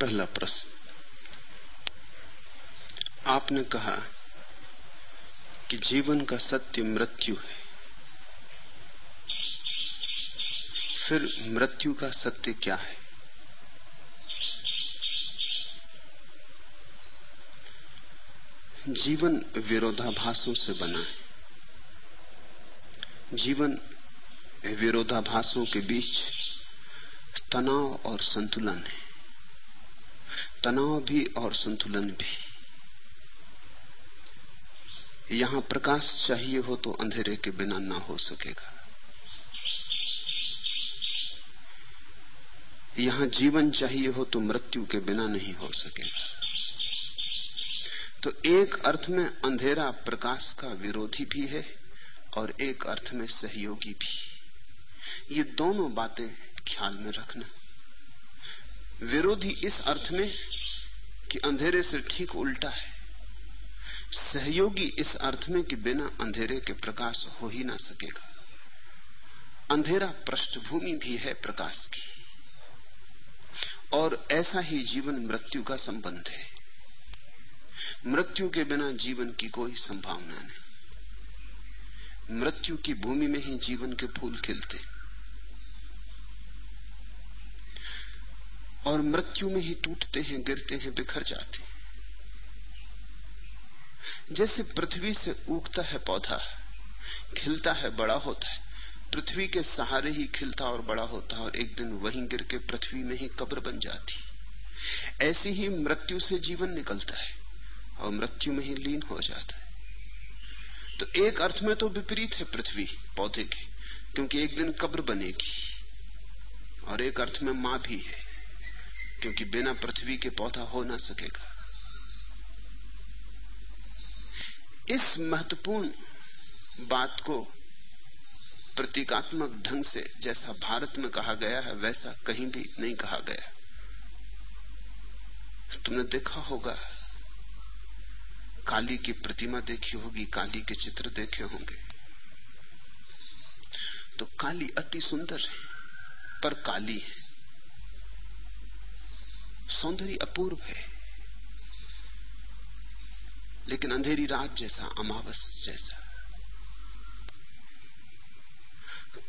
पहला प्रश्न। आपने कहा कि जीवन का सत्य मृत्यु है। फिर मृत्यु का सत्य क्या है? जीवन विरोधाभासों से बना है। जीवन विरोधाभासों के बीच तनाव और संतुलन है। तनाव भी और संतुलन भी। यहाँ प्रकाश चाहिए हो तो अंधेरे के बिना ना हो सकेगा। यहाँ जीवन चाहिए हो तो मृत्यु के बिना नहीं हो सकेगा। तो एक अर्थ में अंधेरा प्रकाश का विरोधी भी है और एक अर्थ में सहयोगी भी। ये दोनों बातें ख्याल में रखना। विरोधी इस अर्थ में कि अंधेरे से ठीक उल्टा है। सहयोगी इस अर्थ में कि बिना अंधेरे के प्रकाश हो ही ना सकेगा। अंधेरा पृष्ठभूमि भी है प्रकाश की। और ऐसा ही जीवन मृत्यु का संबंध है। मृत्यु के बिना जीवन की कोई संभावना नहीं। मृत्यु की भूमि में ही जीवन के फूल खिलते। और मृत्यु में ही टूटते हैं, गिरते हैं, बिखर जाते हैं। जैसे पृथ्वी से उगता है पौधा, खिलता है, बड़ा होता है। पृथ्वी के सहारे ही खिलता और बड़ा होता और एक दिन वहीं गिर के पृथ्वी में ही कब्र बन जाती ऐसी ही मृत्यु से जीवन निकलता है और मृत्यु में ही लीन हो जाता है। तो एक अर्थ में तो विपरीत है पृथ्वी, पौधे के, क्योंकि एक दिन कब्र बनेगी और एक अर्थ में माँ भी है। क्योंकि बिना पृथ्वी के पौधा हो ना सकेगा। इस महत्वपूर्ण बात को प्रतीकात्मक ढंग से जैसा भारत में कहा गया है, वैसा कहीं भी नहीं कहा गया। तुमने देखा होगा, काली की प्रतिमा देखी होगी, काली के चित्र देखे होंगे। तो काली अति सुंदर है, पर काली है। सौंदर्य अपूर्व है। लेकिन अंधेरी रात जैसा, अमावस जैसा।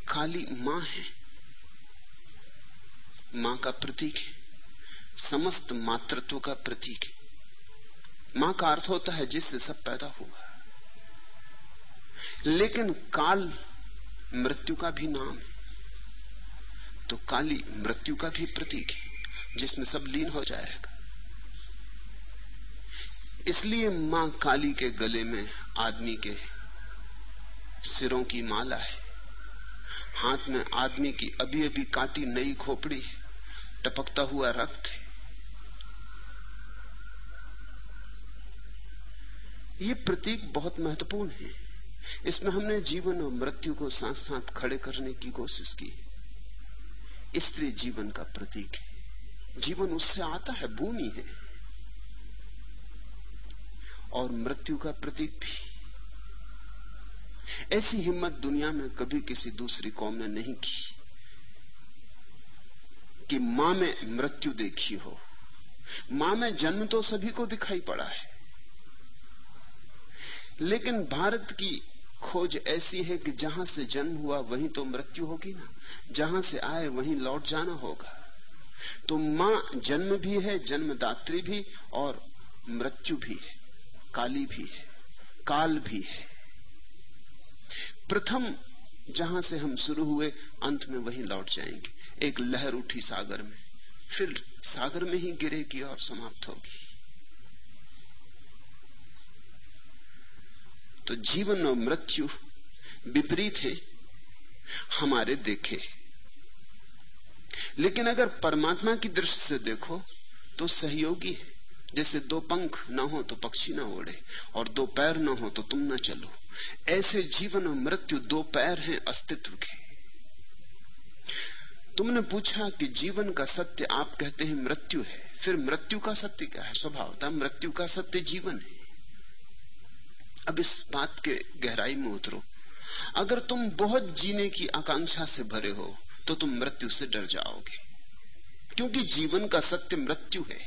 काली माँ है। माँ का प्रतीक है। समस्त मातृत्व का प्रतीक है। माँ का अर्थ होता है जिससे सब पैदा हुआ। लेकिन काल मृत्यु का भी नाम है। तो काली मृत्यु का भी प्रतीक है। जिसमें सब लीन हो जाएगा। इसलिए माँ काली के गले में आदमी के सिरों की माला है। हाथ में आदमी की अभी अभी काटी नई खोपड़ी, टपकता हुआ रक्त है। ये प्रतीक बहुत महत्वपूर्ण है। इसमें हमने जीवन और मृत्यु को साथ साथ खड़े करने की कोशिश की। स्त्री जीवन का प्रतीक है। जीवन उससे आता है भूमि है। और मृत्यु का प्रतीक भी। ऐसी हिम्मत दुनिया में कभी किसी दूसरी कौम ने नहीं की कि माँ में मृत्यु देखी हो। माँ में जन्म तो सभी को दिखाई पड़ा है। लेकिन भारत की खोज ऐसी है कि जहाँ से जन्म हुआ, वहीं तो मृत्यु होगी ना। जहाँ से आए, वहीं लौट जाना होगा। तो माँ जन्म भी है, जन्मदात्री भी और मृत्यु भी है, काली भी है, काल भी है। प्रथम जहाँ से हम शुरू हुए, अंत में वहीं लौट जाएँगे। एक लहर उठी सागर में, फिर सागर में ही गिरेगी और समाप्त होगी। तो जीवन और मृत्यु विपरीत है, हमारे देखे। लेकिन अगर परमात्मा की दृष्टि से देखो तो सहयोगी है। जैसे दो पंख ना हो तो पक्षी ना उड़े, और दो पैर ना हो तो तुम ना चलो। ऐसे जीवन और मृत्यु दो पैर हैं, अस्तित्व के। तुमने पूछा कि जीवन का सत्य, आप कहते हैं मृत्यु है। फिर मृत्यु का सत्य क्या है? स्वभावता मृत्यु का सत्य जीवन है। अब इस बात के गहराई में उतरो। अगर तुम बहुत जीने की आकांक्षा से भरे हो तो तुम मृत्यु से डर जाओगे। क्योंकि जीवन का सत्य मृत्यु है।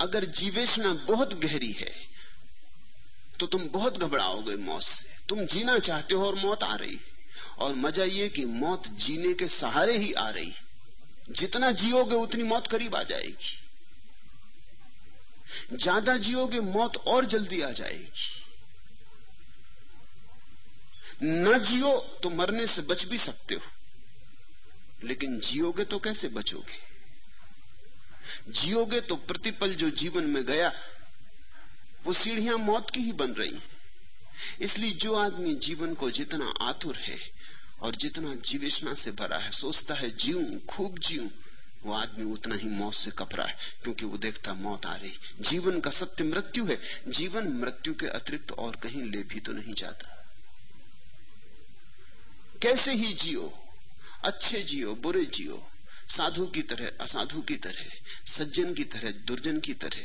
अगर जीवेशना बहुत गहरी है तो तुम बहुत घबराओगे मौत से। तुम जीना चाहते हो और मौत आ रही और मज़ा यह कि मौत जीने के सहारे ही आ रही जितना जियोगे, उतनी मौत करीब आ जाएगी। ज़्यादा जियोगे, मौत और जल्दी आ जाएगी। न जियो तो मरने से बच भी सकते हो। लेकिन जियोगे तो कैसे बचोगे? जियोगे तो प्रतिपल जो जीवन में गया, वो सीढ़ियाँ मौत की ही बन रही इसलिए जो आदमी जीवन को जितना आतुर है और जितना जीवेशना से भरा है, सोचता है जीव खूब जीव वो आदमी उतना ही मौत से कपरा है, क्योंकि वो देखता मौत आ रही जीवन का सत्य मृत्यु है। जीवन मृत्यु के अतिरिक्त और कहीं ले भी तो नहीं जाता। कैसे ही जियो अच्छे जियो, बुरे जियो। साधु की तरह, असाधु की तरह, सज्जन की तरह, दुर्जन की तरह,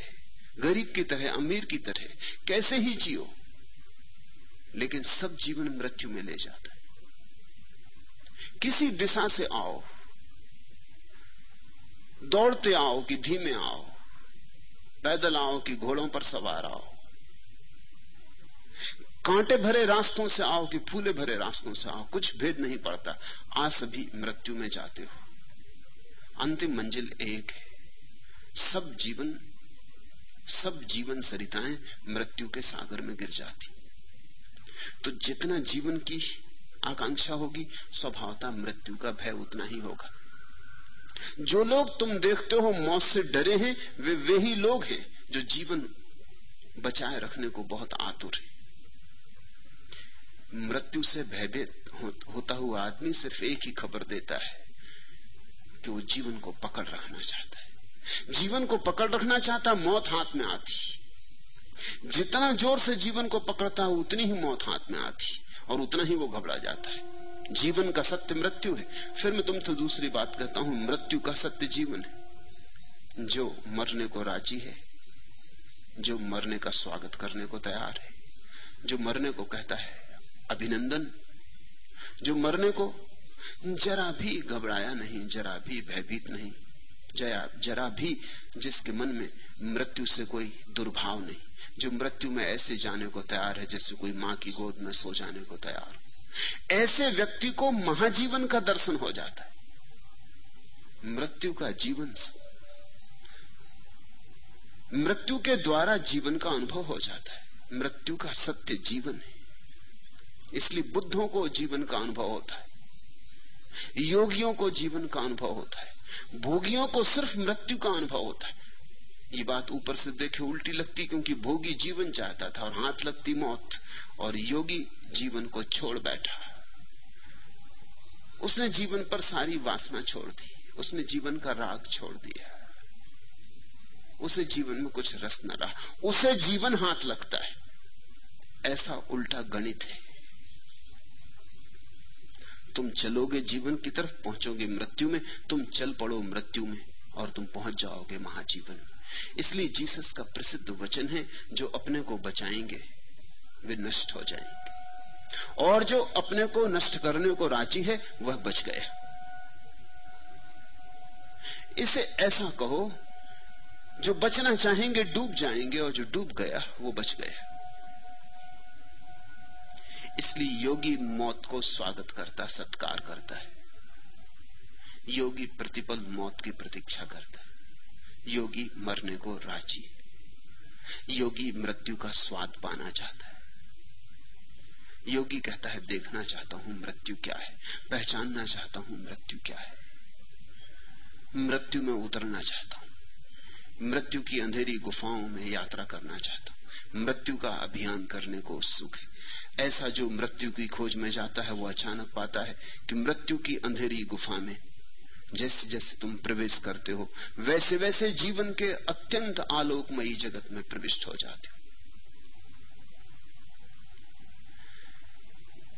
गरीब की तरह, अमीर की तरह, कैसे ही जियो। लेकिन सब जीवन मृत्यु में ले जाता है। किसी दिशा से आओ, दौड़ते आओ कि धीमे आओ, पैदल आओ कि घोड़ों पर सवार आओ। कांटे भरे रास्तों से आओ कि फूले भरे रास्तों से आओ, कुछ भेद नहीं पड़ता। आज सभी मृत्यु में जाते हो। अंतिम मंजिल एक है। सब जीवन सब जीवन सरिताएँ मृत्यु के सागर में गिर जाती। तो जितना जीवन की आकांक्षा होगी, स्वभावता मृत्यु का भय उतना ही होगा। जो लोग तुम देखते हो मौत से डरे हैं, वे वही लोग हैं जो जीवन बचाए रखने को बहुत आतुर है। मृत्यु से भयभीत होता हुआ आदमी सिर्फ़ एक ही खबर देता है कि वो जीवन को पकड़ रखना चाहता है। जीवन को पकड़ रखना चाहता, मौत हाथ में आती। जितना ज़ोर से जीवन को पकड़ता है उतनी ही मौत हाथ में आती और उतना ही वो घबरा जाता है। जीवन का सत्य मृत्यु है। फिर मैं तुमसे दूसरी बात कहता हूँ, मृत्यु का सत्य जीवन है। जो मरने को राज़ी है, जो मरने का स्वागत करने को तैयार है, जो मरने को कहता है अभिनंदन। जो मरने को जरा भी घबराया नहीं, जरा भी भयभीत नहीं, जया, जरा भी जिसके मन में मृत्यु से कोई दुर्भाव नहीं, जो मृत्यु में ऐसे जाने को तैयार है जैसे कोई माँ की गोद में सो जाने को तैयार ऐसे व्यक्ति को महाजीवन का दर्शन हो जाता है। मृत्यु का जीवन मृत्यु के द्वारा जीवन का अनुभव हो जाता है। मृत्यु का सत्य जीवन है। इसलिए बुद्धों को जीवन का अनुभव होता है, योगियों को जीवन का अनुभव होता है, भोगियों को सिर्फ़ मृत्यु का अनुभव होता है। ये बात ऊपर से देखे उल्टी लगती क्योंकि भोगी जीवन चाहता था और हाथ लगती मौत, और योगी जीवन को छोड़ बैठा। उसने जीवन पर सारी वासना छोड़ दी, उसने जीवन का राग छोड़ दिया। उसे जीवन में कुछ रस न रहा, उसे जीवन हाथ लगता है। ऐसा उल्टा गणित है। तुम चलोगे जीवन की तरफ़, पहुंचोगे मृत्यु में, तुम चल पड़ो मृत्यु में, और तुम पहुँच जाओगे महाजीवन। इसलिए जीसस का प्रसिद्ध वचन है, जो अपने को बचाएँगे, वे नष्ट हो जाएँगे। और जो अपने को नष्ट करने को राज़ी है, वह बच गया इसे ऐसा कहो, जो बचना चाहेंगे, डूब जाएँगे, और जो डूब गया, वो बच गया। इसलिए योगी मौत को स्वागत करता सत्कार करता है। योगी प्रतिपल मौत की प्रतीक्षा करता है। योगी मरने को राज़ी योगी मृत्यु का स्वाद पाना चाहता है। योगी कहता है, देखना चाहता हूँ मृत्यु क्या है, पहचानना चाहता हूँ मृत्यु क्या है। मृत्यु में उतरना चाहता हूँ। मृत्यु की अंधेरी गुफाओं में यात्रा करना चाहता हूँ। मृत्यु का अभियान करने को उत्सुक है। ऐसा जो मृत्यु की खोज में जाता है, वो अचानक पाता है कि मृत्यु की अंधेरी गुफा में जैसे जैसे तुम प्रवेश करते हो वैसे वैसे जीवन के अत्यंत आलोकमयी जगत में प्रविष्ट हो जाते हो।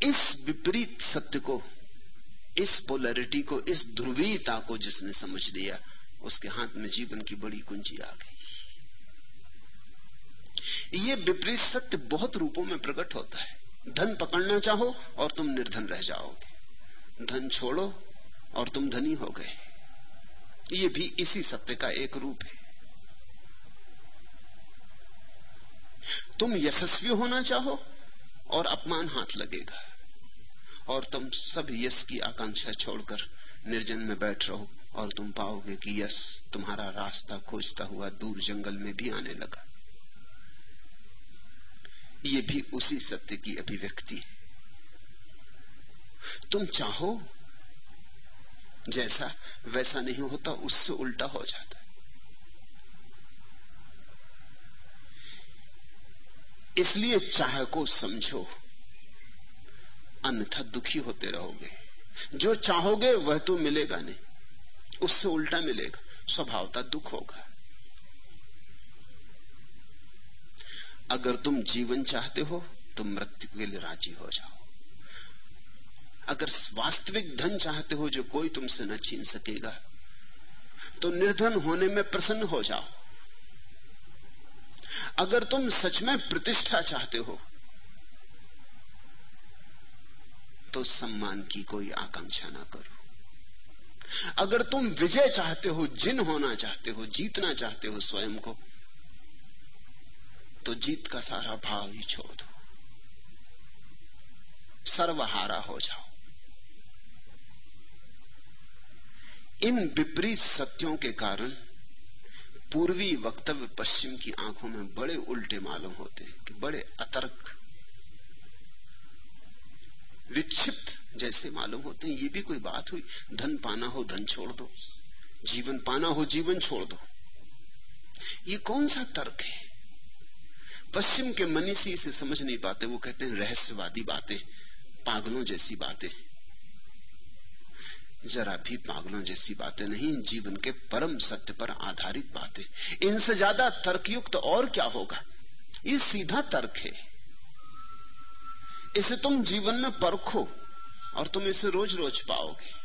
इस विपरीत सत्य को, इस पोलरिटी को, इस ध्रुवीयता को जिसने समझ लिया, उसके हाथ में जीवन की बड़ी कुंजी आ गई। ये विपरीत सत्य बहुत रूपों में प्रकट होता है। धन पकड़ना चाहो और तुम निर्धन रह जाओगे। धन छोड़ो और तुम धनी हो गए। ये भी इसी सत्य का एक रूप है। तुम यशस्वी होना चाहो और अपमान हाथ लगेगा। और तुम सब यश की आकांक्षा छोड़कर निर्जन में बैठ रहो और तुम पाओगे कि यश तुम्हारा रास्ता खोजता हुआ दूर जंगल में भी आने लगा। ये भी उसी सत्य की अभिव्यक्ति है। तुम चाहो, जैसा वैसा नहीं होता, उससे उल्टा हो जाता इसलिए चाह को समझो, अन्यथा दुखी होते रहोगे। जो चाहोगे, वह तो मिलेगा नहीं। उससे उल्टा मिलेगा। स्वभावता दुख होगा। अगर तुम जीवन चाहते हो तो मृत्यु के लिए राज़ी हो जाओ। अगर वास्तविक धन चाहते हो जो कोई तुमसे न छीन सकेगा तो निर्धन होने में प्रसन्न हो जाओ। अगर तुम सच में प्रतिष्ठा चाहते हो तो सम्मान की कोई आकांक्षा ना करो। अगर तुम विजय चाहते हो, जिन होना चाहते हो, जीतना चाहते हो स्वयं को तो जीत का सारा भाव ही छोड़ दो। सर्वहारा हो जाओ। इन विपरीत सत्यों के कारण पूर्वी वक्तव्य पश्चिम की आँखों में बड़े उल्टे मालूम होते हैं कि बड़े अतर्क, विक्षिप्त जैसे मालूम होते हैं। ये भी कोई बात हुई? धन पाना हो धन छोड़ दो। जीवन पाना हो जीवन छोड़ दो। ये कौन सा तर्क है? पश्चिम के मनीषी इसे समझ नहीं पाते, वो कहते हैं, रहस्यवादी बातें, पागलों जैसी बातें। जरा भी पागलों जैसी बातें नहीं, जीवन के परम सत्य पर आधारित बातें। इनसे ज़्यादा तर्कयुक्त और क्या होगा? ये सीधा तर्क है। इसे तुम जीवन में परखो और तुम इसे रोज रोज पाओगे।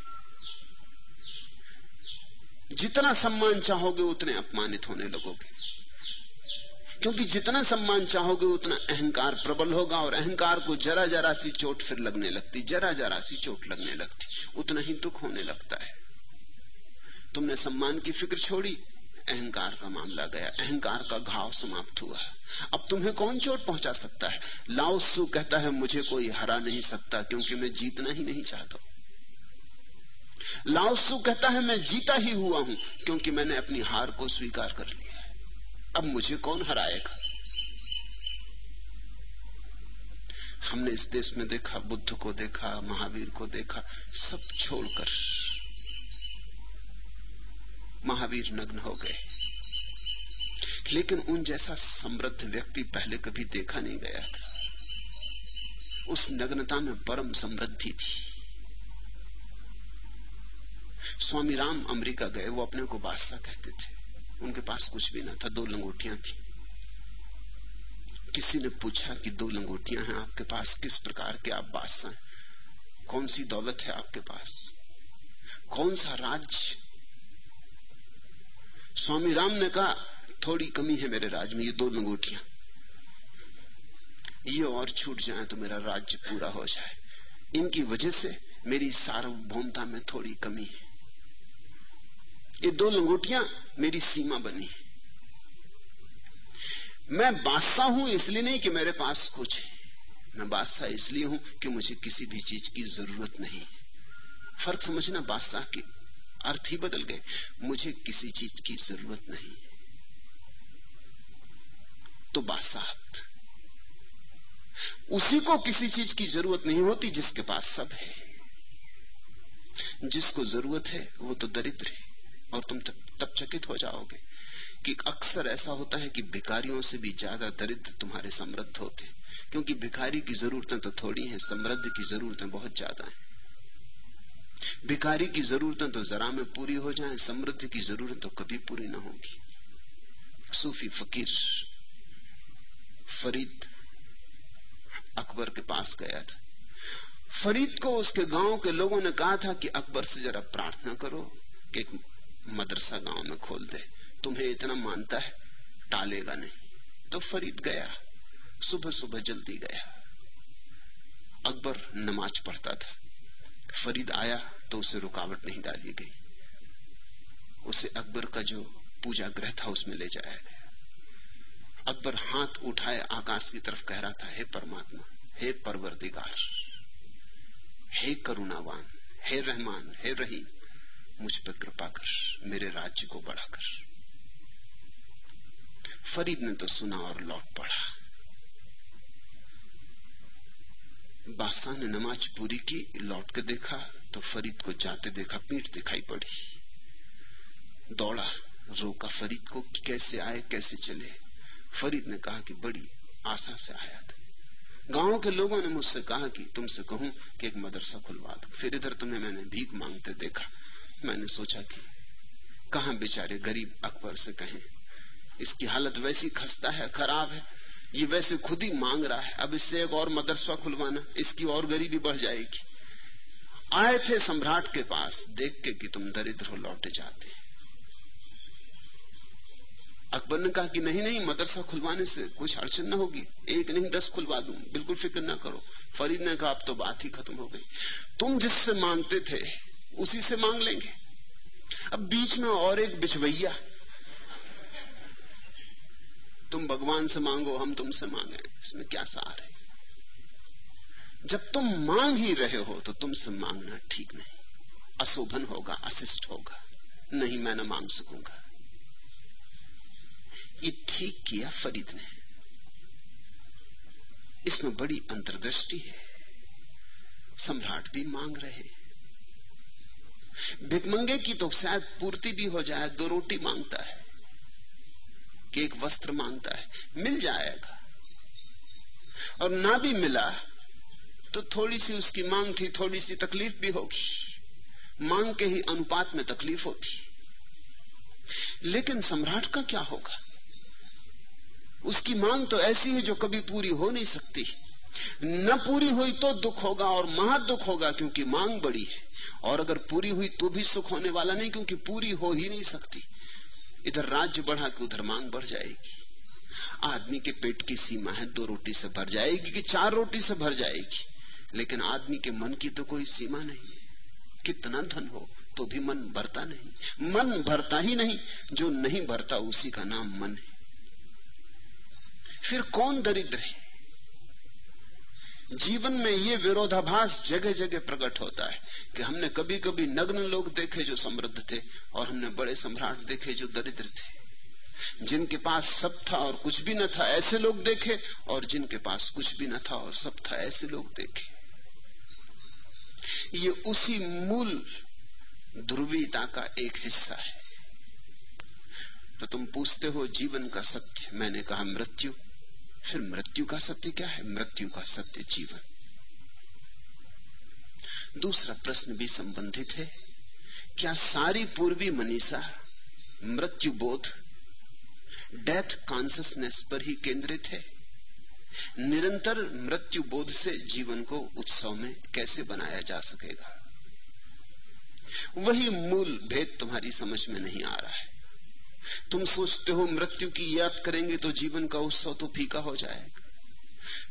जितना सम्मान चाहोगे, उतने अपमानित होने लगोगे। क्योंकि जितना सम्मान चाहोगे, उतना अहंकार प्रबल होगा और अहंकार को जरा जरा सी चोट फिर लगने लगती जरा जरा सी चोट लगने लगती। उतना ही दुख होने लगता है। तुमने सम्मान की फ़िक्र छोड़ी, अहंकार का मामला गया, अहंकार का घाव समाप्त हुआ। अब तुम्हें कौन चोट पहुँचा सकता है? लाओसु कहता है, मुझे कोई हरा नहीं सकता, क्योंकि मैं जीतना ही नहीं चाहता लाओसु कहता है, मैं जीता ही हुआ हूँ, क्योंकि मैंने अपनी हार को स्वीकार कर लिया। अब मुझे कौन हराएगा? हमने इस देश में देखा, बुद्ध को देखा, महावीर को देखा, सब छोड़कर महावीर नग्न हो गए। लेकिन उन जैसा समृद्ध व्यक्ति पहले कभी देखा नहीं गया था। उस नग्नता में परम समृद्धि थी। स्वामी राम अमेरिका गए, वो अपने को बादशाह कहते थे। उनके पास कुछ भी ना था, दो लंगोटियाँ थी। किसी ने पूछा कि दो लंगोटियाँ हैं आपके पास, किस प्रकार के आप बादशाह हैं? कौन सी दौलत है आपके पास? कौन सा राज्य स्वामी राम ने कहा, थोड़ी कमी है मेरे राज में, ये दो लंगोटियाँ। ये और छूट जाए तो मेरा राज्य पूरा हो जाए। इनकी वजह से मेरी सार्वभौमता में थोड़ी कमी है। ये दो लंगोटियाँ मेरी सीमा बनी मैं बादशाह हूँ, इसलिए नहीं कि मेरे पास कुछ है। मैं बादशाह इसलिए हूँ कि मुझे किसी भी चीज़ की ज़रूरत नहीं। फ़र्क समझना, बादशाह के अर्थ ही बदल गए। मुझे किसी चीज़ की ज़रूरत नहीं। तो बादशाहत। उसी को किसी चीज़ की ज़रूरत नहीं होती जिसके पास सब है। जिसको ज़रूरत है, वो तो दरिद्र है। और तुम तब चकित हो जाओगे कि अक्सर ऐसा होता है कि भिखारियों से भी ज़्यादा दरिद्र तुम्हारे समृद्ध होते हैं। क्योंकि भिखारी की जरूरतें तो थोड़ी हैं, समृद्ध की जरूरतें बहुत ज़्यादा हैं। भिखारी की जरूरतें तो जरा में पूरी हो जाएँ, समृद्ध की ज़रूरत तो कभी पूरी ना होगी। सूफी फकीर फरीद अकबर के पास गया था। फरीद को उसके गाँव के लोगों ने कहा था कि अकबर से जरा प्रार्थना करो कि मदरसा गाँव में खोल दे। तुम्हें इतना मानता है, टालेगा नहीं। तो फरीद गया। सुबह सुबह जल्दी गया। अकबर नमाज़ पढ़ता था। फरीद आया तो उसे रुकावट नहीं डाली गई। उसे अकबर का जो पूजा ग्रह था उसमें ले जाया गया। अकबर हाथ उठाए आकाश की तरफ़ कह रहा था, हे परमात्मा, हे परवरदिगार, हे करुणावान, हे रहमान, हे रहीम मुझ पर कृपा कर, मेरे राज्य को बढ़ा कर। फरीद ने तो सुना और लौट पड़ा। बादशाह ने नमाज़ पूरी की, लौट के देखा तो फरीद को जाते देखा पीठ दिखाई पड़ी। दौड़ा, रोका फरीद को कैसे आए, कैसे चले। फरीद ने कहा कि बड़ी आशा से आया था। गाँव के लोगों ने मुझसे कहा कि तुमसे कहूँ कि एक मदरसा खुलवा दो। फिर इधर तुम्हें मैंने भीख मांगते देखा। मैंने सोचा कि कहा बेचारे गरीब अकबर से कहें, इसकी हालत वैसी खस्ता है, खराब है, ये वैसे खुद ही मांग रहा है, अब इससे एक और मदरसा खुलवाना, इसकी और गरीबी बढ़ जाएगी। आए थे सम्राट के पास, देख के कि तुम दरिद्र हो, लौटे जाते अकबर ने कहा कि नहीं नहीं, मदरसा खुलवाने से कुछ अड़चन ना होगी, एक नहीं, दस खुलवा दू, बिल्कुल फ़िक्र ना करो। फरीद ने कहा, अब तो बात ही खत्म हो गई। तुम जिससे मांगते थे उसी से मांग लेंगे। अब बीच में और एक बिछवैया तुम भगवान से मांगो, हम तुमसे मांगे। इसमें क्या सार है? जब तुम मांग ही रहे हो तो तुमसे मांगना ठीक नहीं। अशोभन होगा, अशिष्ट होगा। नहीं, मैं न मांग सकूँगा। ये ठीक किया फरीद ने। इसमें बड़ी अंतर्दृष्टि है। सम्राट भी मांग रहे भिकमंगे की तो शायद पूर्ति भी हो जाए, दो रोटी माँगता है कि एक वस्त्र माँगता है, मिल जाएगा। और ना भी मिला तो थोड़ी सी उसकी मांग थी, थोड़ी सी तकलीफ़ भी होगी। मांग के ही अनुपात में तकलीफ़ होती। लेकिन सम्राट का क्या होगा? उसकी मांग तो ऐसी है जो कभी पूरी हो नहीं सकती। न पूरी हुई तो दुख होगा और महा दुख होगा क्योंकि मांग बड़ी है। और अगर पूरी हुई तो भी सुख होने वाला नहीं क्योंकि पूरी हो ही नहीं सकती। इधर राज्य बढ़ा के उधर मांग बढ़ जाएगी। आदमी के पेट की सीमा है, दो रोटी से भर जाएगी कि चार रोटी से भर जाएगी। लेकिन आदमी के मन की तो कोई सीमा नहीं कितना धन हो तो भी मन भरता नहीं। मन भरता ही नहीं, जो नहीं भरता उसी का नाम मन है। फिर कौन दरिद्र है? जीवन में ये विरोधाभास जगह जगह प्रकट होता है कि हमने कभी कभी नग्न लोग देखे जो समृद्ध थे और हमने बड़े सम्राट देखे जो दरिद्र थे। जिनके पास सब था और कुछ भी न था, ऐसे लोग देखे और जिनके पास कुछ भी न था और सब था, ऐसे लोग देखे। ये उसी मूल ध्रुवीता का एक हिस्सा है। तो तुम पूछते हो, जीवन का सत्य? मैंने कहा, मृत्यु। फिर मृत्यु का सत्य क्या है? मृत्यु का सत्य जीवन। दूसरा प्रश्न भी संबंधित है। क्या सारी पूर्वी मनीषा मृत्यु बोध डेथ कॉन्सियसनेस पर ही केंद्रित है? निरंतर मृत्यु बोध से जीवन को उत्सव में कैसे बनाया जा सकेगा? वही मूल भेद तुम्हारी समझ में नहीं आ रहा है। तुम सोचते हो मृत्यु की याद करेंगे तो जीवन का उत्सव तो फीका हो जाएगा।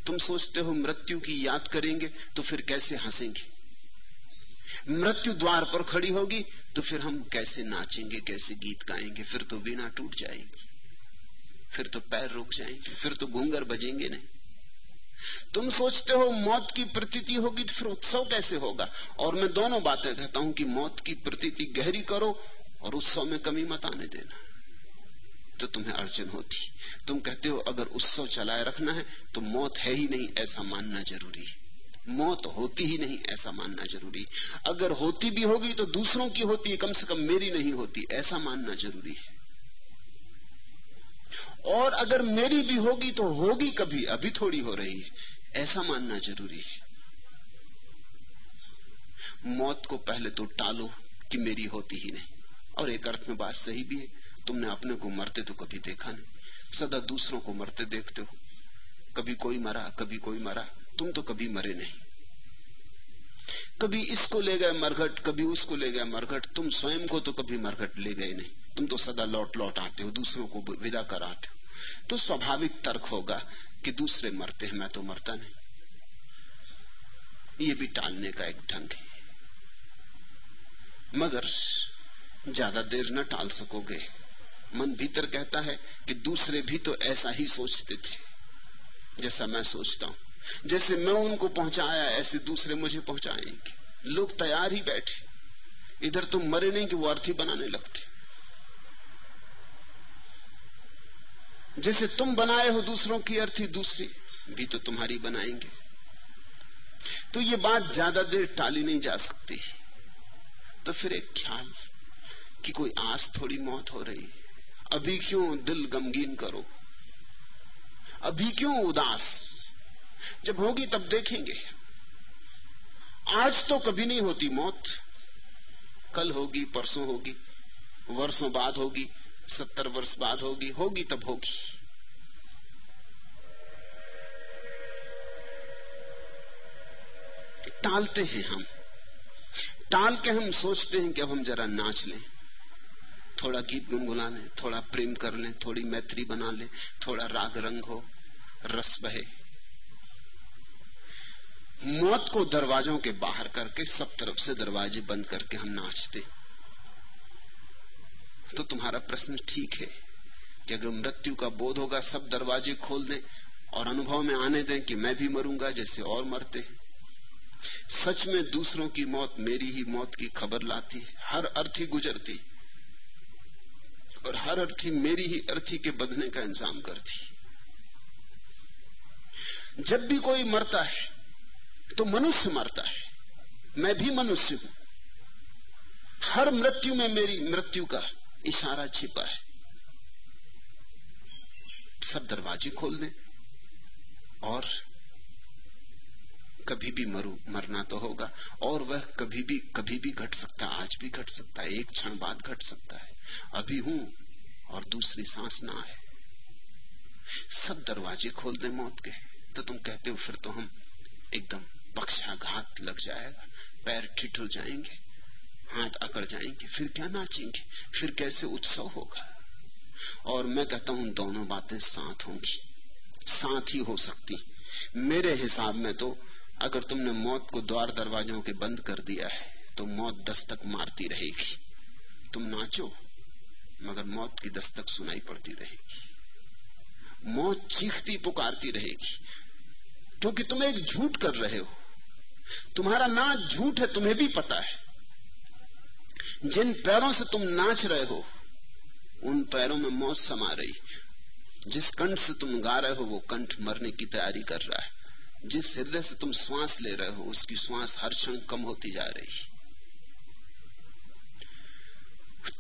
तुम सोचते हो मृत्यु की याद करेंगे तो फिर कैसे हंसेंगे? मृत्यु द्वार पर खड़ी होगी तो फिर हम कैसे नाचेंगे, कैसे गीत गाएँगे? फिर तो वीणा टूट जाएगी। फिर तो पैर रुक जाएँगे। फिर तो घूंगर बजेंगे नहीं। तुम सोचते हो मौत की प्रतीति होगी तो फिर उत्सव कैसे होगा? और मैं दोनों बातें कहता हूँ कि मौत की प्रतीति गहरी करो और उत्सव में कमी मत आने देना। तो तुम्हें अड़चन होती। तुम कहते हो, अगर उत्सव चलाए रखना है तो मौत है ही नहीं, ऐसा मानना ज़रूरी। है मौत होती ही नहीं, ऐसा मानना ज़रूरी। अगर होती भी होगी तो दूसरों की होती है, कम से कम मेरी नहीं होती, ऐसा मानना ज़रूरी है। और अगर मेरी भी होगी तो होगी कभी, अभी थोड़ी हो रही है, ऐसा मानना ज़रूरी है। मौत को पहले तो टालो कि मेरी होती ही नहीं। और एक अर्थ में बात सही भी है तुमने अपने को मरते तो कभी देखा नहीं। सदा दूसरों को मरते देखते हो। कभी कोई मरा, कभी कोई मरा। तुम तो कभी मरे नहीं। कभी इसको ले गए मरघट, कभी उसको ले गए मरघट। तुम स्वयं को तो कभी मरघट ले गए नहीं। तुम तो सदा लौट लौट आते हो, दूसरों को विदा कराते हो। तो स्वाभाविक तर्क होगा कि दूसरे मरते हैं, मैं तो मरता नहीं। ये भी टालने का एक ढंग है। मगर ज़्यादा देर न टाल सकोगे। मन भीतर कहता है कि दूसरे भी तो ऐसा ही सोचते थे, जैसा मैं सोचता हूँ। जैसे मैं उनको पहुँचाया, ऐसे दूसरे मुझे पहुंचाएँगे। लोग तैयार ही बैठे। इधर तुम मरे नहीं कि वो अर्थी बनाने लगते। जैसे तुम बनाए हो दूसरों की अर्थी, दूसरी भी तो तुम्हारी बनाएँगे। तो ये बात ज़्यादा देर टाली नहीं जा सकती। तो फिर एक ख्याल कि कोई आज थोड़ी मौत हो रही अभी क्यों दिल गमगीन करो? अभी क्यों उदास? जब होगी तब देखेंगे। आज तो कभी नहीं होती मौत। कल होगी, परसों होगी, वर्षों बाद होगी, सत्तर वर्ष बाद होगी होगी तब होगी। टालते हैं हम। टाल के हम सोचते हैं कि अब हम जरा नाच लें। थोड़ा गीत गुनगुना लें, थोड़ा प्रेम कर लें, थोड़ी मैत्री बना लें, थोड़ा राग रंग हो, रस बहे। मौत को दरवाजों के बाहर करके, सब तरफ़ से दरवाजे बंद करके हम नाचते। तो तुम्हारा प्रश्न ठीक है कि अगर मृत्यु का बोध होगा, सब दरवाजे खोल दें और अनुभव में आने दें कि मैं भी मरूँगा जैसे और मरते हैं। सच में दूसरों की मौत मेरी ही मौत की खबर लाती है, हर अर्थी गुजरती और हर अर्थी मेरी ही अर्थी के बदने का इंतज़ाम करती जब भी कोई मरता है तो मनुष्य मरता है। मैं भी मनुष्य हूँ। हर मृत्यु में मेरी मृत्यु का इशारा छिपा है। सब दरवाजे खोल दें और कभी भी मरू, मरना तो होगा। और वह कभी भी कभी भी घट सकता है। आज भी घट सकता है। एक क्षण बाद घट सकता है। अभी हूँ और दूसरी सांस ना है। सब दरवाजे खोल दे मौत के। तो तुम कहते हो, फिर तो हम एकदम पक्षाघात लग जाएगा। पैर ठिठुर जाएँगे, हाथ अकड़ जाएँगे, फिर क्या नाचेंगे? फिर कैसे उत्सव होगा? और मैं कहता हूँ, दोनों बातें साथ होंगी। साथ ही हो सकती। मेरे हिसाब में तो अगर तुमने मौत को द्वार दरवाजों के बंद कर दिया है तो मौत दस्तक मारती रहेगी। तुम नाचो, मगर मौत की दस्तक सुनाई पड़ती रहेगी। मौत चीखती पुकारती रहेगी, क्योंकि तुम एक झूठ कर रहे हो। तुम्हारा नाच झूठ है, तुम्हें भी पता है। जिन पैरों से तुम नाच रहे हो, उन पैरों में मौत समा रही। जिस कंठ से तुम गा रहे हो, वो कंठ मरने की तैयारी कर रहा है। जिस हृदय से तुम श्वास ले रहे हो, उसकी श्वास हर क्षण कम होती जा रही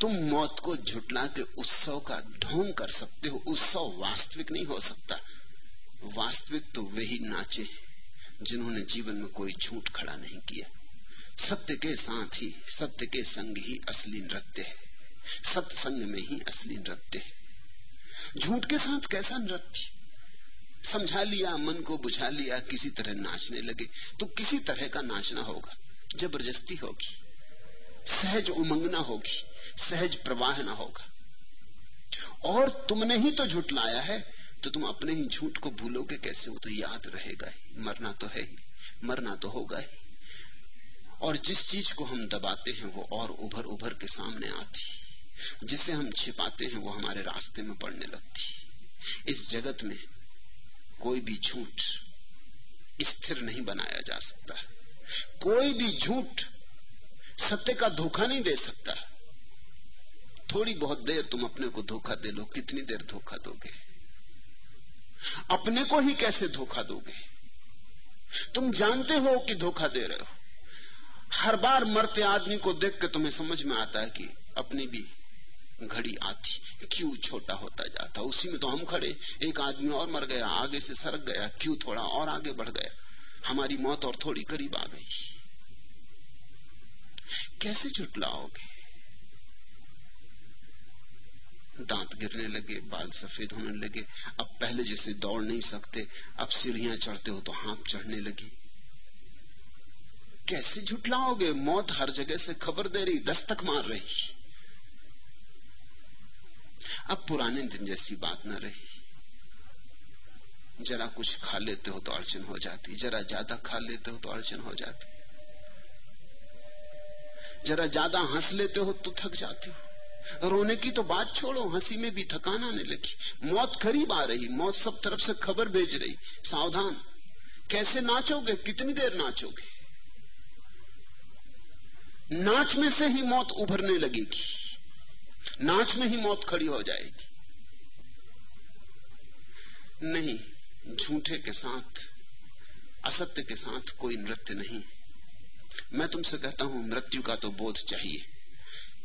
तुम मौत को झुटला के उत्सव का ढोंग कर सकते हो। उत्सव वास्तविक नहीं हो सकता। वास्तविक तो वही नाचे जिन्होंने जीवन में कोई झूठ खड़ा नहीं किया। सत्य के साथ ही, सत्य के संग ही असली नृत्य है। सत्संग में ही असली नृत्य है। झूठ के साथ कैसा नृत्य? समझा लिया, मन को बुझा लिया, किसी तरह नाचने लगे तो किसी तरह का नाचना होगा। ज़बरदस्ती होगी। सहज उमंग ना होगी। सहज प्रवाह ना होगा। और तुमने ही तो झुटलाया है तो तुम अपने ही झूठ को भूलोगे कैसे? वो तो याद रहेगा ही। मरना तो है ही। मरना तो होगा ही। और जिस चीज़ को हम दबाते हैं, वो और उभर उभर के सामने आती। जिसे हम छिपाते हैं, वो हमारे रास्ते में पड़ने लगती। इस जगत में कोई भी झूठ स्थिर नहीं बनाया जा सकता। कोई भी झूठ सत्य का धोखा नहीं दे सकता। थोड़ी बहुत देर तुम अपने को धोखा दे लो, कितनी देर धोखा दोगे? अपने को ही कैसे धोखा दोगे? तुम जानते हो कि धोखा दे रहे हो। हर बार मरते आदमी को देख के तुम्हें समझ में आता है कि अपनी भी घड़ी आती, क्यों छोटा होता जाता? उसी में तो हम खड़े। एक आदमी और मर गया, आगे से सरक गया, क्यों थोड़ा और आगे बढ़ गया? हमारी मौत और थोड़ी करीब आ गई। कैसे झुटलाओगे दांत गिरने लगे, बाल सफ़ेद होने लगे। अब पहले जैसे दौड़ नहीं सकते, अब सीढ़ियाँ चढ़ते हो तो हाथ चढ़ने लगी। कैसे झुटलाओगे मौत हर जगह से खबर दे रही, दस्तक मार रही। अब पुराने दिन जैसी बात न रही। जरा कुछ खा लेते हो तो अड़चन हो जाती। जरा ज़्यादा खा लेते हो तो अड़चन हो जाती। जरा ज़्यादा हंस लेते हो तो थक जाते। हो रोने की तो बात छोड़ो, हँसी में भी थकान आने लगी। मौत करीब आ रही, मौत सब तरफ़ से खबर भेज रही। सावधान। कैसे नाचोगे? कितनी देर नाचोगे? नाच में से ही मौत उभरने लगेगी। नाच में ही मौत खड़ी हो जाएगी। नहीं, झूठे के साथ, असत्य के साथ कोई नृत्य नहीं। मैं तुमसे कहता हूँ, मृत्यु का तो बोध चाहिए।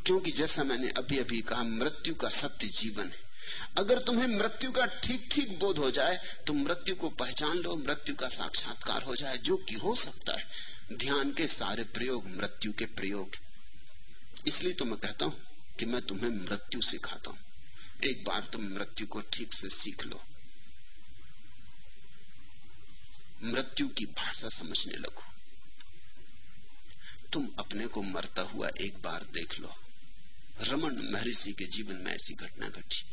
क्योंकि जैसा मैंने अभी अभी कहा, मृत्यु का सत्य जीवन है। अगर तुम्हें मृत्यु का ठीक ठीक बोध हो जाए तो मृत्यु को पहचान लो, मृत्यु का साक्षात्कार हो जाए, जो कि हो सकता है। ध्यान के सारे प्रयोग मृत्यु के प्रयोग इसलिए तो मैं कहता हूँ कि मैं तुम्हें मृत्यु सिखाता हूँ। एक बार तुम मृत्यु को ठीक से सीख लो। मृत्यु की भाषा समझने लगो। तुम अपने को मरता हुआ एक बार देख लो। रमन महर्षि के जीवन में ऐसी घटना घटी।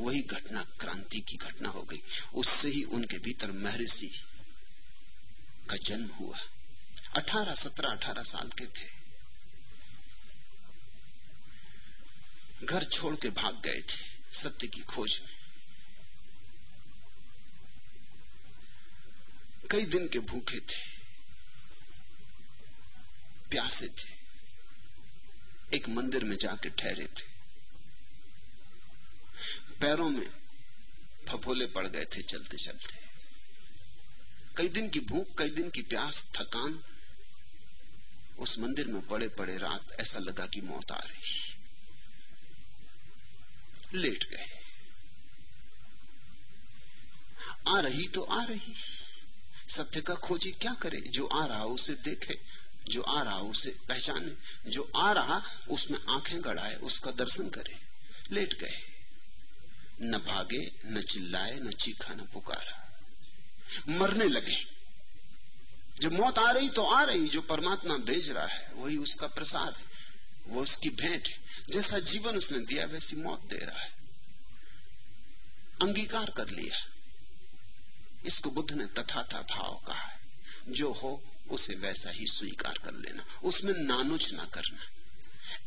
वही घटना क्रांति की घटना हो गई। उससे ही उनके भीतर महर्षि का जन्म हुआ। अठारह सत्रह, अठारह साल के थे। घर छोड़ के भाग गए थे। सत्य की खोज में। कई दिन के भूखे थे। प्यासे थे। एक मंदिर में जाके ठहरे थे। पैरों में फफोले पड़ गए थे चलते चलते। कई दिन की भूख, कई दिन की प्यास, थकान। उस मंदिर में पड़े पड़े रात ऐसा लगा कि मौत आ रही। लेट गए। आ रही तो आ रही। सत्य का खोजी क्या करे? जो आ रहा उसे देखे, जो आ रहा उसे पहचाने, जो आ रहा उसमें आँखें गड़ाए, उसका दर्शन करे। लेट गए। न भागे, न चिल्लाए, न चीखा, न पुकारा। मरने लगे। जब मौत आ रही तो आ रही, जो परमात्मा भेज रहा है, वही उसका प्रसाद है, वो उसकी भेंट है। जैसा जीवन उसने दिया, वैसी मौत दे रहा है। अंगीकार कर लिया। इसको बुद्ध ने तथा था भाव कहा है। जो हो, उसे वैसा ही स्वीकार कर लेना। उसमें नानुच ना करना।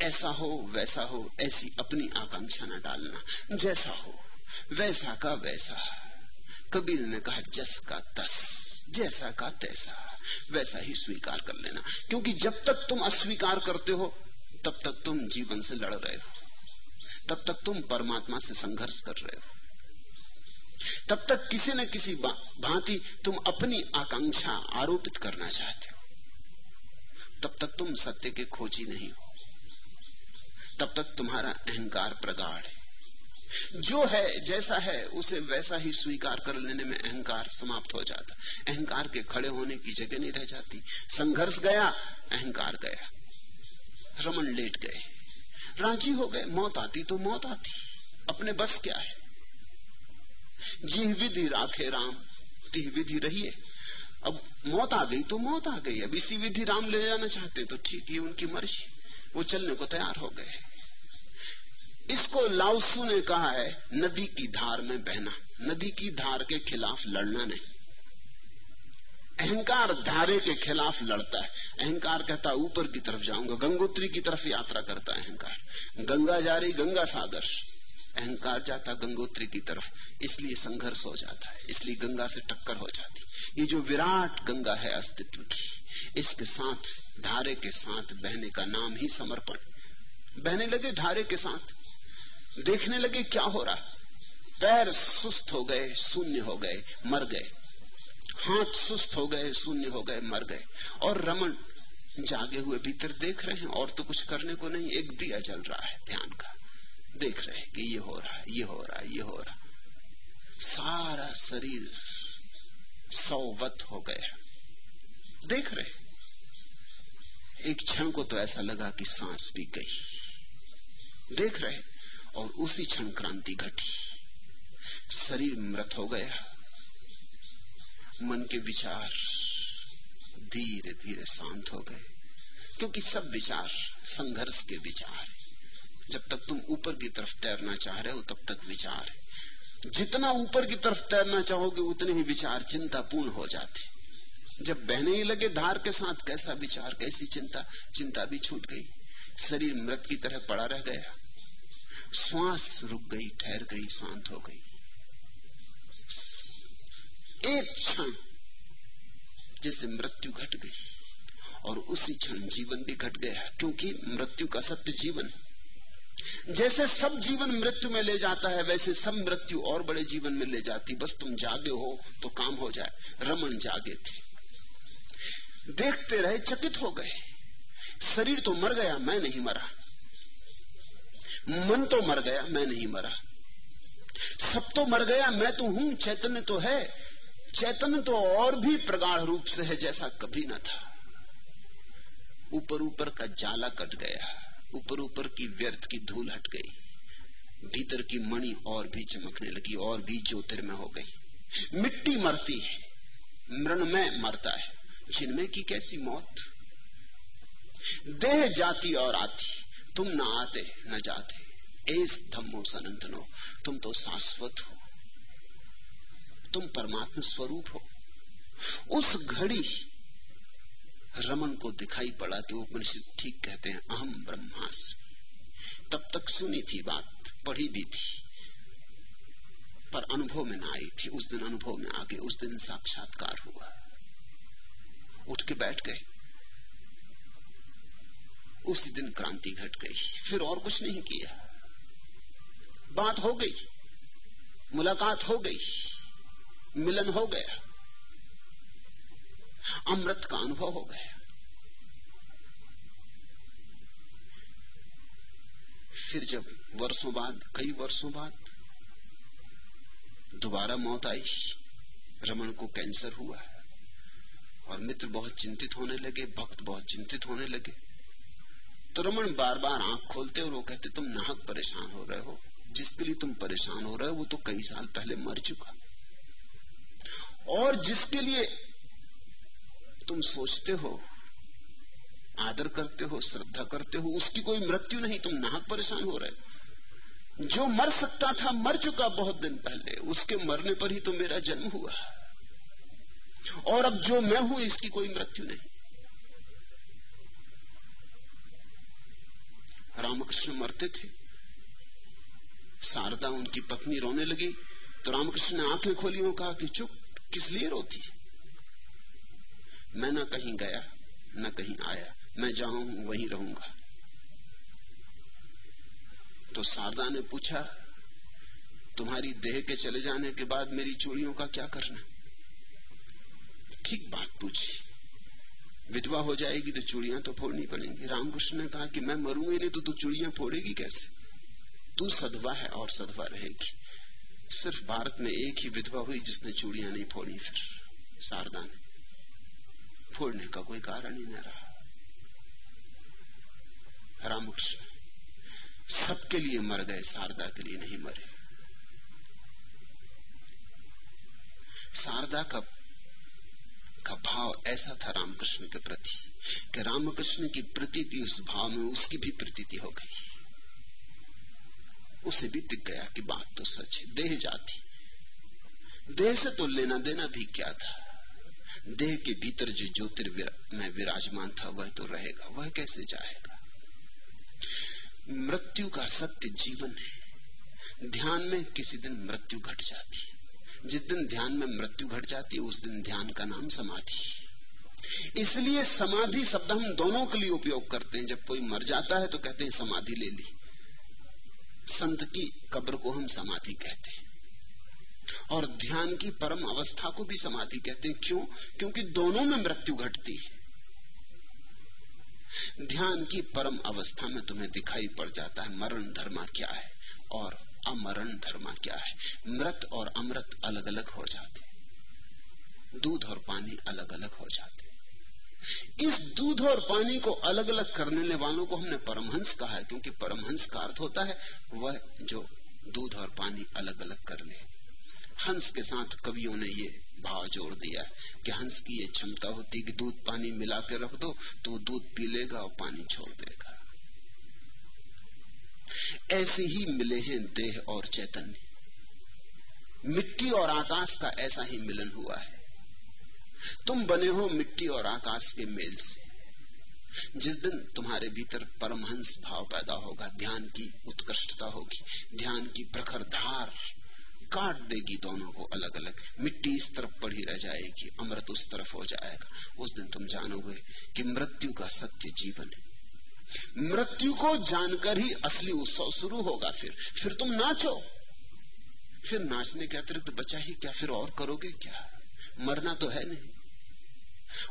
ऐसा हो, वैसा हो, ऐसी अपनी आकांक्षा न डालना। जैसा हो, वैसा का वैसा। कबीर ने कहा, जस का तस, जैसा का तैसा। वैसा ही स्वीकार कर लेना। क्योंकि जब तक तुम अस्वीकार करते हो तब तक तुम जीवन से लड़ रहे हो। तब तक तुम परमात्मा से संघर्ष कर रहे हो। तब तक किसी न किसी भांति तुम अपनी आकांक्षा आरोपित करना चाहते हो। तब तक तुम सत्य के खोजी नहीं हो। तब तक तुम्हारा अहंकार प्रगाढ़ है। जो है, जैसा है, उसे वैसा ही स्वीकार कर लेने में अहंकार समाप्त हो जाता। अहंकार के खड़े होने की जगह नहीं रह जाती। संघर्ष गया, अहंकार गया। रमन लेट गए। राज़ी हो गए, मौत आती तो मौत आती। अपने बस क्या है? जी विधि राखे राम, ती विधि रहिए। अब मौत आ गई तो मौत आ गई। अब इसी विधि राम ले जाना चाहते तो ठीक है, उनकी मर्ज़ी। वो चलने को तैयार हो गए। इसको लाउसू ने कहा है, नदी की धार में बहना। नदी की धार के खिलाफ लड़ना नहीं। अहंकार धारे के खिलाफ लड़ता है। अहंकार कहता ऊपर की तरफ़ जाऊँगा। गंगोत्री की तरफ़ यात्रा करता है अहंकार। गंगा जा रही गंगा सागर। अहंकार जाता गंगोत्री की तरफ़। इसलिए संघर्ष हो जाता है। इसलिए गंगा से टक्कर हो जाती ये जो विराट गंगा है, अस्तित्व की, इसके साथ, धारे के साथ बहने का नाम ही समर्पण। बहने लगे धारे के साथ। देखने लगे क्या हो रहा पैर सुस्त हो गए, शून्य हो गए, मर गए। हाथ सुस्त हो गए, शून्य हो गए, मर गए। और रमन जागे हुए भीतर देख रहे हैं, और तो कुछ करने को नहीं, एक दिया जल रहा है ध्यान का। देख रहे हैं कि ये हो रहा है, ये हो रहा है, ये हो रहा सारा शरीर सौवत हो गया। देख रहे एक क्षण को तो ऐसा लगा कि सांस भी गई। देख रहे और उसी क्षण क्रांति घटी। शरीर मृत हो गया। मन के विचार धीरे धीरे शांत हो गए, क्योंकि सब विचार संघर्ष के विचार जब तक तुम ऊपर की तरफ़ तैरना चाह रहे हो, तब तक विचार है। जितना ऊपर की तरफ़ तैरना चाहोगे, उतने ही विचार चिंतापूर्ण हो जाते जब बहने ही लगे धार के साथ, कैसा विचार, कैसी चिंता चिंता भी छूट गई। शरीर मृत की तरह पड़ा रह गया। श्वास रुक गई, ठहर गई, शांत हो गई। एक क्षण जैसे मृत्यु घट गई और उसी क्षण जीवन भी घट गया क्योंकि मृत्यु का सत्य जीवन जैसे सब जीवन मृत्यु में ले जाता है, वैसे सब मृत्यु और बड़े जीवन में ले जाती। बस तुम जागे हो तो काम हो जाए। रमन जागे थे। देखते रहे, चकित हो गए। शरीर तो मर गया, मैं नहीं मरा। मन तो मर गया, मैं नहीं मरा। सब तो मर गया, मैं तो हूँ, चैतन्य तो है। चैतन्य तो और भी प्रगाढ़ रूप से है जैसा कभी न था। ऊपर ऊपर का जाला कट गया, ऊपर ऊपर की व्यर्थ की धूल हट गई, भीतर की मणि और भी चमकने लगी, और भी ज्योतिर्मय हो गई। मिट्टी मरती है, मृणमय मरता है, जिनमें की कैसी मौत? देह जाती और आती, तुम न आते, न जाते, एस धम्मो सनंतनो, तुम तो शाश्वत हो। तुम परमात्मा स्वरूप हो। उस घड़ी रमन को दिखाई पड़ा कि उपनिषद ठीक कहते हैं, अहम ब्रह्मास तब तक सुनी थी बात, पढ़ी भी थी, पर अनुभव में ना आई थी। उस दिन अनुभव में आगे उस दिन साक्षात्कार हुआ। उठ के बैठ गए। उसी दिन क्रांति घट गई। फिर और कुछ नहीं किया। बात हो गई, मुलाकात हो गई। मिलन हो गया। अमृत का अनुभव हो गया। फिर जब वर्षों बाद, कई वर्षों बाद, दोबारा मौत आई। रमन को कैंसर हुआ। और मित्र बहुत चिंतित होने लगे, भक्त बहुत चिंतित होने लगे। तो रमन बार बार आँख खोलते और वो कहते, तुम नाहक परेशान हो रहे हो। जिसके लिए तुम परेशान हो रहे हो, वो तो कई साल पहले मर चुका। और जिसके लिए तुम सोचते हो, आदर करते हो, श्रद्धा करते हो, उसकी कोई मृत्यु नहीं, तुम नाहक परेशान हो रहे जो मर सकता था, मर चुका बहुत दिन पहले, उसके मरने पर ही तो मेरा जन्म हुआ। और अब जो मैं हूँ, इसकी कोई मृत्यु नहीं। रामकृष्ण मरते थे। शारदा उनकी पत्नी रोने लगी। तो रामकृष्ण ने आँखें खोली और कहा कि चुप। किस लिए रोती? मैं ना कहीं गया, ना कहीं आया, मैं जहाँ हूँ वहीं रहूँगा। तो शारदा ने पूछा, तुम्हारी देह के चले जाने के बाद मेरी चूड़ियों का क्या करना? ठीक बात पूछी। विधवा हो जाएगी तो चूड़ियाँ तो फोड़नी पड़ेंगी। रामकृष्ण ने कहा कि मैं मरूँगी नहीं तो तू चूड़ियाँ फोड़ेगी कैसे? तू सदवा है और सदवा रहेगी। सिर्फ़ भारत में एक ही विधवा हुई जिसने चूड़ियाँ नहीं फोड़ी, फिर शारदा ने फोड़ने का कोई कारण ही न रहा। रामकृष्ण सबके लिए मर गए शारदा के लिए नहीं मरे। शारदा का का भाव ऐसा था रामकृष्ण के प्रति कि रामकृष्ण की प्रतीति उस भाव में उसकी भी प्रतीति हो गई। उसे भी दिख गया कि बात तो सच है, देह जाती। देह से तो लेना देना भी क्या था? देह के भीतर जो ज्योतिर्विरा विराजमान था, वह तो रहेगा, वह कैसे जाएगा? मृत्यु का सत्य जीवन है। ध्यान में किसी दिन मृत्यु घट जाती जिस दिन ध्यान में मृत्यु घट जाती है, उस दिन ध्यान का नाम समाधि इसलिए समाधि शब्द हम दोनों के लिए उपयोग करते हैं। जब कोई मर जाता है तो कहते हैं, समाधि ले ली। संत की कब्र को हम समाधि कहते हैं। और ध्यान की परम अवस्था को भी समाधि कहते हैं। क्यों? क्योंकि दोनों में मृत्यु घटती है। ध्यान की परम अवस्था में तुम्हें दिखाई पड़ जाता है, मरण धर्मा क्या है और अमरण धर्मा क्या है। मृत और अमृत अलग अलग हो जाते दूध और पानी अलग अलग हो जाते इस दूध और पानी को अलग अलग करने वालों को हमने परमहंस कहा है, क्योंकि परमहंस का अर्थ होता है वह जो दूध और पानी अलग अलग कर ले हंस के साथ कवियों ने ये भाव जोड़ दिया कि हंस की ये क्षमता होती कि दूध पानी मिला के रख दो तो दूध पी लेगा और पानी छोड़ देगा। ऐसे ही मिले हैं देह और चैतन्य। मिट्टी और आकाश का ऐसा ही मिलन हुआ है। तुम बने हो मिट्टी और आकाश के मेल से। जिस दिन तुम्हारे भीतर परमहंस भाव पैदा होगा, ध्यान की उत्कृष्टता होगी, ध्यान की प्रखर धार काट देगी दोनों को अलग अलग मिट्टी इस तरफ़ पड़ी रह जाएगी, अमृत उस तरफ़ हो जाएगा। उस दिन तुम जानोगे कि मृत्यु का सत्य जीवन है। मृत्यु को जानकर ही असली उत्सव शुरू होगा फिर। फिर तुम नाचो। फिर नाचने के अतिरिक्त बचा ही क्या? फिर और करोगे क्या? मरना तो है नहीं।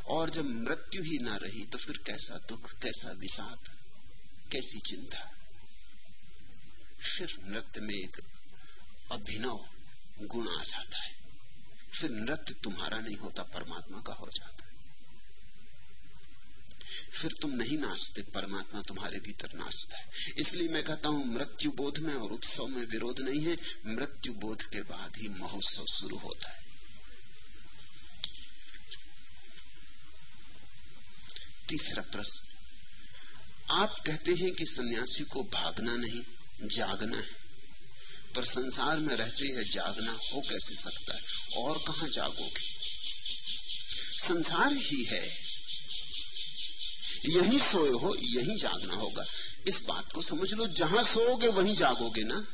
और जब मृत्यु ही ना रही तो फिर कैसा दुख, कैसा विषाद, कैसी चिंता? फिर नृत्य में एक अभिनव गुण आ जाता है। फिर नृत्य तुम्हारा नहीं होता, परमात्मा का हो जाता है। फिर तुम नहीं नाचते, परमात्मा तुम्हारे भीतर नाचता है। इसलिए मैं कहता हूँ मृत्यु बोध में और उत्सव में विरोध नहीं है। मृत्यु बोध के बाद ही महोत्सव शुरू होता है। तीसरा प्रश्न। आप कहते हैं कि सन्यासी को भागना नहीं, जागना है। पर संसार में रहते हैं, जागना हो कैसे सकता है? और कहा जागोगे? संसार ही है। यही सोए हो, यही जागना होगा। इस बात को समझ लो, जहाँ सोओगे, वहीं जागोगे ना।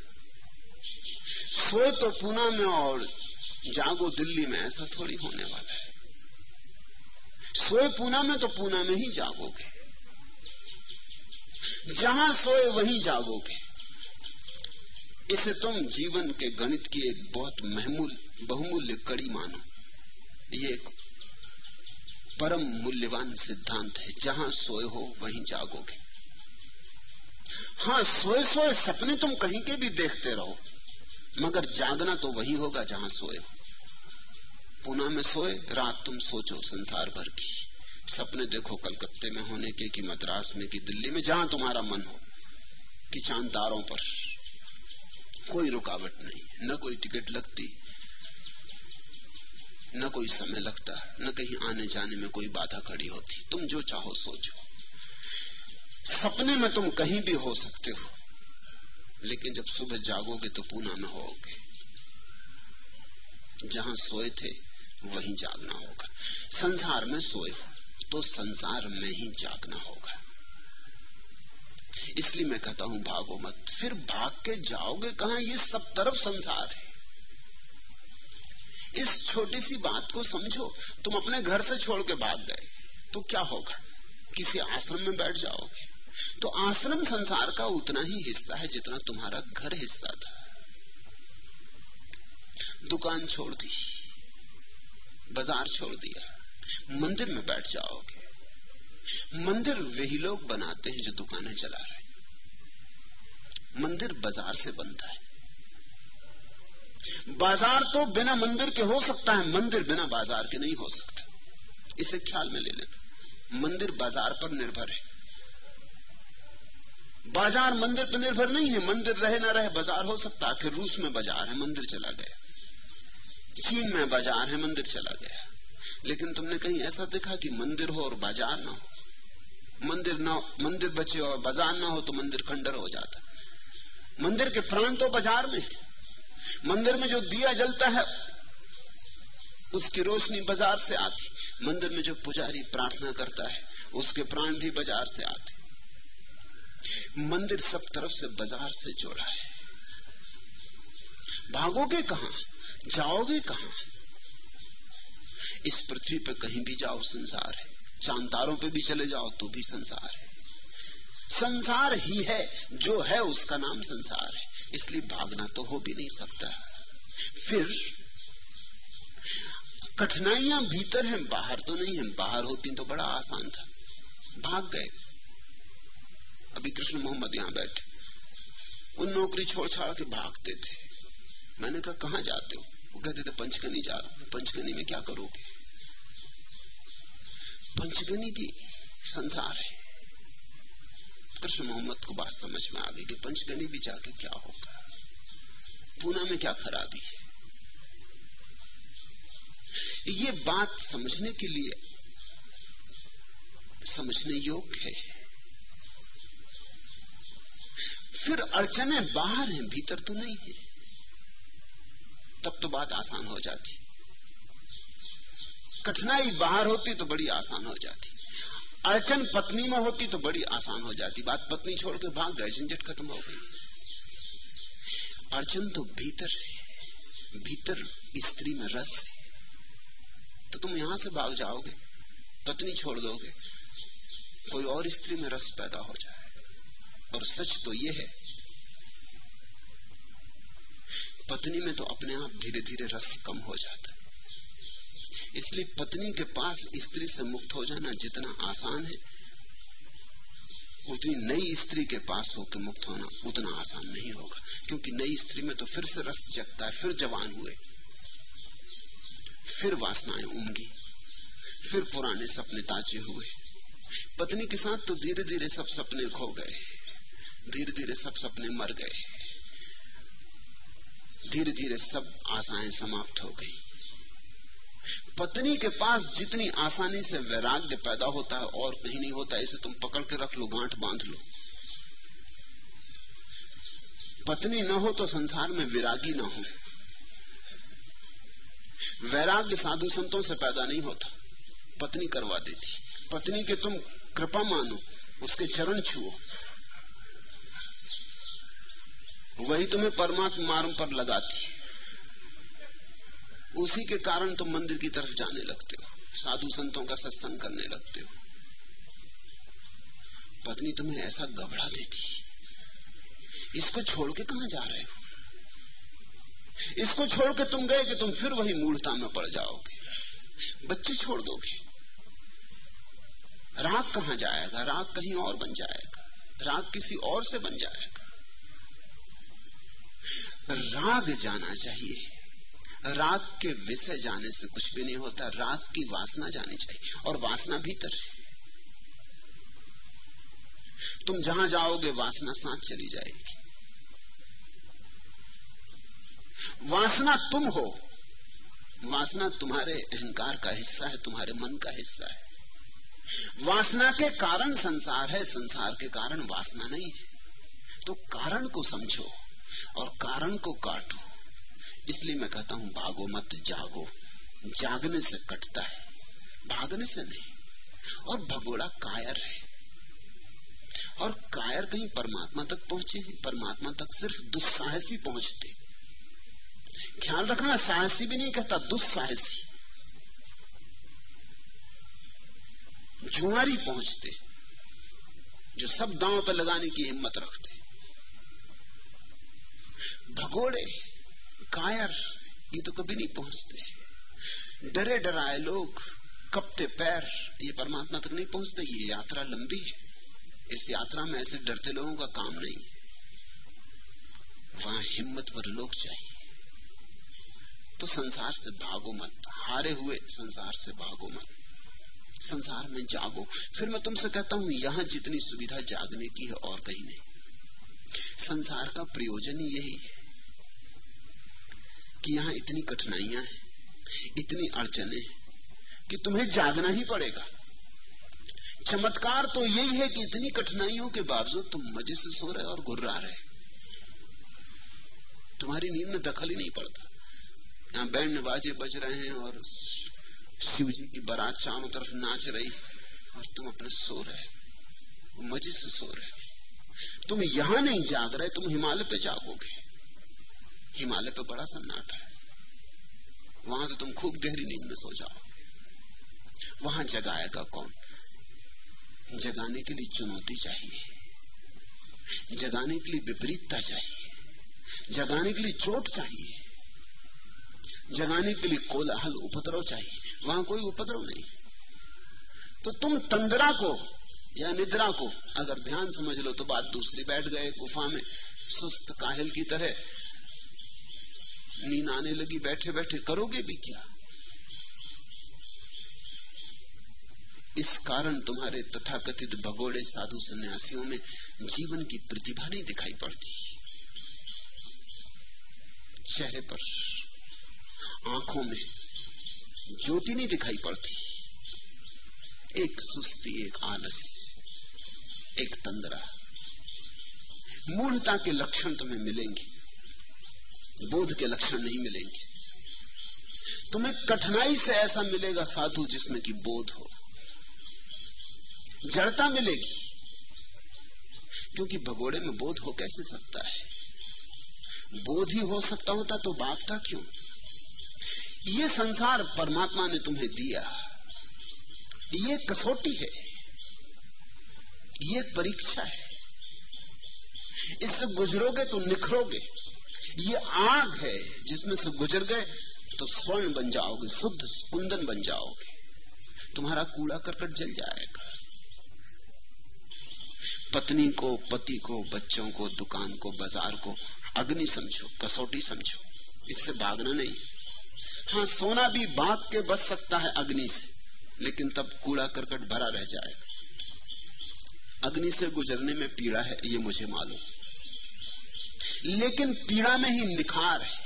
सोए तो पूना में और जागो दिल्ली में, ऐसा थोड़ी होने वाला है। सोए पूना में तो पूना में ही जागोगे। जहाँ सोए वहीं जागोगे। इसे तुम जीवन के गणित की एक बहुत महमूल, बहुमूल्य कड़ी मानो। ये एक परम मूल्यवान सिद्धांत है, जहाँ सोए हो वहीं जागोगे। हाँ सोए सोए सपने तुम कहीं के भी देखते रहो, मगर जागना तो वही होगा जहाँ सोए हो। पुना में सोए, रात तुम सोचो संसार भर की। सपने देखो कलकत्ते में होने के कि मद्रास में कि दिल्ली में, जहाँ तुम्हारा मन हो कि चाँद तारों पर कोई रुकावट नहीं, न कोई टिकट लगती, न कोई समय लगता, न कहीं आने जाने में कोई बाधा खड़ी होती। तुम जो चाहो सोचो। सपने में तुम कहीं भी हो सकते हो, लेकिन जब सुबह जागोगे तो पूना में होगे। जहाँ सोए थे वहीं जागना होगा। संसार में सोए हो तो संसार में ही जागना होगा। इसलिए मैं कहता हूँ, भागो मत। फिर भाग के जाओगे कहा? ये सब तरफ़ संसार है। इस छोटी सी बात को समझो, तुम अपने घर से छोड़ के भाग गए तो क्या होगा? किसी आश्रम में बैठ जाओगे। तो आश्रम संसार का उतना ही हिस्सा है जितना तुम्हारा घर हिस्सा था। दुकान छोड़ दी। बाज़ार छोड़ दिया। मंदिर में बैठ जाओगे। मंदिर वही लोग बनाते हैं जो दुकानें चला रहे मंदिर बाज़ार से बनता है। बाज़ार तो बिना मंदिर के हो सकता है, मंदिर बिना बाज़ार के नहीं हो सकता। इसे ख्याल में ले लेना। मंदिर बाज़ार पर निर्भर है। बाज़ार मंदिर पर निर्भर नहीं है। मंदिर रहे ना रहे बाज़ार हो सकता आखिर रूस में बाज़ार है, मंदिर चला गया। चीन में बाज़ार है, मंदिर चला गया। लेकिन तुमने कहीं ऐसा देखा कि मंदिर हो और बाज़ार ना हो? मंदिर ना मंदिर बचे और बाज़ार ना हो तो मंदिर खंडर हो जाता। मंदिर के प्राण तो बाज़ार में मंदिर में जो दिया जलता है, उसकी रोशनी बाज़ार से आती। मंदिर में जो पुजारी प्रार्थना करता है, उसके प्राण भी बाज़ार से आते। मंदिर सब तरफ़ से बाज़ार से जोड़ा है। भागोगे कहा? जाओगे कहा? इस पृथ्वी पर कहीं भी जाओ, संसार है। चांतारों पे भी चले जाओ तो भी संसार है। संसार ही है, जो है उसका नाम संसार है। इसलिए भागना तो हो भी नहीं सकता। फिर, कठिनाइयाँ भीतर हैं, बाहर तो नहीं है। बाहर होती तो बड़ा आसान था। भाग गए। अभी कृष्ण मोहम्मद यहाँ बैठे। उन नौकरी छोड़ छाड़ के भागते थे। मैंने कहा, कहाँ जाते हो? वो कहते थे, पंचगनी जा रहा हूँ पंचगनी में क्या करोगे? पंचगनी भी संसार है। कृष्ण मोहम्मद को बात समझ में आ गई कि पंचगनी भी जाके क्या होगा? पूना में क्या खराबी है? ये बात समझने के लिए समझने योग्य है। फिर अड़चने बाहर हैं, भीतर तो नहीं है। तब तो बात आसान हो जाती। कठिनाई बाहर होती तो बड़ी आसान हो जाती। अड़चन पत्नी में होती तो बड़ी आसान हो जाती। बात पत्नी छोड़ के भाग गए, झंझट खत्म हो गई। अड़चन तो भीतर है भीतर स्त्री में रस है तो तुम यहाँ से भाग जाओगे, पत्नी छोड़ दोगे। कोई और स्त्री में रस पैदा हो जाए। और सच तो यह है पत्नी में तो अपने आप धीरे धीरे रस कम हो जाता है। इसलिए पत्नी के पास स्त्री से मुक्त हो जाना जितना आसान है, उतनी नई स्त्री के पास होकर मुक्त होना उतना आसान नहीं होगा। क्योंकि नई स्त्री में तो फिर से रस जगता है, फिर जवान हुए। फिर वासनाएँ उमगी, फिर पुराने सपने ताजे हुए। पत्नी के साथ तो धीरे धीरे सब सपने खो गए, धीरे धीरे सब सपने मर गए। धीरे धीरे सब आशाएँ समाप्त हो गई। पत्नी के पास जितनी आसानी से वैराग्य पैदा होता है और कहीं नहीं होता, इसे तुम पकड़ के रख लो, गांठ बाँध लो। पत्नी न हो तो संसार में विरागी ना हो। वैराग्य साधु संतों से पैदा नहीं होता। पत्नी करवा देती। पत्नी के तुम कृपा मानो, उसके चरण छुओ। वही तुम्हें परमात्मा मार्ग पर लगाती उसी के कारण तुम मंदिर की तरफ़ जाने लगते हो। साधु संतों का सत्संग करने लगते हो। पत्नी तुम्हें ऐसा गबड़ा देती इसको छोड़ के कहा जा रहे हो? इसको छोड़ के तुम गए कि तुम फिर वही मूर्ता में पड़ जाओगे। बच्चे छोड़ दोगे। राग कहाँ जाएगा? राग कहीं और बन जाएगा। राग किसी और से बन जाएगा। राग जाना चाहिए। राग के विषय जाने से कुछ भी नहीं होता, राग की वासना जानी चाहिए, और वासना भीतर है। तुम जहाँ जाओगे, वासना साथ चली जाएगी। वासना तुम हो, वासना तुम्हारे अहंकार का हिस्सा है, तुम्हारे मन का हिस्सा है। वासना के कारण संसार है, संसार के कारण वासना नहीं है। तो कारण को समझो। और कारण को काटो। इसलिए मैं कहता हूँ, भागो मत, जागो। जागने से कटता है, भागने से नहीं। और भगोड़ा कायर है। और कायर कहीं परमात्मा तक पहुँचे परमात्मा तक सिर्फ़ दुस्साहसी पहुँचते। ख्याल रखना, साहसी भी नहीं कहता, दुस्साहसी। जुआरी पहुँचते, जो सब दांव पर लगाने की हिम्मत रखते। भगोड़े, कायर, ये तो कभी नहीं पहुँचते। डरे डराए लोग, कपते पैर, ये परमात्मा तक नहीं पहुँचते, ये यात्रा लंबी है। इस यात्रा में ऐसे डरते लोगों का काम नहीं। वहाँ हिम्मतवर लोग चाहिए। तो संसार से भागो मत, हारे हुए संसार से भागो मत। संसार में जागो। फिर मैं तुमसे कहता हूँ, यहाँ जितनी सुविधा जागने की है और कहीं नहीं। संसार का प्रयोजन यही है कि यहाँ इतनी कठिनाइयाँ हैं, इतनी अड़चने कि तुम्हें जागना ही पड़ेगा। चमत्कार तो यही है कि इतनी कठिनाइयों के बावजूद तुम मज़े से सो रहे और गुर्रा रहे। तुम्हारी नींद में दखल ही नहीं पड़ता। यहाँ बैंड बाजे बज रहे हैं और शिव जी की बारात चारों तरफ़ नाच रही और तुम अपने सो रहे मज़े से सो रहे तुम यहाँ नहीं जाग रहे, तुम हिमालय पे जागोगे। हिमालय पे बड़ा सन्नाटा है। वहाँ तो तुम खूब गहरी नींद में सो जाओ। वहाँ जगाएगा कौन? जगाने के लिए चुनौती चाहिए। जगाने के लिए विपरीतता चाहिए। जगाने के लिए चोट चाहिए। जगाने के लिए कोलाहल, उपद्रव चाहिए। वहाँ कोई उपद्रव नहीं। तो तुम तंद्रा को या निद्रा को अगर ध्यान समझ लो तो बात दूसरी बैठ गए गुफा में, सुस्त काहिल की तरह। नींद आने लगी, बैठे बैठे, करोगे भी क्या? इस कारण तुम्हारे तथाकथित भगोड़े साधु सन्यासियों में जीवन की प्रतिभा नहीं दिखाई पड़ती। चेहरे पर आँखों में ज्योति नहीं दिखाई पड़ती। एक सुस्ती, एक आलस। एक तंद्रा। मूढ़ता के लक्षण तुम्हें मिलेंगे, बोध के लक्षण नहीं मिलेंगे। तुम्हें कठिनाई से ऐसा मिलेगा साधु जिसमें कि बोध हो। जड़ता मिलेगी, क्योंकि भगोड़े में बोध हो कैसे सकता है? बोध ही हो सकता होता तो भागता क्यों? ये संसार परमात्मा ने तुम्हें दिया। ये कसौटी है। ये परीक्षा है। इससे गुजरोगे तो निखरोगे। ये आग है जिसमें से गुजर गए तो स्वर्ण बन जाओगे, शुद्ध कुंदन बन जाओगे। तुम्हारा कूड़ा करकट जल जाएगा। पत्नी को, पति को, बच्चों को, दुकान को, बाज़ार को अग्नि समझो, कसौटी समझो। इससे भागना नहीं। हाँ सोना भी भाग के बच सकता है अग्नि से, लेकिन तब कूड़ा करकट भरा रह जाएगा। अग्नि से गुजरने में पीड़ा है, ये मुझे मालूम। लेकिन पीड़ा में ही निखार है।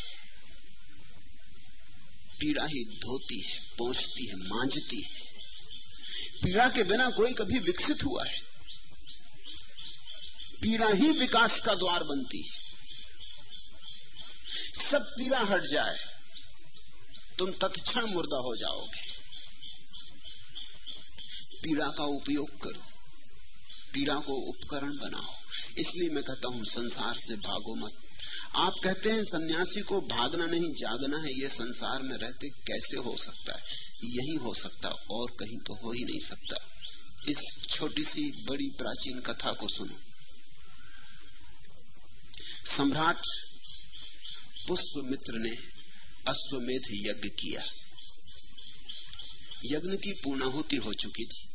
पीड़ा ही धोती है पहुँचती है, मांझती है। पीड़ा के बिना कोई कभी विकसित हुआ है। पीड़ा ही विकास का द्वार बनती है। सब पीड़ा हट जाए, तुम तत्क्षण मुर्दा हो जाओगे। पीड़ा का उपयोग करो। पीड़ा को उपकरण बनाओ। इसलिए मैं कहता हूँ, संसार से भागो मत। आप कहते हैं, सन्यासी को भागना नहीं, जागना है, ये संसार में रहते कैसे हो सकता है? यही हो सकता, और कहीं तो हो ही नहीं सकता। इस छोटी सी बड़ी, प्राचीन कथा को सुनो। सम्राट पुष्पमित्र ने अश्वमेध यज्ञ किया। यज्ञ की पूर्णाहुति हो चुकी थी।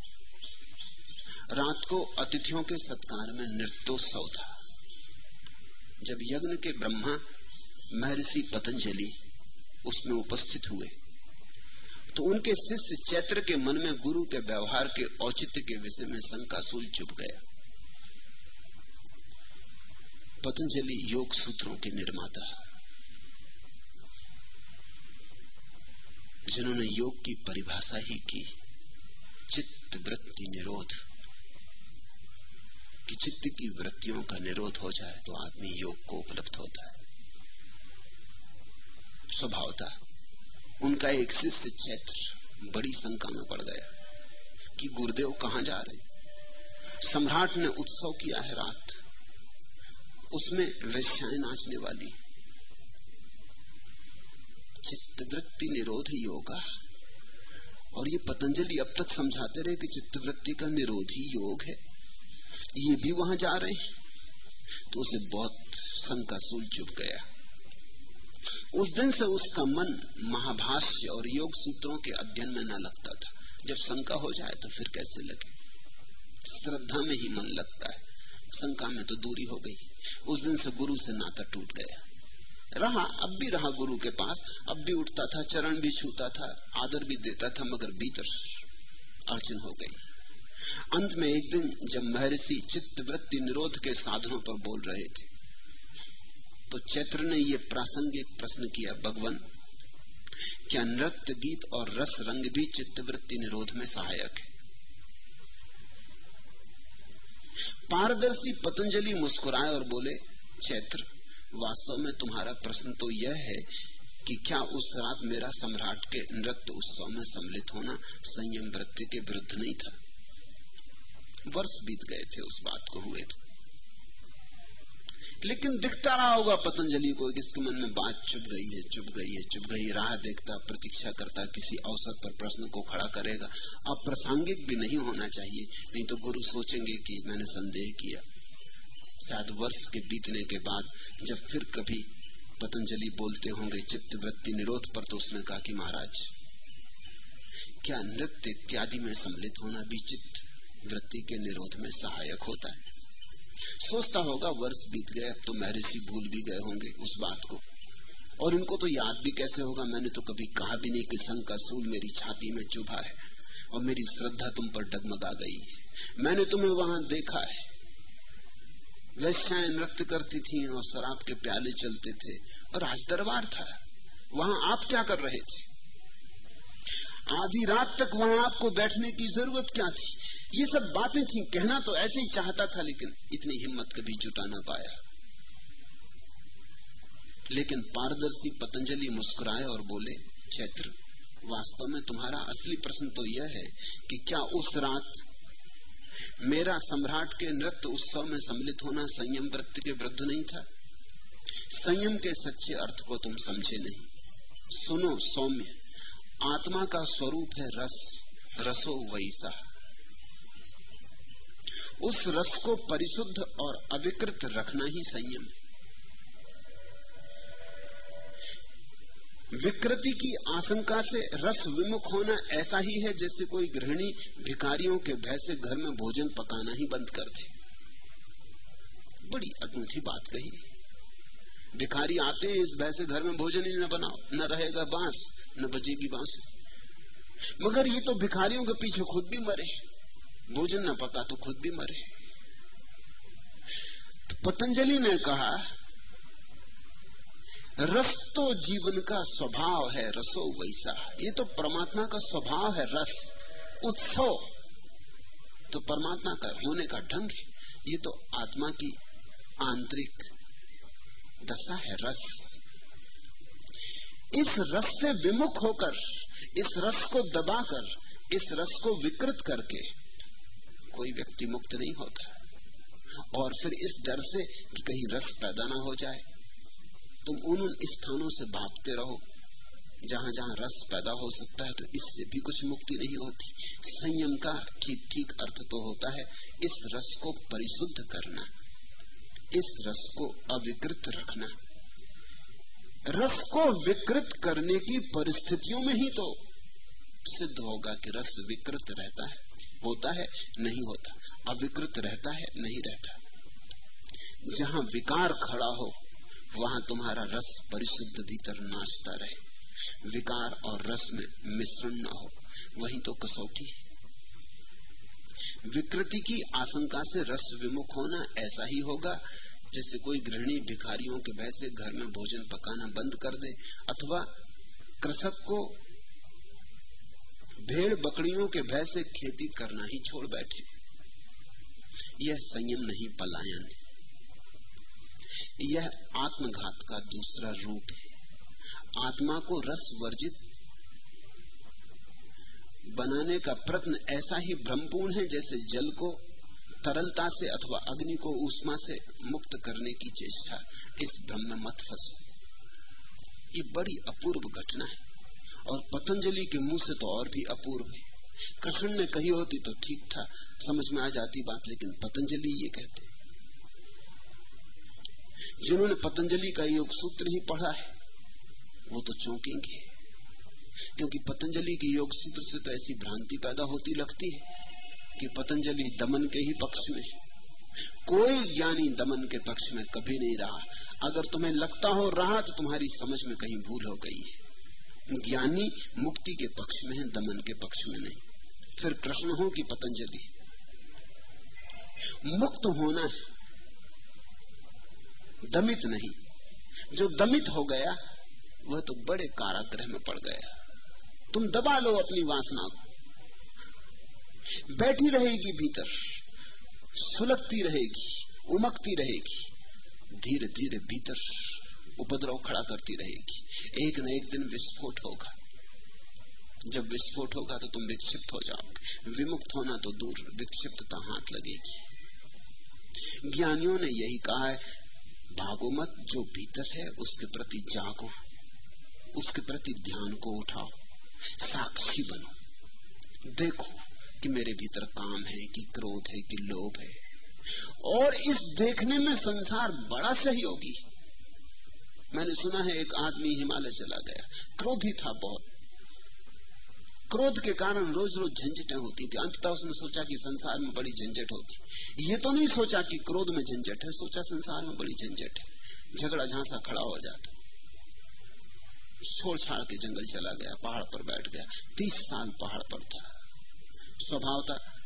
रात को अतिथियों के सत्कार में नृत्योत्सव था। जब यज्ञ के ब्रह्मा, महर्षि पतंजलि उसमें उपस्थित हुए तो उनके शिष्य चैत्र के मन में गुरु के व्यवहार के औचित्य के विषय में शंकासूल चुप गया। पतंजलि योग सूत्रों के निर्माता। जिन्होंने योग की परिभाषा ही की, चित्त वृत्ति निरोध। कि चित्त की वृत्तियों का निरोध हो जाए तो आदमी योग को उपलब्ध होता है। स्वभावता उनका एक शिष्य चैत्र बड़ी शंका में पड़ गया कि गुरुदेव कहाँ जा रहे सम्राट ने उत्सव किया है रात। उसमें वैश्याएँ नाचने वाली। चित्त वृत्ति निरोध योगा। और ये पतंजलि अब तक समझाते रहे कि चित्तवृत्ति का निरोध ही योग है। ये भी वहाँ जा रहे हैं। तो उसे बहुत शंका सूल चुप गया। उस दिन से उसका मन महाभाष्य और योग सूत्रों के अध्ययन में न लगता था। जब शंका हो जाए तो फिर कैसे लगे? श्रद्धा में ही मन लगता है। शंका में तो दूरी हो गई। उस दिन से गुरु से नाता टूट गया। रहा, अब भी रहा गुरु के पास। अब भी उठता था, चरण भी छूता था, आदर भी देता था, मगर भीतर अड़चन हो गई। अंत में एक दिन जब महर्षि चित्त वृत्ति निरोध के साधनों पर बोल रहे थे तो चैत्र ने यह प्रासंगिक प्रश्न किया, भगवान, क्या नृत्य गीत और रस रंग भी चित्त वृत्ति निरोध में सहायक है? पारदर्शी पतंजलि मुस्कुराए और बोले, चैत्र, वास्तव में तुम्हारा प्रश्न तो यह है कि क्या उस रात मेरा सम्राट के नृत्य उत्सव में सम्मिलित होना संयम वृत्ति के विरुद्ध नहीं था? वर्ष बीत गए थे उस बात को हुए थे। लेकिन दिखता रहा होगा पतंजलि को इसके मन में बात चुप गई है, चुप गई है, चुप गई राह देखता, प्रतीक्षा करता, किसी अवसर पर प्रश्न को खड़ा करेगा। अप्रासंगिक भी नहीं होना चाहिए, नहीं तो गुरु सोचेंगे कि मैंने संदेह किया। शायद वर्ष के बीतने के बाद जब फिर कभी पतंजलि बोलते होंगे चित्त वृत्ति निरोध पर तो उसने कहा कि महाराज, क्या नृत्य इत्यादि में सम्मिलित होना भी चित्त वृत्ति के निरोध में सहायक होता है। सोचता होगा, वर्ष बीत गए, अब तो महर्षि भूल भी गए होंगे उस बात को। और इनको तो याद भी कैसे होगा, मैंने तो कभी कहा भी नहीं कि संघ का सूल मेरी छाती में चुभा है और मेरी श्रद्धा तुम पर डगमगा गई। मैंने तुम्हें वहाँ देखा है। वैश्याएँ नृत्य करती थी और शराब के प्याले चलते थे और राज दरबार था। वहाँ आप क्या कर रहे थे? आधी रात तक वहाँ आपको बैठने की ज़रूरत क्या थी? ये सब बातें थी। कहना तो ऐसे ही चाहता था, लेकिन इतनी हिम्मत कभी जुटा ना पाया। लेकिन पारदर्शी पतंजलि मुस्कुराए और बोले, चैत्र, वास्तव में तुम्हारा असली प्रश्न तो यह है कि क्या उस रात मेरा सम्राट के नृत्य उत्सव में सम्मिलित होना संयम वृत्ति के वृद्ध नहीं था? संयम के सच्चे अर्थ को तुम समझे नहीं। सुनो सौम्य, आत्मा का स्वरूप है रस, रसो वैसा। उस रस को परिशुद्ध और अविकृत रखना ही संयम। है विकृति की आशंका से रस विमुख होना ऐसा ही है जैसे कोई गृहिणी भिखारियों के भय से घर में भोजन पकाना ही बंद कर दे। बड़ी अनूठी बात कही। भिखारी आते हैं, इस भय से घर में भोजन ही न बनाओ, न रहेगा बाँस, न बजेगी बाँस। मगर ये तो भिखारियों के पीछे खुद भी मरे। भोजन न पका तो खुद भी मरे। तो पतंजलि ने कहा, रस तो जीवन का स्वभाव है, रसो वैसा। ये तो परमात्मा का स्वभाव है, रस। उत्सव। तो परमात्मा का होने का ढंग है। ये तो आत्मा की आंतरिक दशा है, रस। इस रस से विमुख होकर, इस रस को दबाकर, इस रस को विकृत करके कोई व्यक्ति मुक्त नहीं होता। और फिर इस डर से कि कहीं रस पैदा ना हो जाए। तुम उन उन स्थानों से भागते रहो, जहाँ जहाँ रस पैदा हो सकता है तो इससे भी कुछ मुक्ति नहीं होती। संयम का ठीक ठीक अर्थ तो होता है, इस रस को परिशुद्ध करना, इस रस को अविकृत रखना। रस को विकृत करने की परिस्थितियों में ही तो सिद्ध होगा कि रस विकृत रहता है। होता है, नहीं होता। अविकृत रहता है, नहीं रहता। जहाँ विकार खड़ा हो, वहाँ तुम्हारा रस परिशुद्ध भीतर नाचता रहे। विकार और रस में मिश्रण ना हो, वही तो कसौटी है। विकृति की आशंका से रस विमुख होना ऐसा ही होगा, जैसे कोई गृहिणी भिखारियों के भय से घर में भोजन पकाना बंद कर दे, अथवा कृषक को भेड़ बकरियों के भय से खेती करना ही छोड़ बैठे। यह संयम नहीं पलायन यह आत्मघात का दूसरा रूप है। आत्मा को रस वर्जित बनाने का प्रश्न ऐसा ही भ्रमपूर्ण है जैसे जल को तरलता से अथवा अग्नि को ऊष्मा से मुक्त करने की चेष्टा। इस भ्रम में मत फंसो। ये बड़ी अपूर्व घटना है। और पतंजलि के मुँह से तो और भी अपूर्व है। कृष्ण ने कही होती तो ठीक था, समझ में आ जाती बात, लेकिन पतंजलि ये कहते जिन्होंने पतंजलि का योग सूत्र ही पढ़ा है, वो तो चौंकेंगे। क्योंकि पतंजलि के योग सूत्र से तो ऐसी भ्रांति पैदा होती लगती है कि पतंजलि दमन के ही पक्ष में कोई ज्ञानी दमन के पक्ष में कभी नहीं रहा। अगर तुम्हें लगता हो रहा तो तुम्हारी समझ में कहीं भूल हो गई है। ज्ञानी मुक्ति के पक्ष में है, दमन के पक्ष में नहीं। फिर प्रश्न हो कि पतंजलि, मुक्त होना है, दमित नहीं। जो दमित हो गया, वह तो बड़े कारागृह में पड़ गया। तुम दबा लो अपनी वासना को। बैठी रहेगी भीतर, सुलगती रहेगी, उमकती रहेगी धीरे धीरे भीतर उपद्रव खड़ा करती रहेगी। एक न एक दिन विस्फोट होगा। जब विस्फोट होगा तो तुम विक्षिप्त हो जाओगे। विमुक्त होना तो दूर, विक्षिप्तता हाथ लगेगी। ज्ञानियों ने यही कहा है, भागो मत, जो भीतर है उसके प्रति जागो, उसके प्रति ध्यान को उठाओ, साक्षी बनो। देखो कि मेरे भीतर काम है, कि क्रोध है, कि लोभ है। और इस देखने में संसार बड़ा सहयोगी। मैंने सुना है एक आदमी हिमालय चला गया। क्रोधी था बहुत। क्रोध के कारण रोज रोज झंझटें होती थी। अंततः उसने सोचा कि संसार में बड़ी झंझट होती। ये तो नहीं सोचा कि क्रोध में झंझट है, सोचा संसार में बड़ी झंझट है। झगड़ा झांसा खड़ा हो जाता। छोड़ छाड़ के जंगल चला गया, पहाड़ पर बैठ गया। तीस साल पहाड़ पर था। स्वभाव था,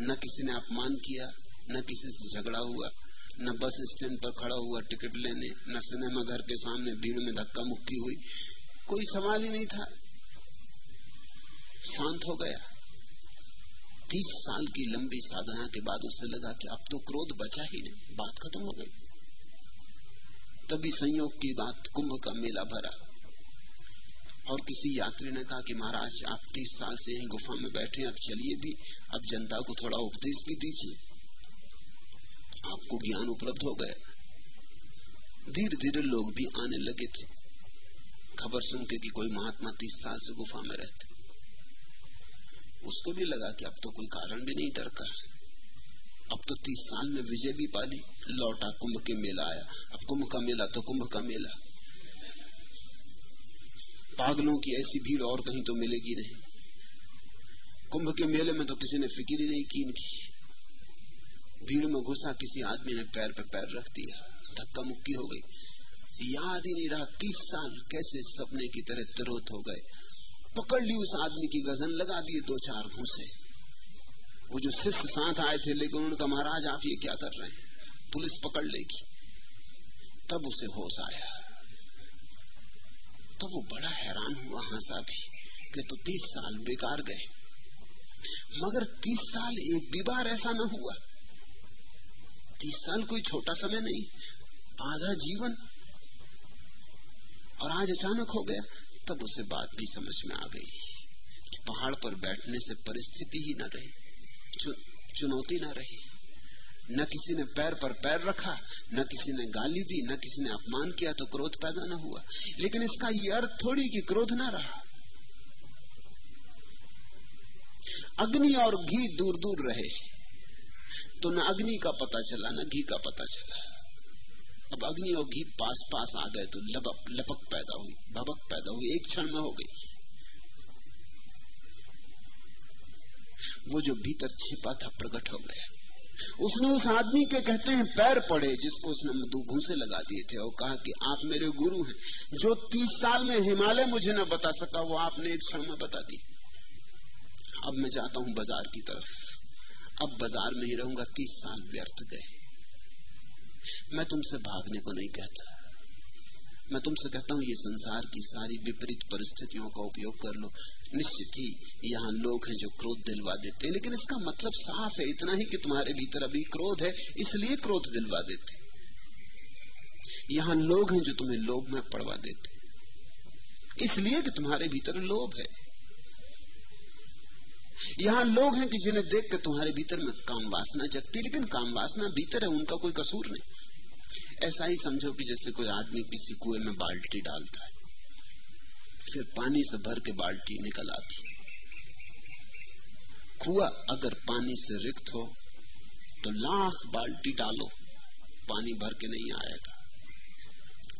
न किसी ने अपमान किया, न किसी से झगड़ा हुआ। न बस स्टैंड पर खड़ा हुआ टिकट लेने, न सिनेमा घर के सामने भीड़ में धक्का मुक्की हुई। कोई सवाल ही नहीं था। शांत हो गया। तीस साल की लंबी साधना के बाद उसे लगा कि अब तो क्रोध बचा ही नहीं, बात खत्म हो गई। तभी संयोग की बात कुंभ का मेला भरा। और किसी यात्री ने कहा कि महाराज, आप तीस साल से यही गुफा में बैठे अब चलिए भी, अब जनता को थोड़ा उपदेश भी दीजिए। आपको ज्ञान उपलब्ध हो गया धीरे धीरे लोग भी आने लगे थे। खबर सुन के कि कोई महात्मा तीस साल से गुफा में रहते। उसको भी लगा कि अब तो कोई कारण भी नहीं डर का अब तो तीस साल में विजय भी पाली। लौटा कुंभ के मेला आया। अब कुंभ का मेला तो कुंभ का मेला। पागलों की ऐसी भीड़ और कहीं तो मिलेगी नहीं। कुंभ के मेले में तो किसी ने फ़िक्र ही नहीं की इनकी। भीड़ में घुसा, किसी आदमी ने पैर पे पैर रख दिया। धक्का मुक्की हो गई। याद ही नहीं रहा तीस साल कैसे सपने की तरह तिरोत हो गए। पकड़ ली उस आदमी की गजन, लगा दिए दो चार घूसे। वो जो शिष्य साथ आए थे, लेकिन उन्होंने कहा महाराज, आप ये क्या कर रहे हैं? पुलिस पकड़ लेगी। तब उसे होश आया। तो वो बड़ा हैरान हुआ हंसा भी कि तो तीस साल बेकार गए। मगर तीस साल एक भी बार ऐसा न हुआ। तीस साल कोई छोटा समय नहीं आधा जीवन। और आज अचानक हो गया तब उसे बात भी समझ में आ गई कि पहाड़ पर बैठने से परिस्थिति ही न रही चु, चुनौती न रही। न किसी ने पैर पर पैर रखा न किसी ने गाली दी न किसी ने अपमान किया तो क्रोध पैदा न हुआ। लेकिन इसका यह अर्थ थोड़ी कि क्रोध ना रहा। अग्नि और घी दूर दूर रहे। तो न अग्नि का पता चला, न घी का पता चला। अब अग्नि और घी पास पास आ गए तो लपक लपक पैदा हुई, भबक पैदा हुई, एक क्षण में हो गई। वो जो भीतर छिपा था, प्रकट हो गया। उसने उस आदमी के कहते हैं पैर पड़े, जिसको उसने दो घूसे लगा दिए थे और कहा कि आप मेरे गुरु हैं, जो तीस साल में हिमालय मुझे न बता सका, वो आपने एक क्षण में बता दी। अब मैं जाता हूँ बाज़ार की तरफ़। अब बाज़ार में ही रहूँगा, तीस साल व्यर्थ गए। मैं तुमसे भागने को नहीं कहता। मैं तुमसे कहता हूँ, ये संसार की सारी विपरीत परिस्थितियों का उपयोग कर लो। निश्चित ही, यहाँ लोग हैं जो क्रोध दिलवा देते हैं, लेकिन इसका मतलब साफ़ है, इतना ही कि तुम्हारे भीतर अभी क्रोध है, इसलिए क्रोध दिलवा देते। यहाँ लोग हैं जो तुम्हें लोभ में पड़वा देते। इसलिए कि तुम्हारे भीतर लोभ है। यहाँ लोग हैं कि जिन्हें देख कर तुम्हारे भीतर में काम वासना जगती, लेकिन काम वासना भीतर है, उनका कोई कसूर नहीं। ऐसा ही समझो कि जैसे कोई आदमी किसी कुएँ में बाल्टी डालता है, फिर पानी से भर के बाल्टी निकल आती कुआ अगर पानी से रिक्त हो तो लाख बाल्टी डालो, पानी भर के नहीं आएगा।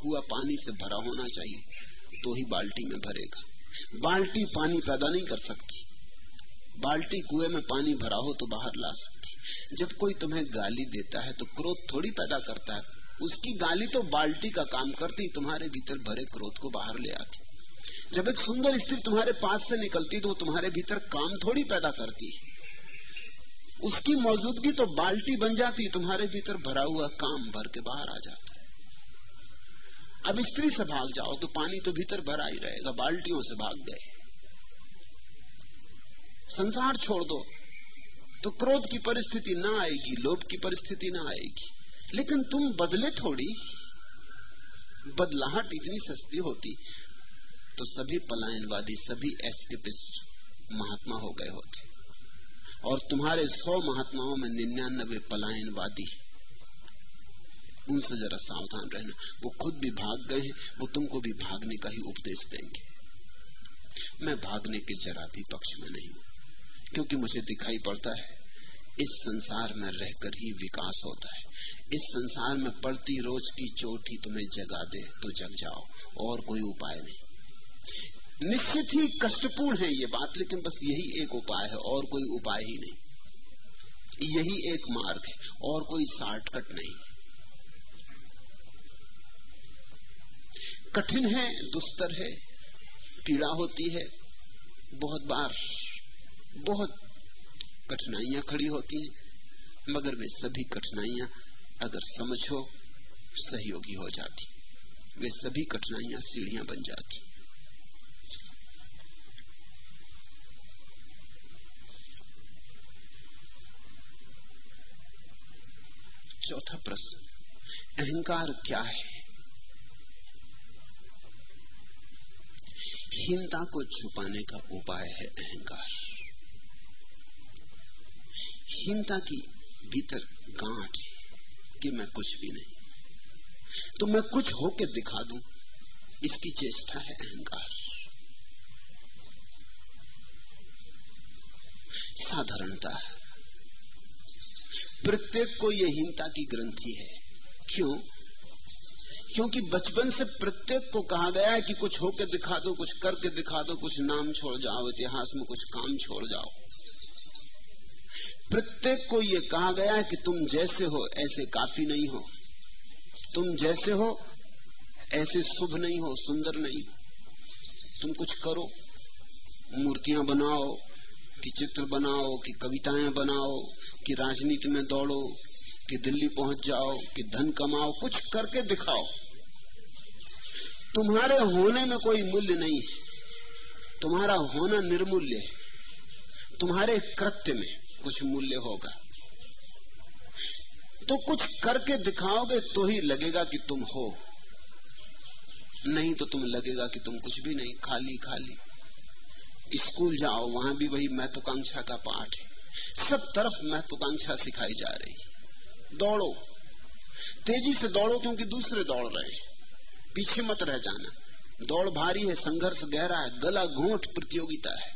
कुआ पानी से भरा होना चाहिए तो ही बाल्टी में भरेगा। बाल्टी पानी पैदा नहीं कर सकती। बाल्टी कुएँ में पानी भरा हो तो बाहर ला सकती जब कोई तुम्हें गाली देता है तो क्रोध थोड़ी पैदा करता है। उसकी गाली तो बाल्टी का काम करती, तुम्हारे भीतर भरे क्रोध को बाहर ले आती। जब एक सुंदर स्त्री तुम्हारे पास से निकलती तो तुम्हारे भीतर काम थोड़ी पैदा करती। उसकी मौजूदगी तो बाल्टी बन जाती, तुम्हारे भीतर भरा हुआ काम भर के बाहर आ जाता अब स्त्री से भाग जाओ तो पानी तो भीतर भरा ही रहेगा, बाल्टियों से भाग गए। संसार छोड़ दो। तो क्रोध की परिस्थिति ना आएगी, लोभ की परिस्थिति ना आएगी। लेकिन तुम बदले थोड़ी। बदलाहट इतनी सस्ती होती। तो सभी पलायनवादी, सभी एस्केपिस्ट महात्मा हो गए होते। और तुम्हारे सौ महात्माओं में निन्यानबे पलायनवादी, उनसे जरा सावधान रहना। वो खुद भी भाग गए हैं, वो तुमको भी भागने का ही उपदेश देंगे। मैं भागने के जरा भी पक्ष में नहीं हूँ। क्योंकि मुझे दिखाई पड़ता है, इस संसार में रहकर ही विकास होता है। इस संसार में पड़ती रोज की चोट ही तुम्हें जगा दे तो जग जाओ, और कोई उपाय नहीं। निश्चित ही कष्टपूर्ण है ये बात, लेकिन बस यही एक उपाय है, और कोई उपाय ही नहीं। यही एक मार्ग है, और कोई शॉर्टकट नहीं। कठिन है, दुस्तर है, पीड़ा होती है, बहुत बार बहुत कठिनाइयाँ खड़ी होती हैं, मगर वे सभी कठिनाइयाँ अगर समझो, सहयोगी हो जाती। वे सभी कठिनाइयाँ सीढ़ियाँ बन जाती। चौथा प्रश्न, अहंकार क्या है? हीनता को छुपाने का उपाय है अहंकार। हीनता की भीतर गांठ कि मैं कुछ भी नहीं। तो मैं कुछ होके दिखा दूँ, इसकी चेष्टा है अहंकार। साधारणता, प्रत्येक को यह हीनता की ग्रंथि है। क्यों? क्योंकि बचपन से प्रत्येक को कहा गया है कि कुछ होके दिखा दो, कुछ करके दिखा दो, कुछ नाम छोड़ जाओ, इतिहास में कुछ काम छोड़ जाओ। प्रत्येक को यह कहा गया है कि तुम जैसे हो, ऐसे काफ़ी नहीं हो। तुम जैसे हो, ऐसे शुभ नहीं हो, सुंदर नहीं। तुम कुछ करो, मूर्तियाँ बनाओ, कि चित्र बनाओ, कि कविताएँ बनाओ, कि राजनीति में दौड़ो, कि दिल्ली पहुँच जाओ, कि धन कमाओ, कुछ करके दिखाओ। तुम्हारे होने में कोई मूल्य नहीं है। तुम्हारा होना निर्मूल्य है। तुम्हारे कृत्य में। कुछ मूल्य होगा। तो कुछ करके दिखाओगे तो ही लगेगा कि तुम हो। नहीं तो तुम लगेगा कि तुम कुछ भी नहीं, खाली खाली। स्कूल जाओ, वहाँ भी वही महत्वाकांक्षा का पाठ है। सब तरफ़ महत्वाकांक्षा सिखाई जा रही दौड़ो। तेज़ी से दौड़ो क्योंकि दूसरे दौड़ रहे पीछे मत रह जाना। दौड़ भारी है, संघर्ष गहरा है, गला घोट प्रतियोगिता है।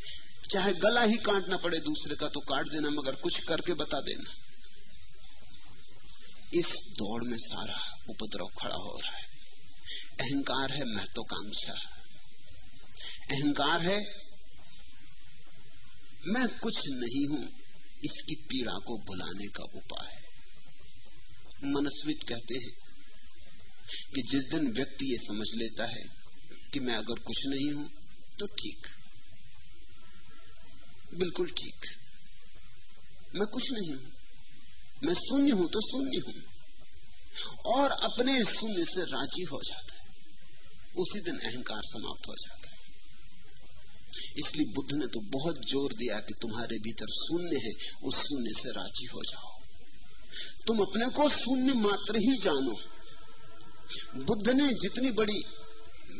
चाहे गला ही काटना पड़े दूसरे का तो काट देना, मगर कुछ करके बता देना। इस दौड़ में सारा उपद्रव खड़ा हो रहा है। अहंकार है, महत्वाकांक्षा। अहंकार है, मैं कुछ नहीं हूँ, इसकी पीड़ा को बुलाने का उपाय मनस्वित कहते हैं कि जिस दिन व्यक्ति ये समझ लेता है कि मैं अगर कुछ नहीं हूँ तो ठीक। बिल्कुल ठीक। मैं कुछ नहीं हूँ। मैं शून्य हूँ तो शून्य हूँ। और अपने शून्य से राज़ी हो जाता है। उसी दिन अहंकार समाप्त हो जाता है। इसलिए बुद्ध ने तो बहुत ज़ोर दिया कि तुम्हारे भीतर शून्य है, उस शून्य से राज़ी हो जाओ। तुम अपने को शून्य मात्र ही जानो। बुद्ध ने जितनी बड़ी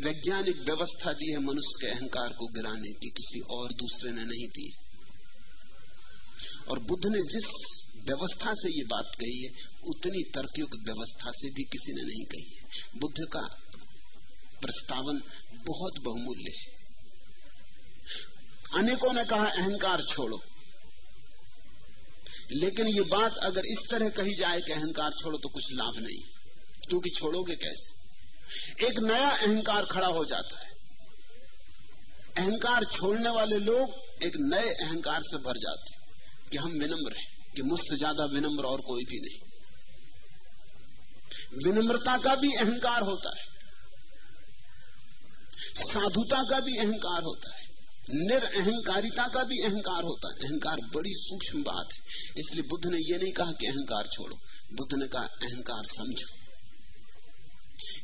वैज्ञानिक व्यवस्था दी है, मनुष्य के अहंकार को गिराने की किसी और दूसरे ने नहीं दी। और बुद्ध ने जिस व्यवस्था से ये बात कही है, उतनी तर्कयुक्त व्यवस्था से भी किसी ने नहीं कही है। बुद्ध का प्रस्तावन बहुत बहुमूल्य है। अनेकों ने कहा, अहंकार छोड़ो। लेकिन ये बात अगर इस तरह कही जाए कि अहंकार छोड़ो तो कुछ लाभ नहीं। क्योंकि छोड़ोगे कैसे? एक नया अहंकार खड़ा हो जाता है। अहंकार छोड़ने वाले लोग एक नए अहंकार से भर जाते कि हम विनम्र हैं, कि मुझसे ज़्यादा विनम्र और कोई भी नहीं। विनम्रता का भी अहंकार होता है। साधुता का भी अहंकार होता है। निरअहकारिता का भी अहंकार होता है। अहंकार बड़ी सूक्ष्म बात है। इसलिए बुद्ध ने यह नहीं कहा कि अहंकार छोड़ो। बुद्ध ने कहा, अहंकार समझो।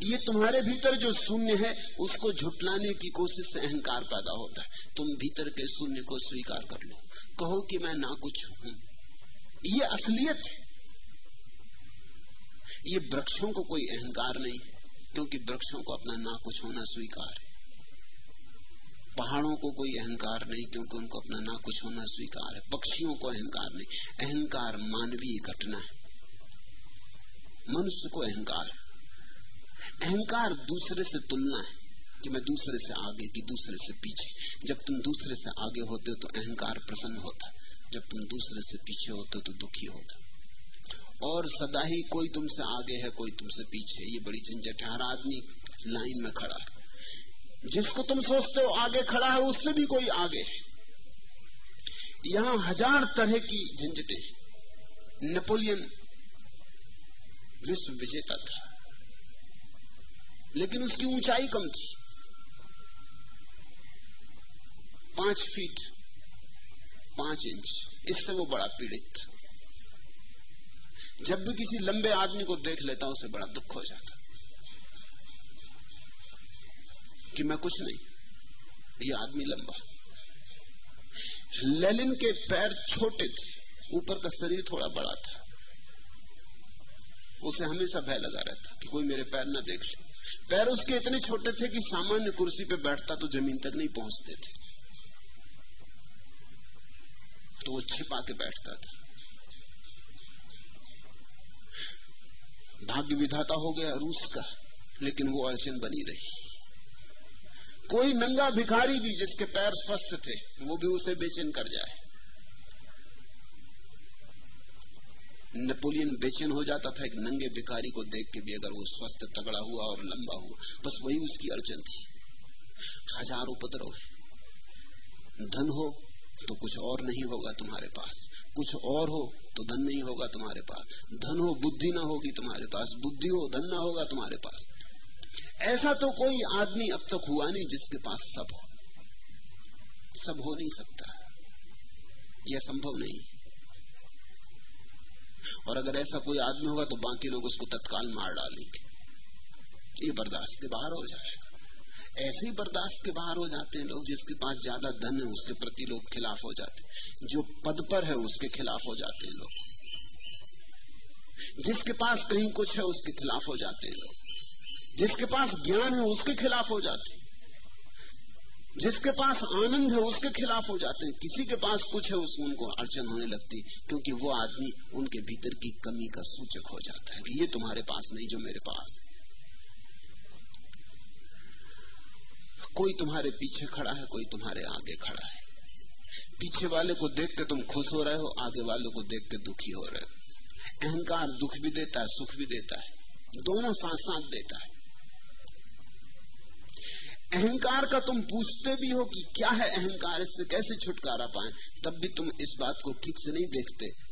ये तुम्हारे भीतर जो शून्य है, उसको झुटलाने की कोशिश से अहंकार पैदा होता है। तुम भीतर के शून्य को स्वीकार कर लो। कहो कि मैं ना कुछ हूँ। ये असलियत है। ये वृक्षों को कोई अहंकार नहीं, क्योंकि वृक्षों को अपना ना कुछ होना स्वीकार है। पहाड़ों को कोई अहंकार नहीं, क्योंकि उनको अपना ना कुछ होना स्वीकार है। पक्षियों को अहंकार नहीं। अहंकार मानवीय घटना है। मनुष्य को अहंकार अहंकार दूसरे से तुलना है। कि मैं दूसरे से आगे, कि दूसरे से पीछे। जब तुम दूसरे से आगे होते हो तो अहंकार प्रसन्न होता जब तुम दूसरे से पीछे होते हो तो दुखी होता और सदा ही कोई तुमसे आगे है, कोई तुमसे पीछे। ये बड़ी झंझट है हर आदमी लाइन में खड़ा है। जिसको तुम सोचते हो आगे खड़ा है, उससे भी कोई आगे है। यहाँ हज़ार तरह की झंझटें। नेपोलियन विश्व विजेता था। लेकिन उसकी ऊंचाई कम थी। पाँच फीट, पाँच इंच। इससे वो बड़ा पीड़ित था। जब भी किसी लंबे आदमी को देख लेता, उसे बड़ा दुख हो जाता। कि मैं कुछ नहीं, ये आदमी लंबा। लेलिन के पैर छोटे थे, ऊपर का शरीर थोड़ा बड़ा था। उसे हमेशा भय लगा रहता कि कोई मेरे पैर ना देख ले। पैर उसके इतने छोटे थे कि सामान्य कुर्सी पे बैठता तो ज़मीन तक नहीं पहुँचते थे। तो वो छिपा के बैठता था। भाग्य विधाता हो गया रूस का, लेकिन वो अड़चन बनी रही। कोई नंगा भिखारी भी जिसके पैर स्वस्थ थे, वो भी उसे बेचैन कर जाए। नेपोलियन बेचैन हो जाता था एक नंगे भिखारी को देख के भी अगर वो स्वस्थ, तगड़ा हुआ और लंबा हुआ। बस वही उसकी अड़चन थी। हज़ारों है धन हो तो कुछ और नहीं होगा तुम्हारे पास। कुछ और हो तो धन नहीं होगा तुम्हारे पास। धन हो, बुद्धि ना होगी तुम्हारे पास। बुद्धि हो, धन ना होगा तुम्हारे पास। ऐसा तो कोई आदमी अब तक हुआ नहीं जिसके पास सब हो। सब हो नहीं सकता। यह संभव नहीं। और अगर ऐसा कोई आदमी होगा तो बाकी लोग उसको तत्काल मार डालेंगे। ये बर्दाश्त के बाहर हो जाएगा। ऐसे ही बर्दाश्त के बाहर हो जाते हैं लोग जिसके पास ज़्यादा धन है, उसके प्रति लोग खिलाफ हो जाते जो पद पर है, उसके खिलाफ हो जाते हैं लोग। जिसके पास कहीं कुछ है, उसके खिलाफ हो जाते हैं लोग। जिसके पास ज्ञान है, उसके खिलाफ हो जाते हैं। जिसके पास आनंद है, उसके खिलाफ हो जाते हैं। किसी के पास कुछ है, उसमें उनको अड़चन होने लगती क्योंकि वो आदमी उनके भीतर की कमी का सूचक हो जाता है कि ये तुम्हारे पास नहीं, जो मेरे पास कोई तुम्हारे पीछे खड़ा है, कोई तुम्हारे आगे खड़ा है। पीछे वाले को देख के तुम खुश हो रहे हो, आगे वाले को देख के दुखी हो रहे हो। अहंकार दुख भी देता है, सुख भी देता है। दोनों साथ साथ देता है। अहंकार का तुम पूछते भी हो कि क्या है अहंकार, इससे कैसे छुटकारा पाए? तब भी तुम इस बात को ठीक से नहीं देखते।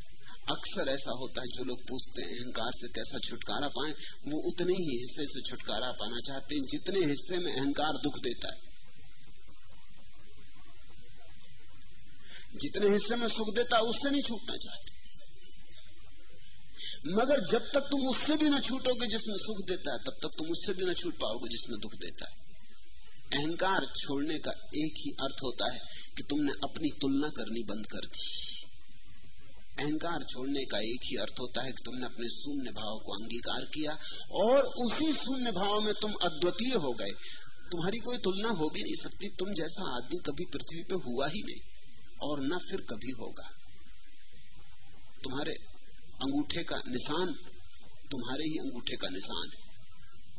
अक्सर ऐसा होता है, जो लोग पूछते हैं, अहंकार से कैसा छुटकारा पाए, वो उतने ही हिस्से से छुटकारा पाना चाहते हैं, जितने हिस्से में अहंकार दुख देता है। जितने हिस्से में सुख देता है, उससे नहीं छूटना चाहते। मगर जब तक तुम उससे भी ना छूटोगे जिसमें सुख देता है, तब तक तुम उससे भी ना छूट पाओगे जिसमें दुख देता है। अहंकार छोड़ने का एक ही अर्थ होता है कि तुमने अपनी तुलना करनी बंद कर दी। अहंकार छोड़ने का एक ही अर्थ होता है कि तुमने अपने शून्य भाव को अंगीकार किया और उसी शून्य भाव में तुम अद्वितीय हो गए। तुम्हारी कोई तुलना हो भी नहीं सकती, तुम जैसा आदमी कभी पृथ्वी पे हुआ ही नहीं और न फिर कभी होगा। तुम्हारे अंगूठे का निशान, तुम्हारे ही अंगूठे का निशान। है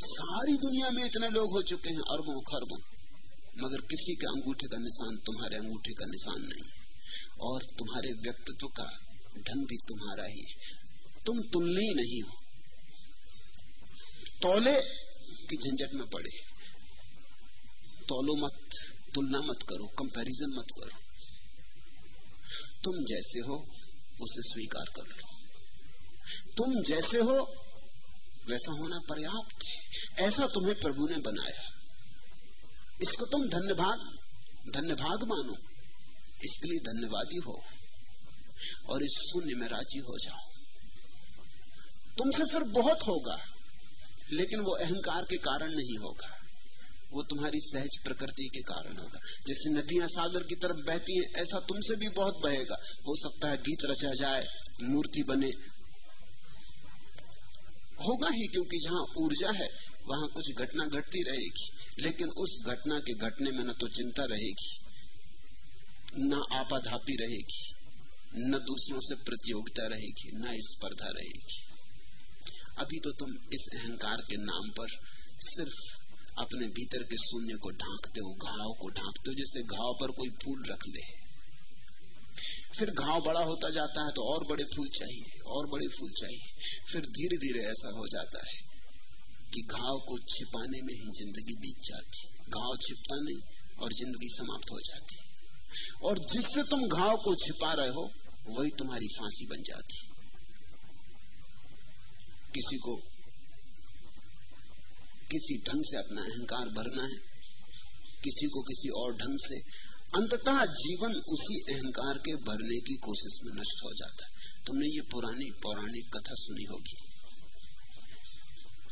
सारी दुनिया में इतने लोग हो चुके हैं, अरबों खरबों मगर किसी के अंगूठे का निशान, तुम्हारे अंगूठे का निशान नहीं। और तुम्हारे व्यक्तित्व का ढंग भी तुम्हारा ही है। तुम ही नहीं हो। तोले की झंझट में पड़े। तोलो मत, तुलना मत करो कंपैरिजन मत करो। तुम जैसे हो, उसे स्वीकार कर लो। तुम जैसे हो, वैसा होना पर्याप्त है। ऐसा तुम्हें प्रभु ने बनाया। इसको तुम धन्यभाग धन्यभाग मानो। इसके लिए धन्यवादी हो। और इस शून्य में राज़ी हो जाओ। तुमसे फिर बहुत होगा, लेकिन वो अहंकार के कारण नहीं होगा। वो तुम्हारी सहज प्रकृति के कारण होगा। जैसे नदियाँ सागर की तरफ़ बहती हैं, ऐसा तुमसे भी बहुत बहेगा। हो सकता है गीत रचा जाए, मूर्ति बने। होगा ही, क्योंकि जहाँ ऊर्जा है, वहाँ कुछ घटना घटती रहेगी। लेकिन उस घटना के घटने में न तो चिंता रहेगी, न आपाधापी रहेगी। न दूसरों से प्रतियोगिता रहेगी, न स्पर्धा रहेगी। अभी तो तुम इस अहंकार के नाम पर सिर्फ़ अपने भीतर के शून्य को ढांकते हो, घाव को ढांकते हो जैसे घाव पर कोई फूल रख ले। फिर घाव बड़ा होता जाता है तो और बड़े फूल चाहिए, और बड़े फूल चाहिए। फिर धीरे धीरे ऐसा हो जाता है कि घाव को छिपाने में ही ज़िंदगी बीत जाती। घाव छिपता नहीं और ज़िंदगी समाप्त हो जाती। और जिससे तुम घाव को छिपा रहे हो, वही तुम्हारी फांसी बन जाती। किसी को किसी ढंग से अपना अहंकार भरना है, किसी को किसी और ढंग से, अंततः जीवन उसी अहंकार के भरने की कोशिश में नष्ट हो जाता है। तुमने ये पुरानी पौराणिक कथा सुनी होगी।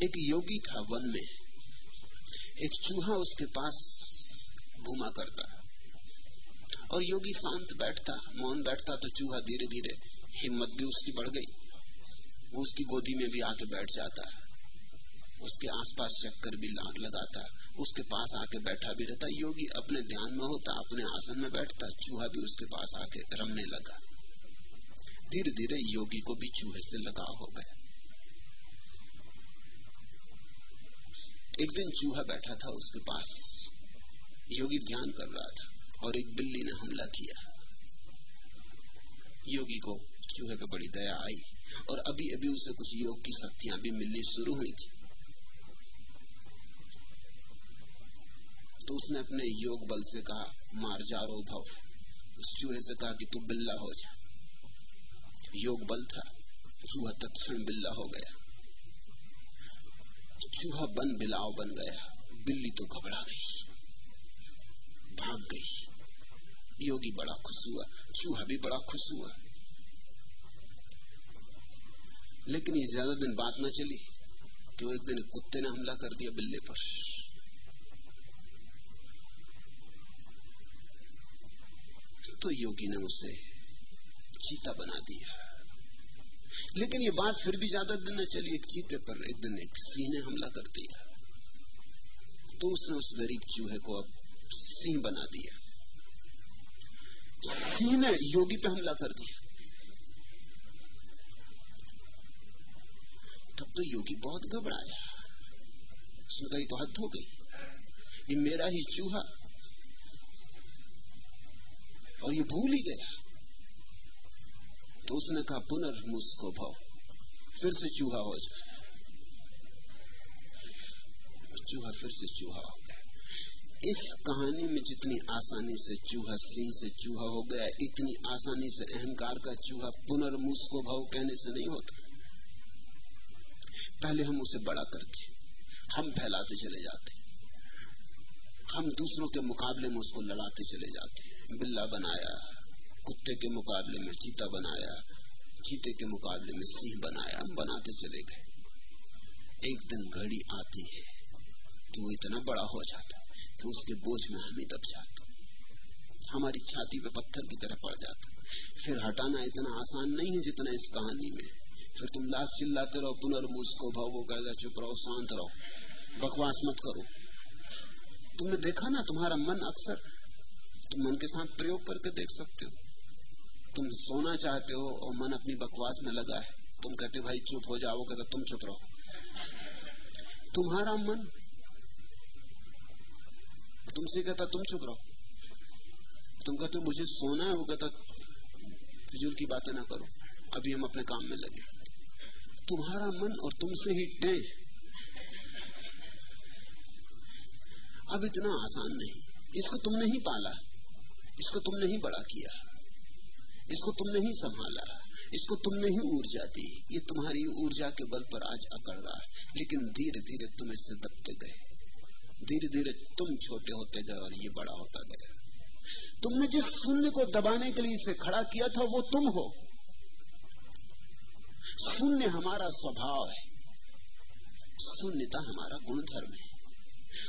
एक योगी था वन में, एक चूहा उसके पास घुमा करता और योगी शांत बैठता, मौन बैठता तो चूहा धीरे धीरे, हिम्मत भी उसकी बढ़ गई। वो उसकी गोदी में भी आके बैठ जाता। है उसके आसपास चक्कर भी लाग लगाता। उसके पास आके बैठा भी रहता। योगी अपने ध्यान में होता, अपने आसन में बैठता। चूहा भी उसके पास आके रमने लगा। धीरे धीरे योगी को भी चूहे से लगाव हो गया। एक दिन चूहा बैठा था उसके पास। योगी ध्यान कर रहा था। और एक बिल्ली ने हमला किया। योगी को चूहे पे बड़ी दया आई और अभी अभी उसे कुछ योग की शक्तियाँ भी मिलनी शुरू हुई थी। तो उसने अपने योग बल से कहा, मार जारो भव उस चूहे से कहा कि तू बिल्ला हो जा। योग बल था। चूहा तत्ण बिल्ला हो गया। चूहा बन बिलाव बन गया। बिल्ली तो घबरा गई। भाग गई। योगी बड़ा खुश हुआ, चूहा भी बड़ा खुश हुआ। लेकिन ये ज़्यादा दिन बात ना चली तो एक दिन कुत्ते ने हमला कर दिया बिल्ले पर। तो योगी ने उसे चीता बना दिया। लेकिन ये बात फिर भी ज़्यादा दिन न चली, एक चीते पर एक दिन एक सिंह ने हमला कर दिया। तो उसने उस गरीब चूहे को अब सिंह बना दिया। सिंह ने योगी पे हमला कर दिया। तब तो योगी बहुत घबराया। उसने कही तो हद हो गई। ये मेरा ही चूहा। और ये भूल ही गया। तो उसने कहा पुनर्मुस्को भाव फिर से चूहा हो जाए चूहा फिर से चूहा हो इस कहानी में जितनी आसानी से चूहा सिंह से चूहा हो गया, इतनी आसानी से अहंकार का चूहा पुनर्मुस्को भाव कहने से नहीं होता। पहले हम उसे बड़ा करते, हम फैलाते चले जाते। हम दूसरों के मुकाबले में उसको लड़ाते चले जाते। बिल्ला बनाया, कुत्ते के मुकाबले में चीता बनाया, चीते के मुकाबले में सिंह बनाया, हम बनाते चले गए। एक दिन घड़ी आती है कि वो इतना बड़ा हो जाता। कि उसके बोझ में हम ही दब जाते। हमारी छाती पे पत्थर की तरह पड़ जाता। फिर हटाना इतना आसान नहीं है जितना इस कहानी में। फिर तुम लाख चिल्लाते रहो पुनर्मुस को भाव कहेगा चुप रहो, शांत रहो। बकवास मत करो। तुमने देखा ना, तुम्हारा मन अक्सर तुम मन के साथ प्रयोग करके देख सकते हो। तुम सोना चाहते हो और मन अपनी बकवास में लगा है। तुम कहते भाई चुप हो जाओ, कहते तुम चुप रहो। तुम्हारा मन तुमसे कहता, तुम चुप रहो। तुम कहते मुझे सोना है, वो कहता, फिजूल की बातें ना करो, अभी हम अपने काम में लगे तुम्हारा मन और तुमसे ही टे अब इतना आसान नहीं। इसको तुमने ही पाला, इसको तुमने ही बड़ा किया, इसको तुमने ही संभाला, इसको तुमने ही ऊर्जा दी। ये तुम्हारी ऊर्जा के बल पर आज अकड़ रहा है, लेकिन धीरे धीरे तुम इससे दबते गए। धीरे धीरे तुम छोटे होते गए और ये बड़ा होता गया। तुमने जिस शून्य को दबाने के लिए इसे खड़ा किया था, वो तुम हो। शून्य हमारा स्वभाव है। शून्यता हमारा गुणधर्म है।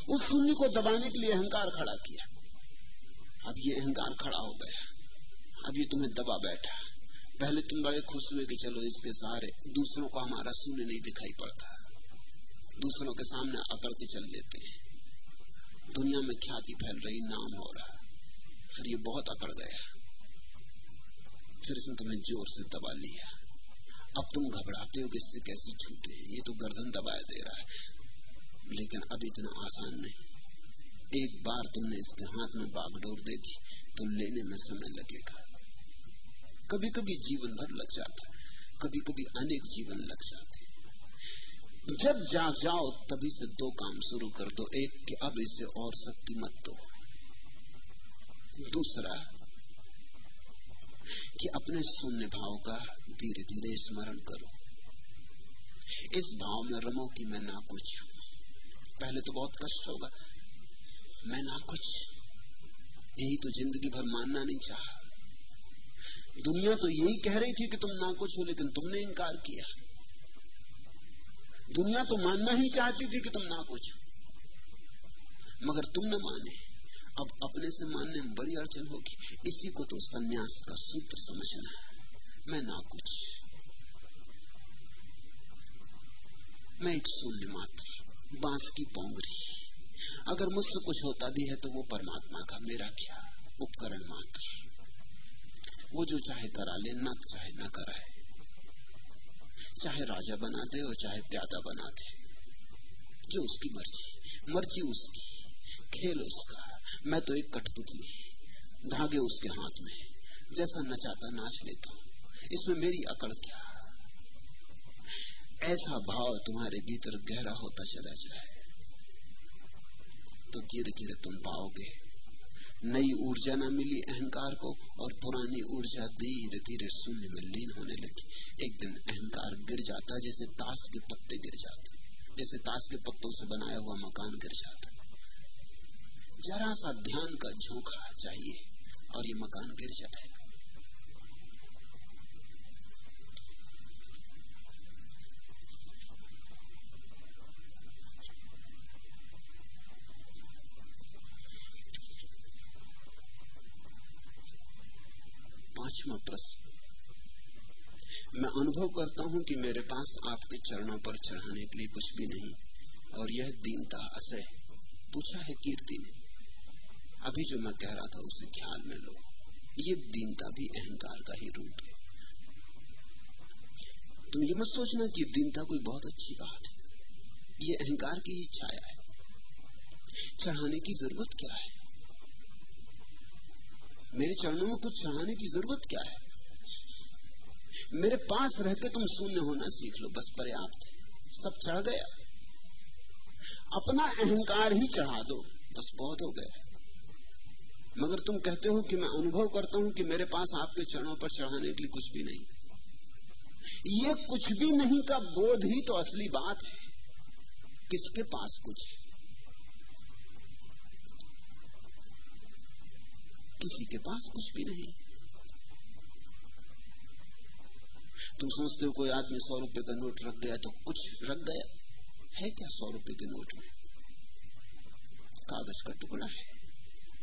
उस शून्य को दबाने के लिए अहंकार खड़ा किया। अब ये अहंकार खड़ा हो गया। अब ये तुम्हें दबा बैठा। पहले तुम बड़े खुश हुए कि चलो इसके सहारे दूसरों को हमारा शून्य नहीं दिखाई पड़ता। दूसरों के सामने अकड़ के चल लेते हैं। दुनिया में ख्याति फैल रही नाम हो रहा फिर ये बहुत अकड़ गया। फिर इसने तुम्हें ज़ोर से दबा लिया। अब तुम घबराते हो कि इससे कैसे छूटे ये तो गर्दन दबाए दे रहा है। लेकिन अब इतना आसान नहीं। एक बार तुमने इसके हाथ में बागडोर दे दी तो लेने में समय लगेगा। कभी कभी जीवन भर लग जाता कभी कभी अनेक जीवन लग जाते जब जाग जाओ, तभी से दो काम शुरू कर दो, एक कि अब इसे और शक्ति मत दो। दूसरा, कि अपने शून्य भाव का धीरे धीरे स्मरण करो। इस भाव में रमो कि मैं ना कुछ पहले तो बहुत कष्ट होगा। मैं ना कुछ। यही तो ज़िंदगी भर मानना नहीं चाहा। दुनिया तो यही कह रही थी कि तुम ना कुछ हो, लेकिन तुमने इनकार किया। दुनिया तो मानना ही चाहती थी कि तुम ना कुछ मगर तुम न माने। अब अपने से मानने में बड़ी अड़चन होगी। इसी को तो सन्यास का सूत्र समझना है। मैं ना कुछ मैं एक शून्य मात्र, बाँस की पोंगरी। अगर मुझसे कुछ होता भी है तो वो परमात्मा का मेरा क्या? उपकरण मात्र। वो जो चाहे करा ले, ना चाहे ना कराए। चाहे राजा बना दे और चाहे प्यादा बना दे जो उसकी मर्ज़ी मर्ज़ी उसकी, खेल उसका। मैं तो एक कठपुतली, धागे उसके हाथ में, जैसा नचाता नाच लेता हूँ। इसमें मेरी अकड़ क्या? ऐसा भाव तुम्हारे भीतर गहरा होता चला जाए तो धीरे धीरे तुम पाओगे। नई ऊर्जा न मिली अहंकार को और पुरानी ऊर्जा धीरे धीरे शून्य में लीन होने लगी। एक दिन अहंकार गिर जाता, जैसे ताश के पत्ते गिर जाते, जैसे ताश के पत्तों से बनाया हुआ मकान गिर जाता। जरा सा ध्यान का झोंका चाहिए और ये मकान गिर जाएगा पांचवा प्रश्न। मैं अनुभव करता हूँ कि मेरे पास आपके चरणों पर चढ़ाने के लिए कुछ भी नहीं, और यह दीनता असह पूछा है कीर्ति ने। अभी जो मैं कह रहा था, उसे ख्याल में लो। ये दीनता भी अहंकार का ही रूप है। तुम ये मत सोचना कि दीनता कोई बहुत अच्छी बात है। ये अहंकार की ही छाया है। चढ़ाने की ज़रूरत क्या है? मेरे चरणों में कुछ चढ़ाने की ज़रूरत क्या है? मेरे पास रह के तुम शून्य होना सीख लो, बस पर्याप्त सब चढ़ गया। अपना अहंकार ही चढ़ा दो, बस बहुत हो गया। मगर तुम कहते हो कि मैं अनुभव करता हूँ कि मेरे पास आपके चरणों पर चढ़ाने के लिए कुछ भी नहीं। ये कुछ भी नहीं का बोध ही तो असली बात है। किसके पास कुछ है? किसी के पास कुछ भी नहीं। तुम सोचते हो कोई आदमी सौ रुपए का नोट रख गया तो कुछ रख गया? है क्या सौ रुपए के नोट में? कागज़ का टुकड़ा है।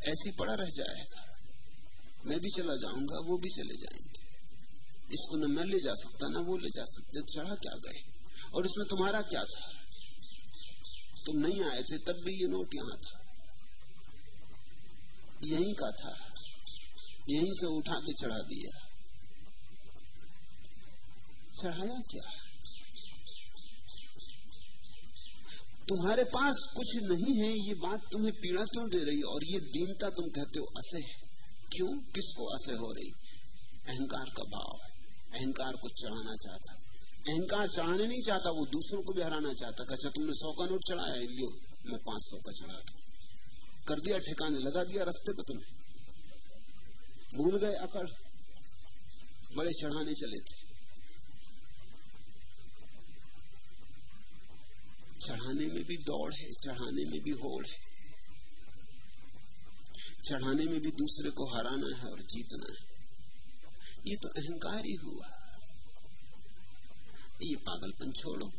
ऐसी पड़ा रह जाएगा। मैं भी चला जाऊँगा, वो भी चले जाएँगे। इसको न मैं ले जा सकता, ना वो ले जा सकते। चढ़ा क्या गए? और इसमें तुम्हारा क्या था? तुम नहीं आए थे, तब भी ये नोट यहाँ था। यहीं का था। यहीं से उठा के चढ़ा दिया। चढ़ाया क्या? तुम्हारे पास कुछ नहीं है, ये बात तुम्हें पीड़ा क्यों दे रही और ये दीनता तुम कहते हो असे है। क्यों? किसको असह हो रही? अहंकार का भाव है। अहंकार को चढ़ाना चाहता। अहंकार चढ़ाने नहीं चाहता, वो दूसरों को भी हराना चाहता। अच्छा तुमने सौ का नोट चढ़ाया लियो, मैं पाँच सौ का चढ़ा दू। कर दिया ठिकाने, लगा दिया रस्ते पे तुम्हें भूल गए अकड़। बड़े चढ़ाने चले थे। चढ़ाने में भी दौड़ है, चढ़ाने में भी होड़ है। चढ़ाने में भी दूसरे को हराना है और जीतना है। ये तो अहंकार ही हुआ। ये पागलपन छोड़ो।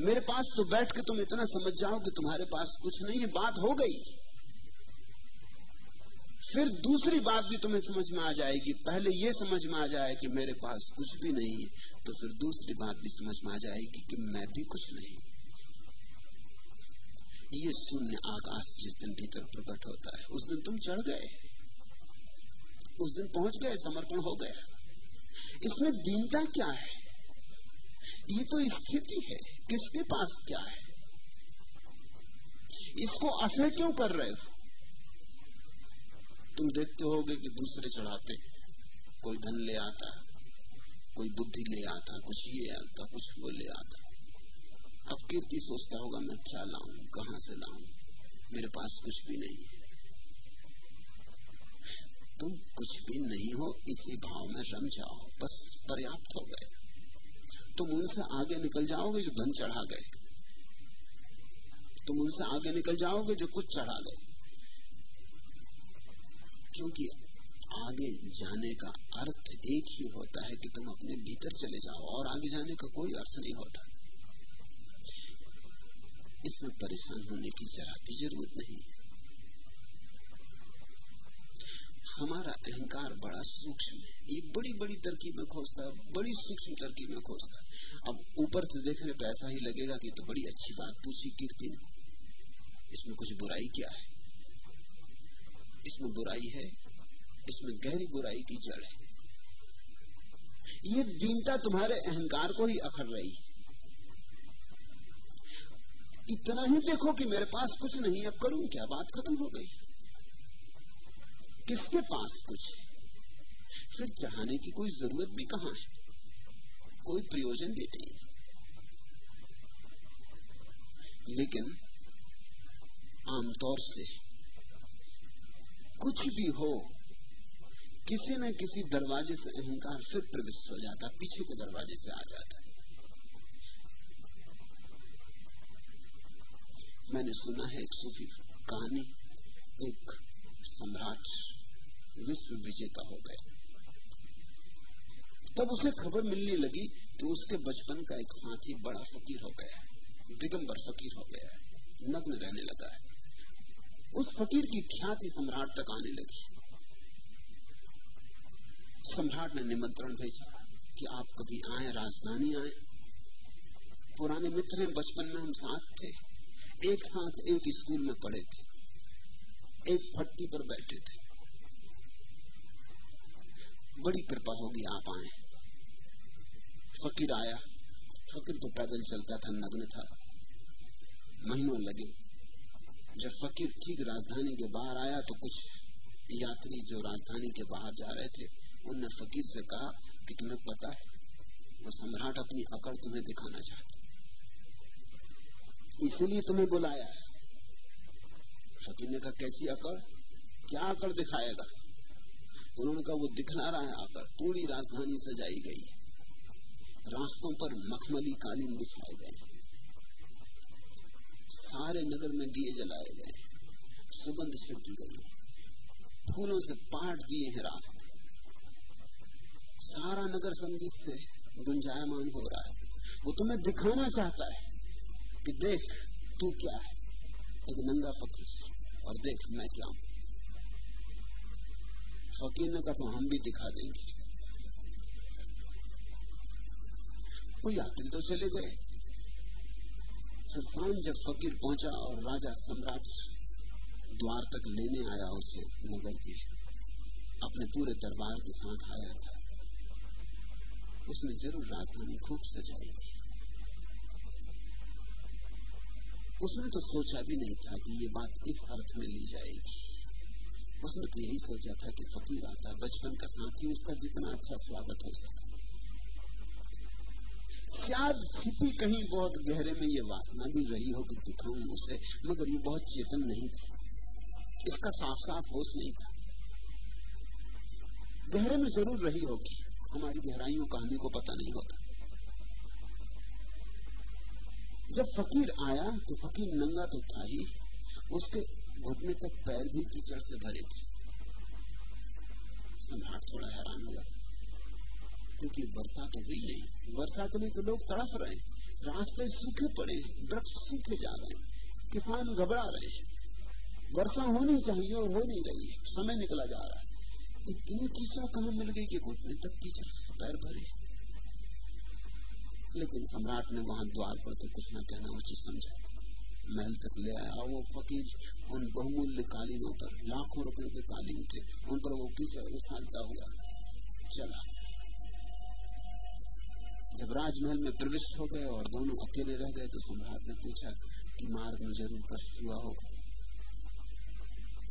मेरे पास तो बैठ के तुम इतना समझ जाओ कि तुम्हारे पास कुछ नहीं है, बात हो गई। फिर दूसरी बात भी तुम्हें समझ में आ जाएगी। पहले ये समझ में आ जाए कि मेरे पास कुछ भी नहीं है तो फिर दूसरी बात भी समझ में आ जाएगी कि मैं भी कुछ नहीं। ये शून्य आकाश जिस दिन भीतर प्रकट होता है, उस दिन तुम चढ़ गए। उस दिन पहुँच गए, समर्पण हो गया। इसमें दीनता क्या है? ये तो स्थिति है। किसके पास क्या है? इसको असह क्यों कर रहे हो? तुम देखते होगे कि दूसरे चढ़ाते कोई धन ले आता, कोई बुद्धि ले आता, कुछ ये आता, कुछ वो ले आता। अब कीर्ति सोचता होगा, मैं क्या लाऊं, कहा से लाऊं? मेरे पास कुछ भी नहीं है। तुम कुछ भी नहीं हो, इसी भाव में रम जाओ, बस पर्याप्त हो गए। तुम उनसे आगे निकल जाओगे जो धन चढ़ा गए। तुम उनसे आगे निकल जाओगे जो कुछ चढ़ा गए। क्योंकि आगे जाने का अर्थ एक ही होता है कि तुम अपने भीतर चले जाओ और आगे जाने का कोई अर्थ नहीं होता। इसमें परेशान होने की जरा भी ज़रूरत नहीं। हमारा अहंकार बड़ा सूक्ष्म है। ये बड़ी बड़ी तरकीबें खोजता है, बड़ी सूक्ष्म तरकीबें खोजता है। अब ऊपर से देखने पे ऐसा ही लगेगा कि तो बड़ी अच्छी बात, पूछी कीर्ति। इसमें कुछ बुराई क्या है? इसमें बुराई है, इसमें गहरी बुराई की जड़ है। ये दीनता तुम्हारे अहंकार को ही अखड़ रही है। इतना ही देखो कि मेरे पास कुछ नहीं अब करूँ क्या? बात खत्म हो गई। किसके पास कुछ है? फिर चाहने की कोई ज़रूरत भी कहाँ है? कोई प्रयोजन भी नहीं लेकिन आमतौर से कुछ भी हो, किसी न किसी दरवाजे से अहंकार फिर प्रविष्ट हो जाता पीछे के दरवाजे से आ जाता मैंने सुना है एक सूफी कहानी, एक सम्राट विश्व विजेता हो गया तब उसे खबर मिलने लगी कि उसके बचपन का एक साथी बड़ा फकीर हो गया, दिगंबर फकीर हो गया, नग्न रहने लगा है। उस फकीर की ख्याति सम्राट तक आने लगी। सम्राट ने निमंत्रण भेजा कि आप कभी आए, राजधानी आए। पुराने मित्र हैं, बचपन में हम साथ थे। एक साथ एक स्कूल में पढ़े थे। एक फट्टी पर बैठे थे। बड़ी कृपा होगी आप आए। फकीर आया। फकीर तो पैदल चलता था, नग्न था। महीनों लगे। जब फकीर ठीक राजधानी के बाहर आया तो कुछ यात्री जो राजधानी के बाहर जा रहे थे, उनने फकीर से कहा कि तुम्हें पता है, वो सम्राट अपनी अकड़ तुम्हें दिखाना चाहता इसलिए तुम्हें बुलाया है। फकीर ने कहा, कैसी अकड़? क्या अकड़ दिखाएगा? तो उन्होंने कहा, वो दिखला रहा है आकर पूरी राजधानी सजाई गई रास्तों पर मखमली कालीन बिछाए गए सारे नगर में दिए जलाए गए सुगंध छिड़की गई। फूलों से पाट दिए हैं रास्ते। सारा नगर संगीत से गुंजायमान हो रहा है। वो तुम्हें दिखाना चाहता है कि देख तू क्या है। एक नंगा फकीर, और देख मैं क्या हूँ। फकीर ने कहा तो हम भी दिखा देंगे। वो यात्री तो चले गए। फिर शाम जब फकीर पहुँचा और राजा सम्राट द्वार तक लेने आया उसे नगर के, अपने पूरे दरबार के साथ आया था। उसने ज़रूर राजधानी खूब सजाई थी। उसने तो सोचा भी नहीं था कि ये बात इस अर्थ में ली जाएगी। उसने तो यही सोचा था कि फकीर आता, बचपन का साथी, उसका जितना अच्छा स्वागत हो सके। शायद छिपी कहीं बहुत गहरे में ये वासना भी रही हो कि दिखाऊँ उसे मगर ये बहुत चेतन नहीं थी। इसका साफ़ साफ़ होश नहीं था। गहरे में ज़रूर रही होगी, हमारी गहराइयों का हमें को पता नहीं होता। जब फकीर आया तो फकीर नंगा तो था ही, उसके घुटने तक पैर भी कीचड़ से भरे थे। सम्राट थोड़ा हैरान हुआ। क्योंकि वर्षा तो हुई नहीं। वर्षा के लिए तो लोग तड़फ रहे रास्ते सूखे पड़े वृक्ष सूखे जा रहे किसान घबरा रहे वर्षा होनी चाहिए और हो नहीं रही समय निकला जा रहा है। इतनी कीचड़ कहा मिल गई कि घुटने तक कीचड़ पैर भरे। लेकिन सम्राट ने वहाँ द्वार पर तो कुछ न कहना उचित समझा। महल तक ले आया वो फकीर उन बहुमूल्य कालीनों पर, लाखों रुपए के कालीन थे, उन पर वो कीचड़ उछालता हुआ चला। जब राजमहल में प्रविष्ट हो गए और दोनों अकेले रह गए तो सम्राट ने पूछा कि मार्ग में ज़रूर कष्ट हुआ होगा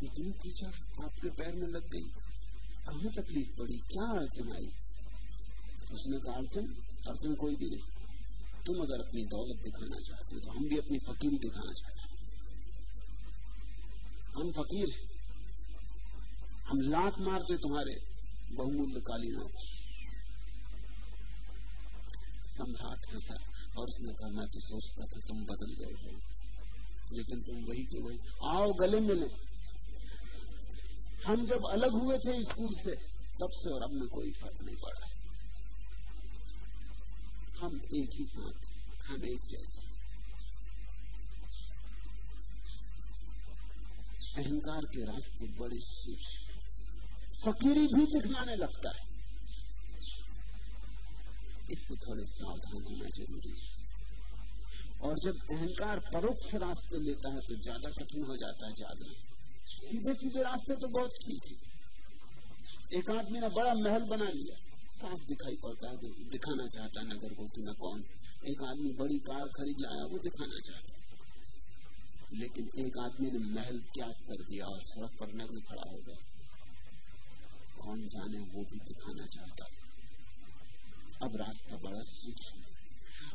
इतनी कीचड़ आपके पैर में लग गई। कहा तकलीफ़ पड़ी? क्या अड़चन आई? उसने कहा, अड़चन? अड़चन कोई भी नहीं। तुम अगर अपनी दौलत दिखाना चाहते हो तो हम भी अपनी फकीरी दिखाना चाहते हैं। हम फकीर हैं। हम लात मारते तुम्हारे बहुमूल्य पर सम्राट हंसा और उसने कहा, मैं तो सोचता था तुम बदल गए हो। लेकिन तुम वही के वही आओ, गले मिले। हम जब अलग हुए थे स्कूल से, तब से और अब में कोई फ़र्क नहीं पड़ा। हम एक ही साथ, हम एक जैसे। अहंकार के रास्ते बड़े सूक्ष्म, फकीरी भी दिखलाने लगता है। इससे थोड़े सावधान होना ज़रूरी है। और जब अहंकार परोक्ष रास्ते लेता है तो ज़्यादा कठिन हो जाता है जागना। सीधे सीधे रास्ते तो बहुत ठीक है। एक आदमी ने बड़ा महल बना लिया। साफ़ दिखाई पड़ता है दिखाना चाहता नगर को कि मैं कौन। एक आदमी बड़ी कार खरीद लाया, वो दिखाना चाहता लेकिन एक आदमी ने महल त्याग कर दिया और सड़क पर नग्न खड़ा हो गया। कौन जाने, वो भी दिखाना चाहता अब रास्ता बड़ा सूक्ष्म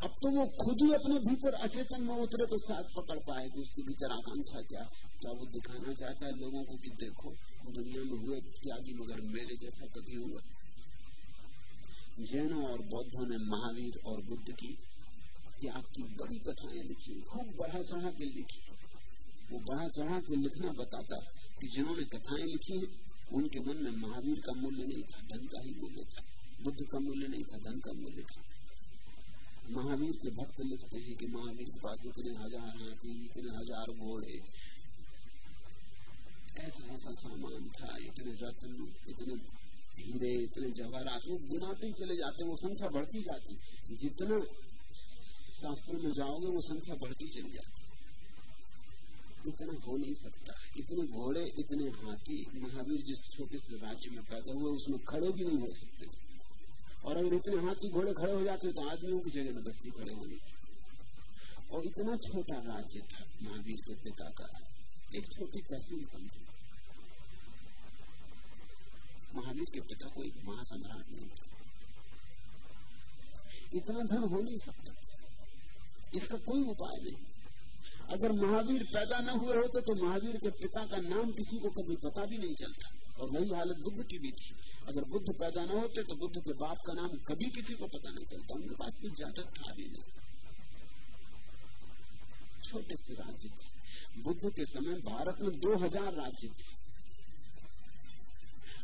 अब तो वो खुद ही अपने भीतर अचेतन में उतरे तो साथ पकड़ पाए कि उसके भीतर आकांक्षा क्या? क्या वो दिखाना चाहता है लोगों को कि देखो, दुनिया में हुए त्यागी मगर मेरे जैसा कभी हुआ? जैनों और बौद्धों ने महावीर और बुद्ध की त्याग की बड़ी कथाएँ लिखी खूब बढ़ा चढ़ा के लिखी। वो बढ़ा चढ़ा के लिखना बताता है कि जिन्होंने कथाएँ लिखी उनके मन में महावीर का मूल्य नहीं था, धन का ही मूल्य था। बुद्ध का मूल्य नहीं था, धन का मूल्य था। महावीर के भक्त लिखते हैं कि महावीर के पास इतने हज़ार हाथी, इतने हज़ार घोड़े। ऐसा ऐसा सामान था, इतने रत्न, इतने हीरे, इतने जवाहरात, वो गिनाते ही चले जाते वो संख्या बढ़ती जाती जितना शास्त्रों में जाओगे, वो संख्या बढ़ती चली जाती इतना हो नहीं सकता। इतने घोड़े, इतने हाथी, महावीर जिस छोटे से राज्य में पैदा हुए, उसमें खड़े भी नहीं हो सकते थे। और अगर इतने हाथी घोड़े खड़े हो जाते तो आदमियों की जगह में बस्ती खड़े होने और इतना छोटा राज्य था, महावीर के पिता का। एक छोटी तहसील समझो। महावीर के पिता को एक महासम्राट नहीं था इतना धन हो नहीं सकता। इसका कोई उपाय नहीं। अगर महावीर पैदा न हुए होते तो महावीर के पिता का नाम किसी को कभी पता भी नहीं चलता। और वही हालत बुद्ध की भी थी। अगर बुद्ध पैदा न होते तो बुद्ध के बाप का नाम कभी किसी को पता नहीं चलता। उनके पास कुछ ज़्यादा था भी नहीं। छोटे से राज्य थे। बुद्ध के समय भारत में दो हज़ार राज्य थे।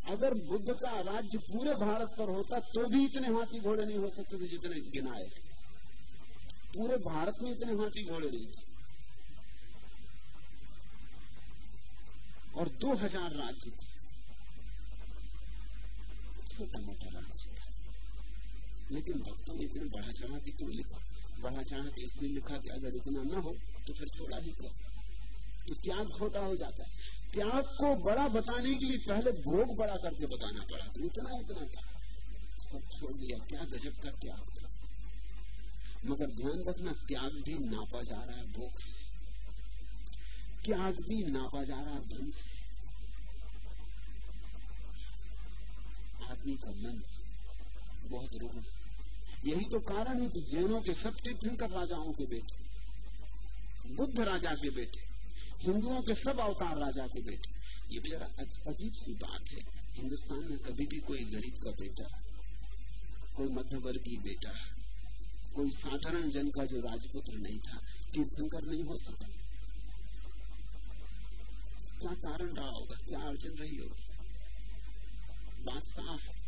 अगर बुद्ध का राज्य पूरे भारत पर होता तो भी इतने हाथी घोड़े नहीं हो सकते थे जितने गिनाए। पूरे भारत में इतने हाथी घोड़े नहीं थे। और दो हज़ार राज्य थे। छोटा मोटा राज्य था लेकिन भक्तों ने इतना बढ़ा चढ़ा के क्यों लिखा। बढ़ा चढ़ा के इसलिए लिखा कि अगर इतना ना हो तो फिर छोड़ा ही क्यों? तो त्याग छोटा हो जाता है। त्याग को बड़ा बताने के लिए पहले भोग बड़ा करके बताना पड़ा। तो इतना इतना था। सब छोड़ दिया। क्या गजब का त्याग था। मगर ध्यान रखना, त्याग भी नापा जा रहा है भोग से। त्याग भी नापा जा रहा है धन से। आदमी का मन बहुत रुग्ण यही तो कारण है कि जैनों के सब तीर्थंकर राजाओं के बेटे, बुद्ध राजा के बेटे, हिंदुओं के सब अवतार राजा के बेटे। ये जरा अजीब सी बात है। हिंदुस्तान में कभी भी कोई गरीब का बेटा, कोई मध्यवर्गीय बेटा, कोई साधारण जन का जो राजपुत्र नहीं था, तीर्थंकर नहीं हो सका क्या कारण रहा होगा? क्या अड़चन रही होगी? बात साफ़ है।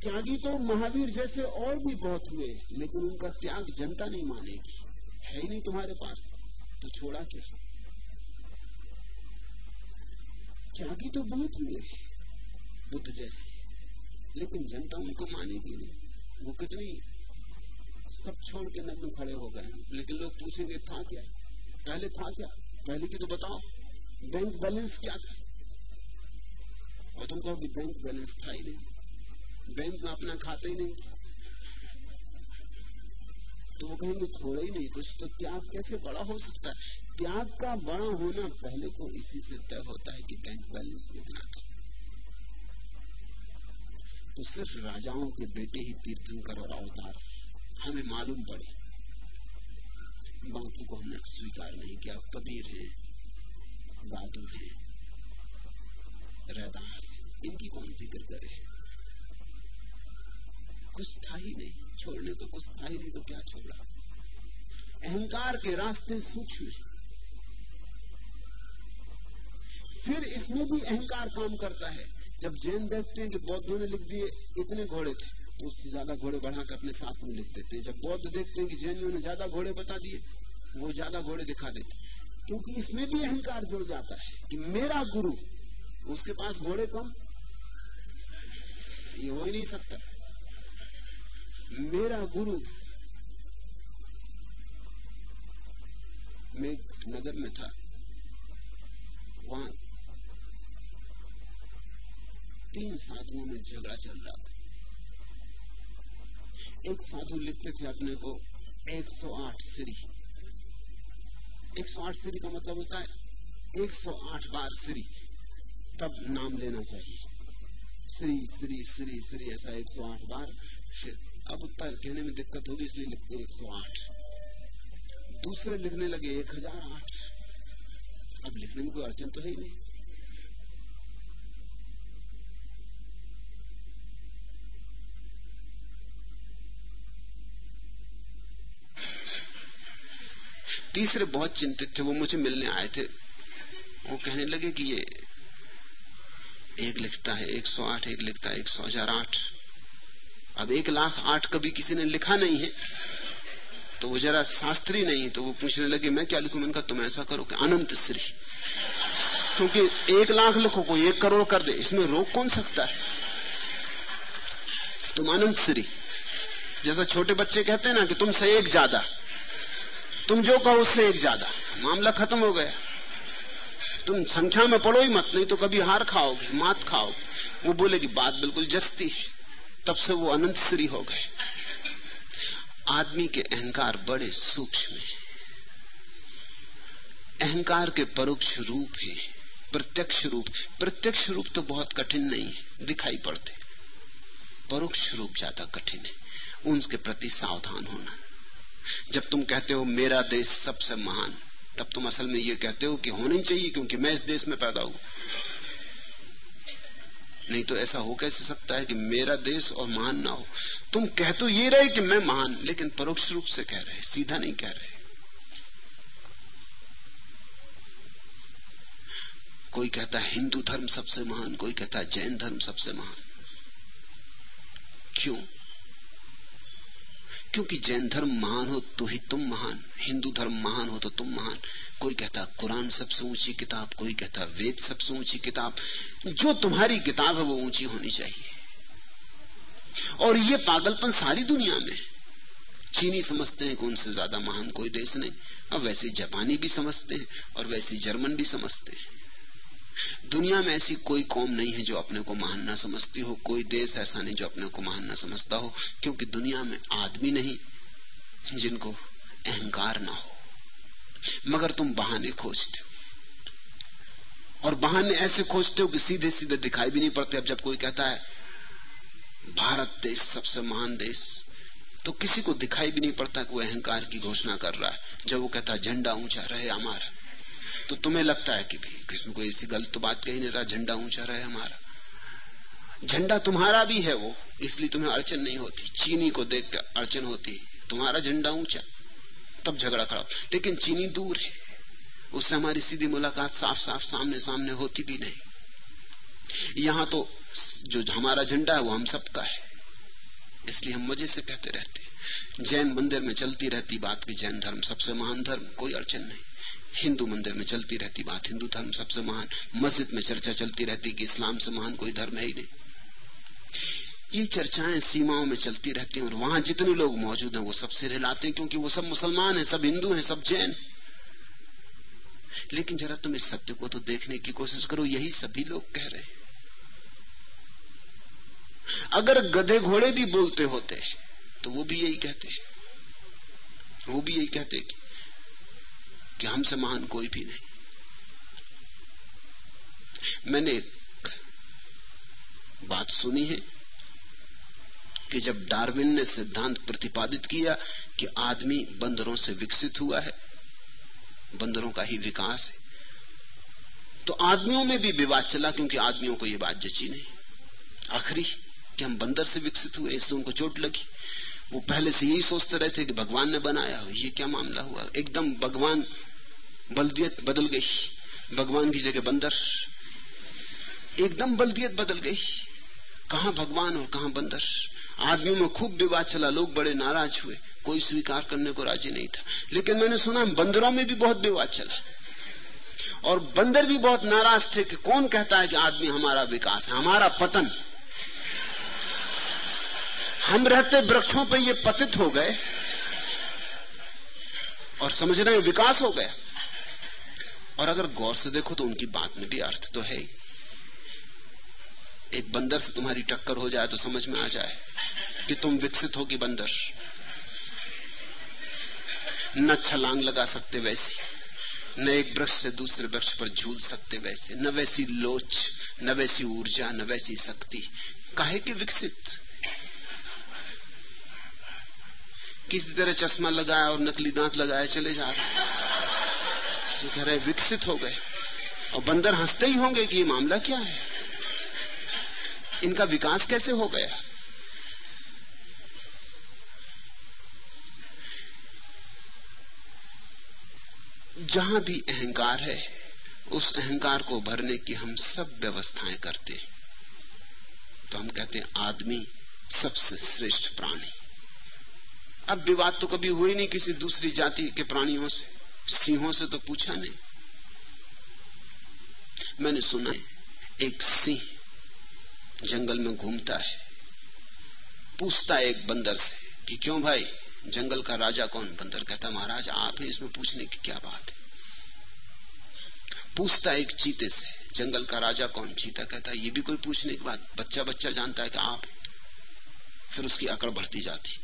त्यागी तो महावीर जैसे और भी बहुत हुए, लेकिन उनका त्याग जनता नहीं मानेगी। है ही नहीं तुम्हारे पास तो छोड़ा क्या? त्यागी तो बहुत हुए बुद्ध जैसे, लेकिन जनता उनको मानेगी नहीं। वो कितनी, सब छोड़ के नग्न खड़े हो गए लेकिन लोग पूछेंगे, था क्या? पहले था क्या? पहले की तो बताओ, बैंक बैलेंस क्या था? और तुम कहो कि बैंक बैलेंस था ही नहीं। बैंक में अपना खाते ही नहीं। तो वो कहेंगे, छोड़ा ही नहीं, कुछ तो त्याग कैसे बड़ा हो सकता है? त्याग का बड़ा होना पहले तो इसी से तय होता है कि बैंक बैलेंस कितना था। तो सिर्फ़ राजाओं के बेटे ही तीर्थंकर और अवतार हमें मालूम पड़े। बाकी को हमने स्वीकार नहीं किया। कबीर है दादू है रैदास इनकी कौन फ़िक्र करे। कुछ था ही नहीं छोड़ने को कुछ था ही नहीं तो क्या छोड़ा? अहंकार के रास्ते सूक्ष्म फिर इसमें भी अहंकार काम करता है। जब जैन देखते हैं कि बौद्धों ने लिख दिए, इतने घोड़े थे। तो उससे ज़्यादा घोड़े बढ़ाकर अपने शास्त्र में लिख देते हैं। जब बौद्ध देखते हैं कि जैनियों ने ज़्यादा घोड़े बता दिए, वो ज़्यादा घोड़े दिखा देते क्योंकि इसमें भी अहंकार जुड़ जाता है कि मेरा गुरु उसके पास घोड़े कम ये हो ही नहीं सकता। मेरा गुरु, मैं नगर में था, वहाँ तीन साधुओं में झगड़ा चल रहा था। एक साधु लिखते थे अपने को 108 श्री 108 श्री का मतलब होता है 108 बार श्री तब नाम लेना चाहिए। श्री श्री श्री श्री ऐसा 108 बार। फिर अब उत्तर कहने में दिक्कत होगी, इसलिए लिखते 108 दूसरे लिखने लगे 1008 अब लिखने में कोई अड़चन तो है ही नहीं। तीसरे बहुत चिंतित थे, वो मुझे मिलने आए थे। वो कहने लगे कि ये एक लिखता है 108 एक लिखता है, एक सौ हज़ार आठ। अब एक लाख आठ कभी किसी ने लिखा नहीं है तो वो जरा शास्त्री नहीं तो वो पूछने लगे, मैं क्या लिखू? मैंने तुम ऐसा करो कि अनंत श्री। क्योंकि एक लाख लिखो कोई, एक करोड़ कर दे, इसमें रोक कौन सकता है? तुम अनंत श्री। जैसा छोटे बच्चे कहते हैं ना कि तुमसे एक ज़्यादा, तुम जो कहो उससे एक ज़्यादा। मामला खत्म हो गया। तुम संख्या में पढ़ो ही मत, नहीं तो कभी हार खाओगे, मात खाओगे। वो बोले कि बात बिल्कुल जस्ती है। तब से वो अनंत श्री हो गए। आदमी के अहंकार बड़े सूक्ष्म है। अहंकार के परोक्ष रूप है, प्रत्यक्ष रूप। प्रत्यक्ष रूप तो बहुत कठिन नहीं है, दिखाई पड़ते। परोक्ष रूप ज़्यादा कठिन है, उनके प्रति सावधान होना। जब तुम कहते हो, मेरा देश सबसे महान तब तुम असल में ये कहते हो कि होना चाहिए क्योंकि मैं इस देश में पैदा हूँ। नहीं तो ऐसा हो कैसे सकता है कि मेरा देश और महान ना हो? तुम कह तो ये रहे कि मैं महान, लेकिन परोक्ष रूप से कह रहे सीधा नहीं कह रहे कोई कहता है हिंदू धर्म सबसे महान, कोई कहता है जैन धर्म सबसे महान। क्यों? क्योंकि जैन धर्म महान हो तो ही तुम महान। हिंदू धर्म महान हो तो तुम महान। कोई कहता, कुरान सबसे ऊँची किताब। कोई कहता, वेद सबसे ऊँची किताब। जो तुम्हारी किताब है, वो ऊँची होनी चाहिए। और ये पागलपन सारी दुनिया में। चीनी समझते हैं कि उनसे ज़्यादा महान कोई देश नहीं। अब वैसे जापानी भी समझते हैं, और वैसे जर्मन भी समझते हैं। दुनिया में ऐसी कोई कौम नहीं है जो अपने को महान ना समझती हो। कोई देश ऐसा नहीं जो अपने को महान ना समझता हो, क्योंकि दुनिया में आदमी नहीं जिनको अहंकार ना हो। मगर तुम बहाने खोजते हो। और बहाने ऐसे खोजते हो कि सीधे सीधे दिखाई भी नहीं पड़ते। अब जब कोई कहता है, भारत देश सबसे महान देश तो किसी को दिखाई भी नहीं पड़ता कि वो अहंकार की घोषणा कर रहा है। जब वो कहता झंडा ऊँचा रहे हमारा। तो तुम्हें लगता है कि भाई किसी कोई ऐसी गलत तो बात कही नहीं रहा झंडा ऊँचा रहे हमारा। झंडा तुम्हारा भी है वो, इसलिए तुम्हें अड़चन नहीं होती। चीनी को देख कर अड़चन होती तुम्हारा झंडा ऊँचा। तब झगड़ा खड़ा लेकिन चीनी दूर है। उससे हमारी सीधी मुलाकात साफ़ साफ़ सामने सामने होती भी नहीं। यहाँ तो जो हमारा झंडा है, वो हम सबका है। इसलिए हम मज़े से कहते रहते जैन मंदिर में चलती रहती बात की जैन धर्म, सबसे महान धर्म, कोई अड़चन नहीं। हिंदू मंदिर में चलती रहती बात। हिंदू धर्म सबसे महान। मस्जिद में चर्चा चलती रहती कि इस्लाम से महान कोई धर्म है ही नहीं। ये चर्चाएँ सीमाओं में चलती रहती हैं और वहाँ जितने लोग मौजूद हैं वो सबसे रिलाते हैं क्योंकि वो सब मुसलमान हैं, सब हिंदू हैं, सब जैन। लेकिन जरा तुम इस सत्य को तो देखने की कोशिश करो, यही सभी लोग कह रहे हैं। अगर गधे घोड़े भी बोलते होते तो वो भी यही कहते वो भी यही कहते कि कि हमसे महान कोई भी नहीं। मैंने एक बात सुनी है कि जब डार्विन ने सिद्धांत प्रतिपादित किया कि आदमी बंदरों से विकसित हुआ है, बंदरों का ही विकास है तो आदमियों में भी विवाद चला क्योंकि आदमियों को यह बात जची नहीं। आखिरी कि हम बंदर से विकसित हुए, इससे उनको चोट लगी। वो पहले से यही सोचते रहे थे कि भगवान ने बनाया हो ये क्या मामला हुआ? एकदम भगवान बल्दियत बदल गई। भगवान की जगह बंदर। एकदम बल्दियत बदल गई। कहा भगवान और कहा बंदर? आदमियों में खूब विवाद चला, लोग बड़े नाराज़ हुए। कोई स्वीकार करने को राज़ी नहीं था। लेकिन मैंने सुना, बंदरों में भी बहुत विवाद चला। और बंदर भी बहुत नाराज़ थे कि कौन कहता है कि आदमी हमारा विकास हमारा पतन। हम रहते वृक्षों पे ये पतित हो गए। और समझ रहे हैं विकास हो गया। और अगर गौर से देखो तो उनकी बात में भी अर्थ तो है ही। एक बंदर से तुम्हारी टक्कर हो जाए तो समझ में आ जाए कि तुम विकसित होगी बंदर। न छलांग लगा सकते वैसी, न एक वृक्ष से दूसरे वृक्ष पर झूल सकते वैसे, न वैसी लोच, न वैसी ऊर्जा, न वैसी शक्ति। काहे के विकसित? किसी तरह चश्मा लगाया और नकली दांत लगाए चले जा रहे रहे विकसित हो गए। और बंदर हँसते ही होंगे कि ये मामला क्या है? इनका विकास कैसे हो गया? जहाँ भी अहंकार है, उस अहंकार को भरने की हम सब व्यवस्थाएँ करते हैं। तो हम कहते हैं, आदमी सबसे श्रेष्ठ प्राणी। अब विवाद तो कभी हुई नहीं किसी दूसरी जाति के प्राणियों से। सिंहों से तो पूछा नहीं। मैंने सुना है, एक सिंह जंगल में घूमता है। पूछता है एक बंदर से कि क्यों भाई, जंगल का राजा कौन बंदर? कहता महाराज आप हैं इसमें पूछने की क्या बात है? पूछता एक चीते से, जंगल का राजा कौन चीता? कहता ये भी कोई पूछने की बात? बच्चा बच्चा जानता है कि आप फिर उसकी अकड़ बढ़ती जाती।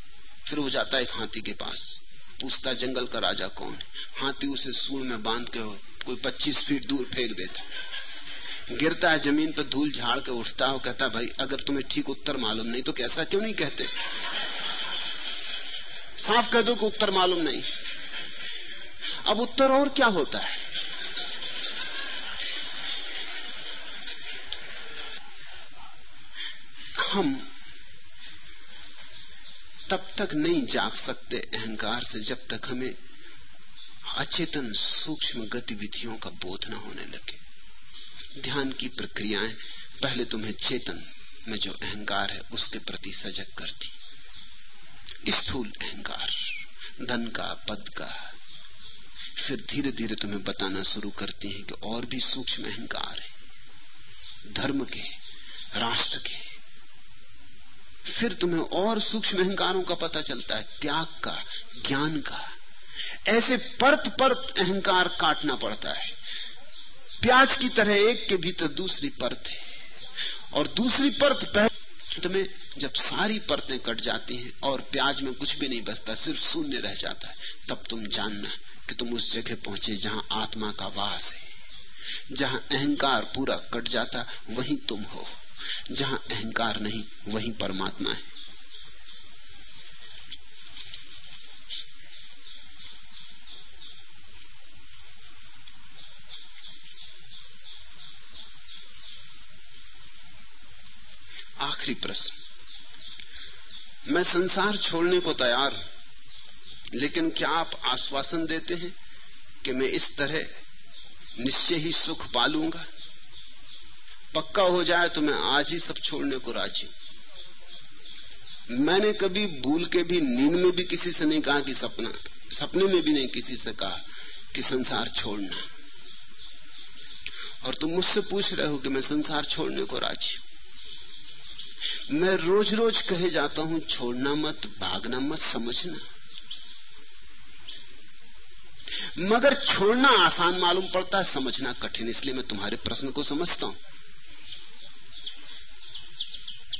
फिर वो जाता है एक हाथी के पास। पूछता जंगल का राजा कौन है? हाथी उसे सूर में बाँध के कोई पच्चीस फीट दूर फेंक देता गिरता है ज़मीन पर, धूल झाड़ के उठता है कहता भाई, अगर तुम्हें ठीक उत्तर मालूम नहीं तो कैसा क्यों नहीं कहते? साफ़ कह दो कि उत्तर मालूम नहीं। अब उत्तर और क्या होता है? हम तब तक नहीं जाग सकते अहंकार से जब तक हमें अचेतन सूक्ष्म गतिविधियों का बोध न होने लगे। ध्यान की प्रक्रियाएँ, पहले तुम्हें चेतन में जो अहंकार है, उसके प्रति सजग करती। स्थूल अहंकार, धन का, पद का, फिर धीरे धीरे तुम्हें बताना शुरू करती है कि और भी सूक्ष्म अहंकार है। धर्म के, राष्ट्र के फिर तुम्हें और सूक्ष्म अहंकारों का पता चलता है, त्याग का, ज्ञान का। ऐसे परत परत अहंकार काटना पड़ता है। प्याज की तरह एक के भीतर दूसरी परत है। और दूसरी परत पहले जब सारी परतें कट जाती हैं और प्याज में कुछ भी नहीं बचता, सिर्फ़ शून्य रह जाता है, तब तुम जानना कि तुम उस जगह पहुँचे जहाँ आत्मा का वास है। जहाँ अहंकार पूरा कट जाता, वहीं तुम हो। जहाँ अहंकार नहीं, वहीं परमात्मा है। आखिरी प्रश्न। मैं संसार छोड़ने को तैयार लेकिन क्या आप आश्वासन देते हैं कि मैं इस तरह निश्चय ही सुख पालूँगा पक्का हो जाए तो मैं आज ही सब छोड़ने को राज़ी मैंने कभी भूल के भी, नींद में भी किसी से नहीं कहा कि सपना, सपने में भी नहीं किसी से कहा कि संसार छोड़ना और तुम मुझसे पूछ रहे हो कि मैं संसार छोड़ने को राज़ी मैं रोज रोज कहे जाता हूँ, छोड़ना मत, भागना मत, समझना। मगर छोड़ना आसान मालूम पड़ता है, समझना कठिन, इसलिए मैं तुम्हारे प्रश्न को समझता हूँ।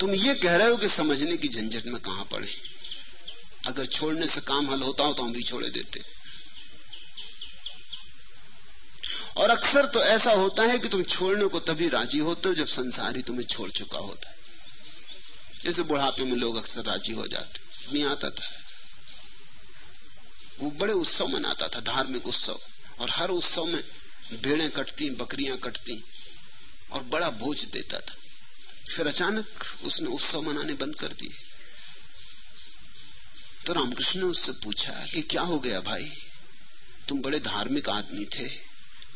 तुम ये कह रहे हो कि समझने की झंझट में कहाँ पड़े? अगर छोड़ने से काम हल होता हो तो हम भी छोड़े देते। और अक्सर तो ऐसा होता है कि तुम छोड़ने को तभी राज़ी होते हो जब संसार तुम्हें छोड़ चुका होता है। जैसे बुढ़ापे में लोग अक्सर राज़ी हो जाते नहीं आता था। वो बड़े उत्सव मनाता था, धार्मिक उत्सव। और हर उत्सव में भेड़ें कटती, बकरियाँ कटती और बड़ा बोझ देता था। फिर अचानक उसने उत्सव मनाने बंद कर दिए। तो रामकृष्ण ने उससे पूछा कि क्या हो गया भाई? तुम बड़े धार्मिक आदमी थे,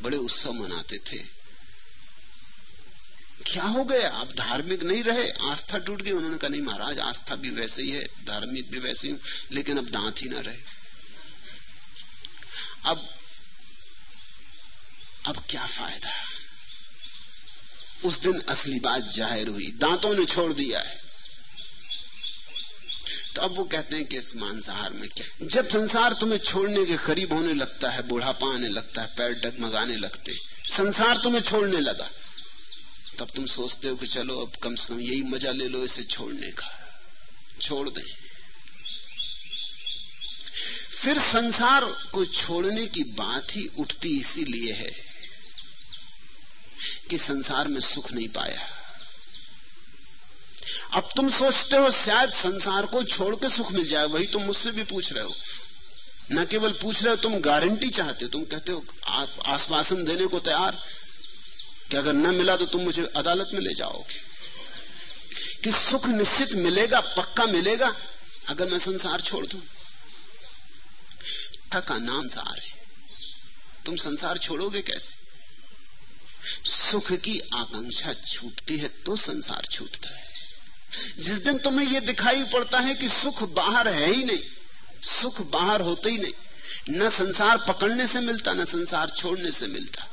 बड़े उत्सव मनाते थे। क्या हो गया? आप धार्मिक नहीं रहे, आस्था टूट गई। उन्होंने कहा, नहीं महाराज, आस्था भी वैसे ही है, धार्मिक भी वैसे ही लेकिन अब दांत ही ना रहे। अब अब क्या फ़ायदा? उस दिन असली बात ज़ाहिर हुई। दांतों ने छोड़ दिया है। तो अब वो कहते हैं कि इस मांसाहार में क्या जब संसार तुम्हें छोड़ने के करीब होने लगता है, बुढ़ापा आने लगता है, पैर डगमगाने लगते संसार तुम्हें छोड़ने लगा, तब तुम सोचते हो कि चलो अब कम से कम यही मज़ा ले लो इसे छोड़ने का। छोड़ दें। फिर संसार को छोड़ने की बात ही उठती इसीलिए है कि संसार में सुख नहीं पाया। अब तुम सोचते हो शायद संसार को छोड़ के सुख मिल जाए, वही तुम मुझसे भी पूछ रहे हो। न केवल पूछ रहे हो, तुम गारंटी चाहते हो, तुम कहते हो आश्वासन देने को तैयार? कि अगर न मिला तो तुम मुझे अदालत में ले जाओगे। कि सुख निश्चित मिलेगा, पक्का मिलेगा, अगर मैं संसार छोड़ दू? का नाम सार। है तुम संसार छोड़ोगे कैसे? सुख की आकांक्षा छूटती है तो संसार छूटता है। जिस दिन तुम्हें यह दिखाई पड़ता है कि सुख बाहर है ही नहीं, सुख बाहर होते ही नहीं, न संसार पकड़ने से मिलता, न संसार छोड़ने से मिलता,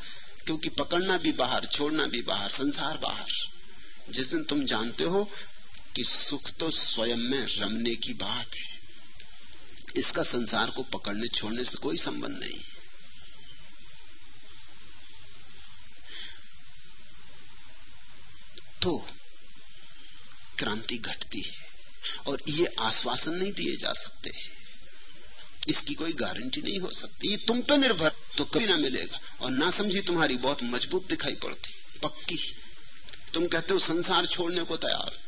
क्योंकि पकड़ना भी बाहर, छोड़ना भी बाहर, संसार बाहर। जिस दिन तुम जानते हो कि सुख तो स्वयं में रमने की बात है, इसका संसार को पकड़ने, छोड़ने से कोई संबंध नहीं। तो क्रांति घटती है और ये आश्वासन नहीं दिए जा सकते। इसकी कोई गारंटी नहीं हो सकती। ये तुम पे निर्भर तो कभी ना मिलेगा और ना समझी तुम्हारी बहुत मज़बूत दिखाई पड़ती। पक्की। तुम कहते हो संसार छोड़ने को तैयार।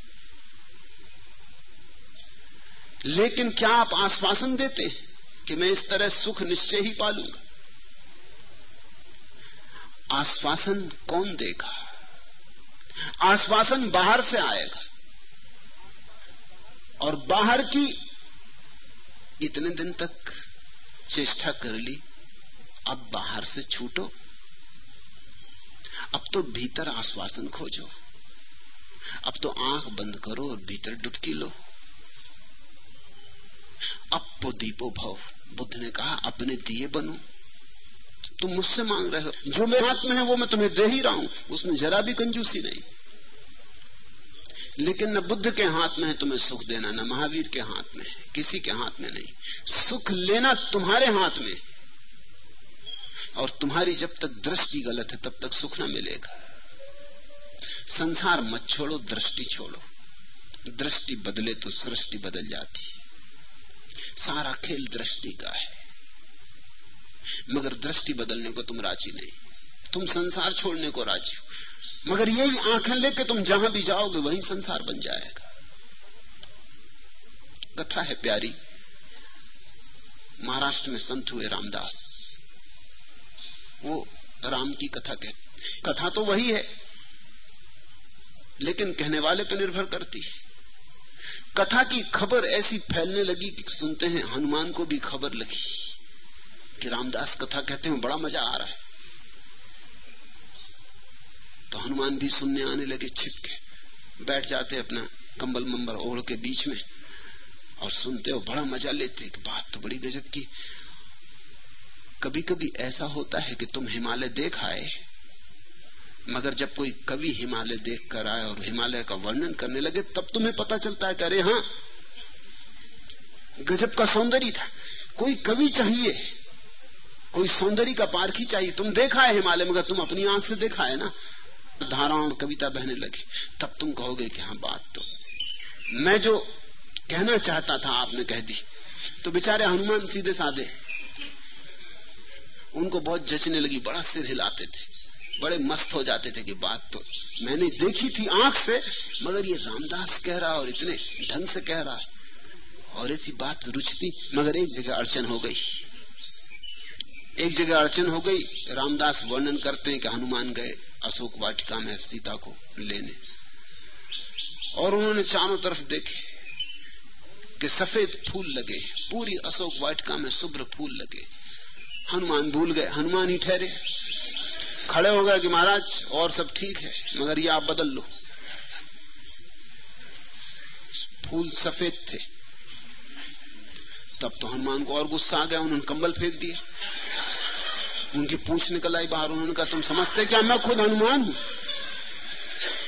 लेकिन क्या आप आश्वासन देते कि मैं इस तरह सुख निश्चय ही पालूँगा? आश्वासन कौन देगा? आश्वासन बाहर से आएगा। और बाहर की इतने दिन तक चेष्टा कर ली, अब बाहर से छूटो। अब तो भीतर आश्वासन खोजो। अब तो आँख बंद करो और भीतर डुबकी लो। अपो दीपो भव, बुद्ध ने कहा, अपने दिए बनो। तुम मुझसे मांग रहे हो। जो मेरे हाथ में है, वो मैं तुम्हें दे ही रहा हूँ। उसमें जरा भी कंजूसी नहीं। लेकिन न बुद्ध के हाथ में है, तुम्हें सुख देना, न महावीर के हाथ में है। किसी के हाथ में नहीं। सुख लेना तुम्हारे हाथ में। और तुम्हारी जब तक दृष्टि गलत है, तब तक सुख ना मिलेगा। संसार मत छोड़ो, दृष्टि छोड़ो। दृष्टि बदले तो सृष्टि बदल जाती। सारा खेल दृष्टि का है। मगर दृष्टि बदलने को तुम राज़ी नहीं। तुम संसार छोड़ने को राज़ी मगर यही आँखें लेके तुम जहाँ भी जाओगे, वहीं संसार बन जाएगा। कथा है प्यारी। महाराष्ट्र में संत हुए रामदास। वो राम की कथा कह, कथा तो वही है, लेकिन कहने वाले पे निर्भर करती है। कथा की खबर ऐसी फैलने लगी कि सुनते हैं, हनुमान को भी खबर लगी। कि रामदास कथा कहते हैं, बड़ा मज़ा आ रहा है। तो हनुमान भी सुनने आने लगे छिपके। बैठ जाते अपना कंबल मंबर ओढ़ के बीच में और सुनते हो, बड़ा मज़ा लेते बात तो बड़ी गजब की। कभी कभी ऐसा होता है कि तुम हिमालय देख आए, मगर जब कोई कवि हिमालय देख कर आए और हिमालय का वर्णन करने लगे, तब तुम्हें पता चलता है अरे हाँ गजब का सौंदर्य था। कोई कवि चाहिए कोई सौंदर्य का पारखी चाहिए। तुम देखा है हिमालय, मगर तुम अपनी आँख से देखा है ना? धाराओं कविता बहने लगे। तब तुम कहोगे कि हाँ बात तो। मैं जो कहना चाहता था, आपने कह दी। तो बेचारे हनुमान सीधे साधे। उनको बहुत जचने लगी, बड़ा सिर हिलाते थे। बड़े मस्त हो जाते थे कि बात तो मैंने देखी थी आँख से, मगर ये रामदास कह रहा और इतने ढंग से कह रहा है। और ऐसी बात रुचती, मगर एक जगह अड़चन हो गई। एक जगह अड़चन हो गई, रामदास वर्णन करते हैं कि हनुमान गए अशोक वाटिका में सीता को लेने। और उन्होंने चारों तरफ़ देखे कि सफ़ेद फूल लगे, पूरी अशोक वाटिका में शुभ्र फूल लगे। हनुमान भूल गए, हनुमान ही ठहरे। खड़े हो गए कि महाराज, और सब ठीक है, मगर ये आप बदल लो। फूल सफ़ेद थे। तब तो हनुमान को और गुस्सा आ गया, उन्होंने कंबल फेंक दिया। उनकी पूछ निकल आई बाहर, उन्होंने कहा, तुम समझते क्या? मैं खुद हनुमान हूँ।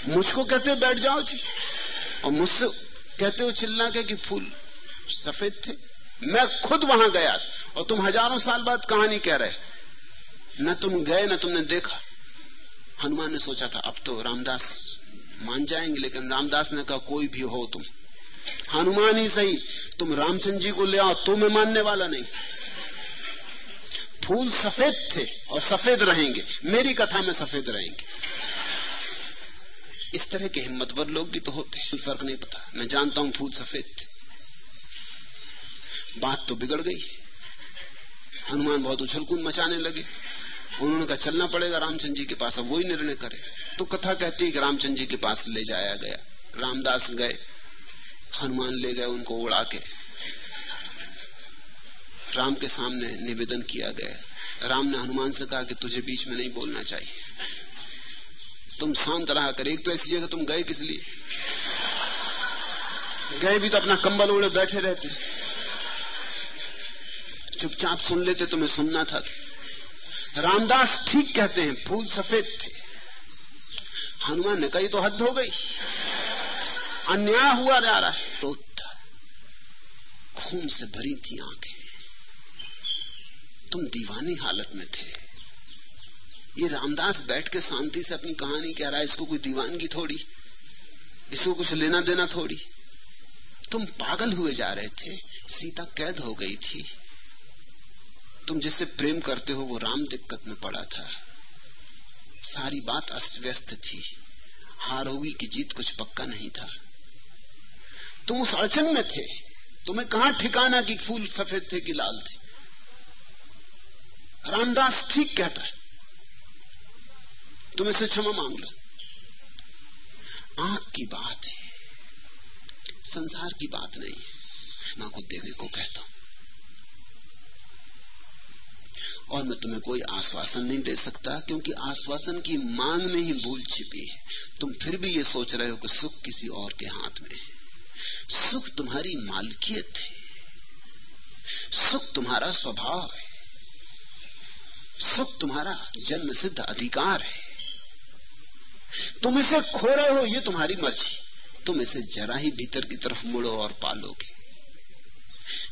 मुझको कहते बैठ जाओ जी। और मुझसे कहते हो चिल्ला के कि फूल सफ़ेद थे। मैं खुद वहाँ गया था। और तुम हज़ारों साल बाद कहानी कह रहे न तुम गए, न तुमने देखा। हनुमान ने सोचा था, अब तो रामदास मान जाएँगे, लेकिन रामदास ने कहा, कोई भी हो तुम। हनुमान ही सही। तुम रामचंद्र जी को ले आओ तो मैं मानने वाला नहीं। फूल सफ़ेद थे और सफ़ेद रहेंगे। मेरी कथा में सफ़ेद रहेंगे। इस तरह के हिम्मतवर लोग भी तो होते हैं फ़र्क नहीं पता मैं जानता हूँ फूल सफ़ेद थे। बात तो बिगड़ गई। हनुमान बहुत उछल कूद मचाने लगे। उन्होंने कहा, चलना पड़ेगा रामचंद्र जी के पास, अब वही निर्णय करे। तो कथा कहती है कि रामचंद्र जी के पास ले जाया गया। रामदास गए। हनुमान ले गए उनको उड़ा के। राम के सामने निवेदन किया गया राम ने हनुमान से कहा कि तुझे बीच में नहीं बोलना चाहिए। तुम शांत रहा कर, एक तो ऐसी जगह तुम गए किस लिए? गए भी तो अपना कंबल ओढ़े बैठे रहते। चुपचाप सुन लेते, तुम्हें सुनना था तो। रामदास ठीक कहते हैं, फूल सफ़ेद थे। हनुमान ने कही तो हद हो गई। अन्याय हुआ जा रहा है। तो खून से भरी थी आँखें। तुम दीवानी हालत में थे। ये रामदास बैठ के शांति से अपनी कहानी कह रहा है, इसको कोई दीवानगी थोड़ी, इसको कुछ लेना देना थोड़ी। तुम पागल हुए जा रहे थे, सीता कैद हो गई थी। तुम जिससे प्रेम करते हो, वो राम दिक्कत में पड़ा था। सारी बात अस्त व्यस्त थी। हार होगी कि जीत कुछ पक्का नहीं था। तुम उस अड़चन में थे। तुम्हें कहा ठिकाना कि फूल सफ़ेद थे कि लाल थे? रामदास ठीक कहता है। तुम इसे क्षमा मांग लो। आँख की बात है, संसार की बात नहीं है। माँ को देने को कहता हूँ। और मैं तुम्हें कोई आश्वासन नहीं दे सकता, क्योंकि आश्वासन की मांग में ही भूल छिपी है। तुम फिर भी ये सोच रहे हो कि सुख किसी और के हाथ में है। सुख तुम्हारी मालकियत है। सुख तुम्हारा स्वभाव है। सुख तुम्हारा जन्म सिद्ध अधिकार है। तुम इसे खो रहे हो, ये तुम्हारी मर्ज़ी। तुम इसे जरा ही भीतर की तरफ़ मुड़ो और पालोगे।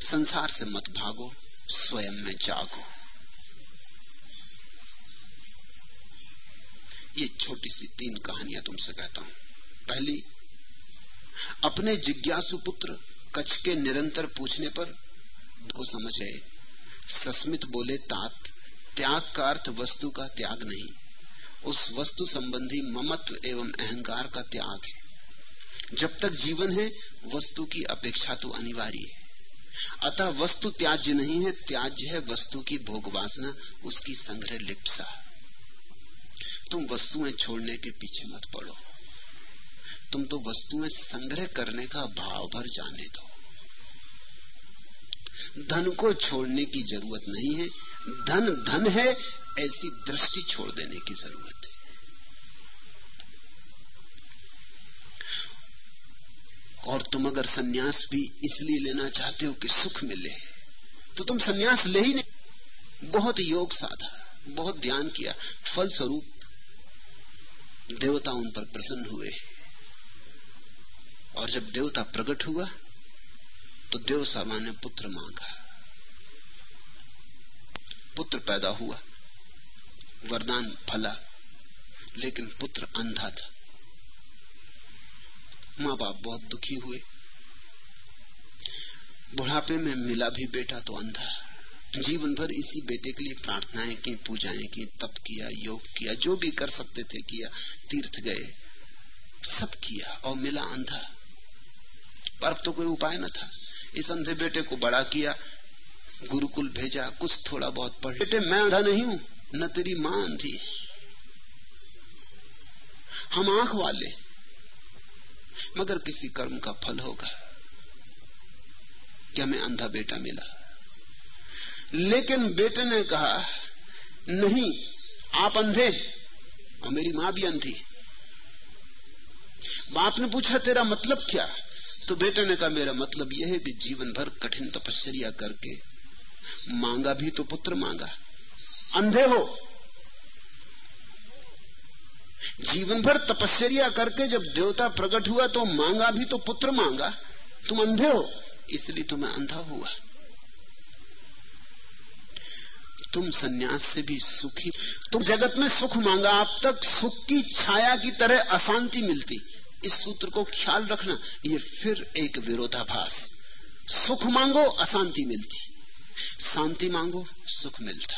संसार से मत भागो, स्वयं में जागो। ये छोटी सी तीन कहानियाँ तुमसे कहता हूँ। पहली, अपने जिज्ञासु पुत्र कच्छ के निरंतर पूछने पर को समझे, सस्मित बोले, तात त्याग का अर्थ वस्तु का त्याग नहीं। उस वस्तु संबंधी ममत्व एवं अहंकार का त्याग है। जब तक जीवन है, वस्तु की अपेक्षा तो अनिवार्य है। अतः वस्तु त्याज्य नहीं है, त्याज्य है वस्तु की भोग वासना, उसकी संग्रह लिप्सा। तुम वस्तुएँ छोड़ने के पीछे मत पड़ो। तुम तो वस्तुएँ संग्रह करने का भाव भर जाने दो। धन को छोड़ने की ज़रूरत नहीं है धन धन है, ऐसी दृष्टि छोड़ देने की ज़रूरत है। और तुम अगर सन्यास भी इसलिए लेना चाहते हो कि सुख मिले तो तुम सन्यास ले ही नहीं। बहुत योग साधा, बहुत ध्यान किया फल स्वरूप देवता उन पर प्रसन्न हुए। और जब देवता प्रकट हुआ तो देव ने पुत्र मांगा। पुत्र पैदा हुआ। वरदान फला, लेकिन पुत्र अंधा था। माँ बाप बहुत दुखी हुए। बुढ़ापे में मिला भी बेटा तो अंधा। जीवन भर इसी बेटे के लिए प्रार्थनाएँ की, पूजाएँ की, तप किया, योग किया, जो भी कर सकते थे किया, तीर्थ गए, सब किया और मिला अंधा। पर तो कोई उपाय न था। इस अंधे बेटे को बड़ा किया गुरुकुल भेजा कुछ थोड़ा बहुत पढ़ बेटे मैं अंधा नहीं हूँ। न तेरी माँ अंधी हम आँख वाले। मगर किसी कर्म का फल होगा। क्या मैं अंधा बेटा मिला? लेकिन बेटे ने कहा नहीं आप अंधे और मेरी माँ भी अंधी बाप ने पूछा तेरा मतलब क्या? तो बेटे ने कहा मेरा मतलब यह है कि जीवन भर कठिन तपस्या करके मांगा भी तो पुत्र मांगा। अंधे हो। जीवन भर तपस्या करके जब देवता प्रकट हुआ तो मांगा भी तो पुत्र मांगा। तुम अंधे हो, इसलिए तुम्हें अंधा हुआ। तुम सन्यास से भी सुखी। तुम जगत में सुख मांगा अब तक सुख की छाया की तरह अशांति मिलती। इस सूत्र को ख्याल रखना, ये फिर एक विरोधाभास। सुख मांगो, अशांति मिलती। शांति मांगो, सुख मिलता।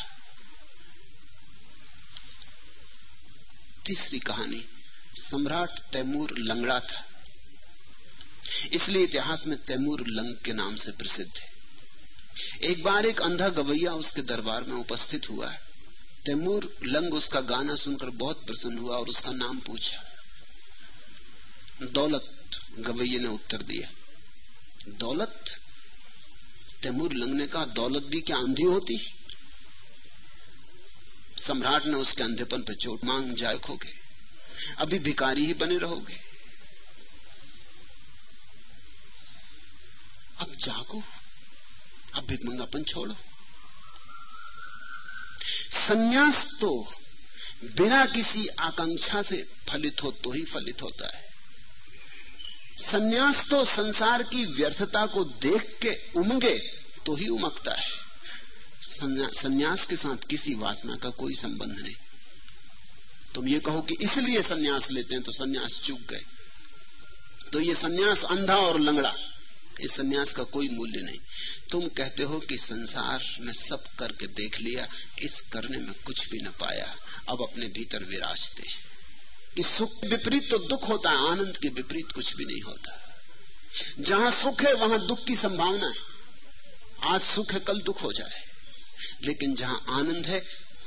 तीसरी कहानी, सम्राट तैमूर लंगड़ा था। इसलिए इतिहास में तैमूर लंग के नाम से प्रसिद्ध है। एक बार एक अंधा गवैया उसके दरबार में उपस्थित हुआ है। तैमूर लंग उसका गाना सुनकर बहुत प्रसन्न हुआ और उसका नाम पूछा। दौलत गवैये ने उत्तर दिया। दौलत तैमूर लंग कहा दौलत भी क्या अंधी होती? सम्राट ने उसके अंधेपन पर चोट मांग जाए खोगे अभी भिकारी ही बने रहोगे। अब जागो। अब भिकमंगापन छोड़ो। संन्यास तो बिना किसी आकांक्षा से फलित हो तो ही फलित होता है। संन्यास तो संसार की व्यर्थता को देख के उमगे तो ही उमकता है। संन्यास के साथ किसी वासना का कोई संबंध नहीं। तुम ये कहो कि इसलिए संन्यास लेते हैं तो संन्यास चूक गए। तो ये संन्यास अंधा और लंगड़ा, इस संन्यास का कोई मूल्य नहीं। तुम कहते हो कि संसार में सब करके देख लिया, इस करने में कुछ भी न पाया, अब अपने भीतर विराजते कि सुख विपरीत तो दुख होता है, आनंद के विपरीत कुछ भी नहीं होता। जहाँ सुख है, वहाँ दुख की संभावना है। आज सुख है, कल दुख हो जाए। लेकिन जहाँ आनंद है,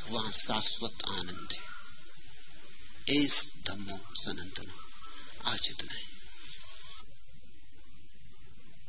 वहाँ शाश्वत आनंद है। एस धमो सनातन। आज इतना है।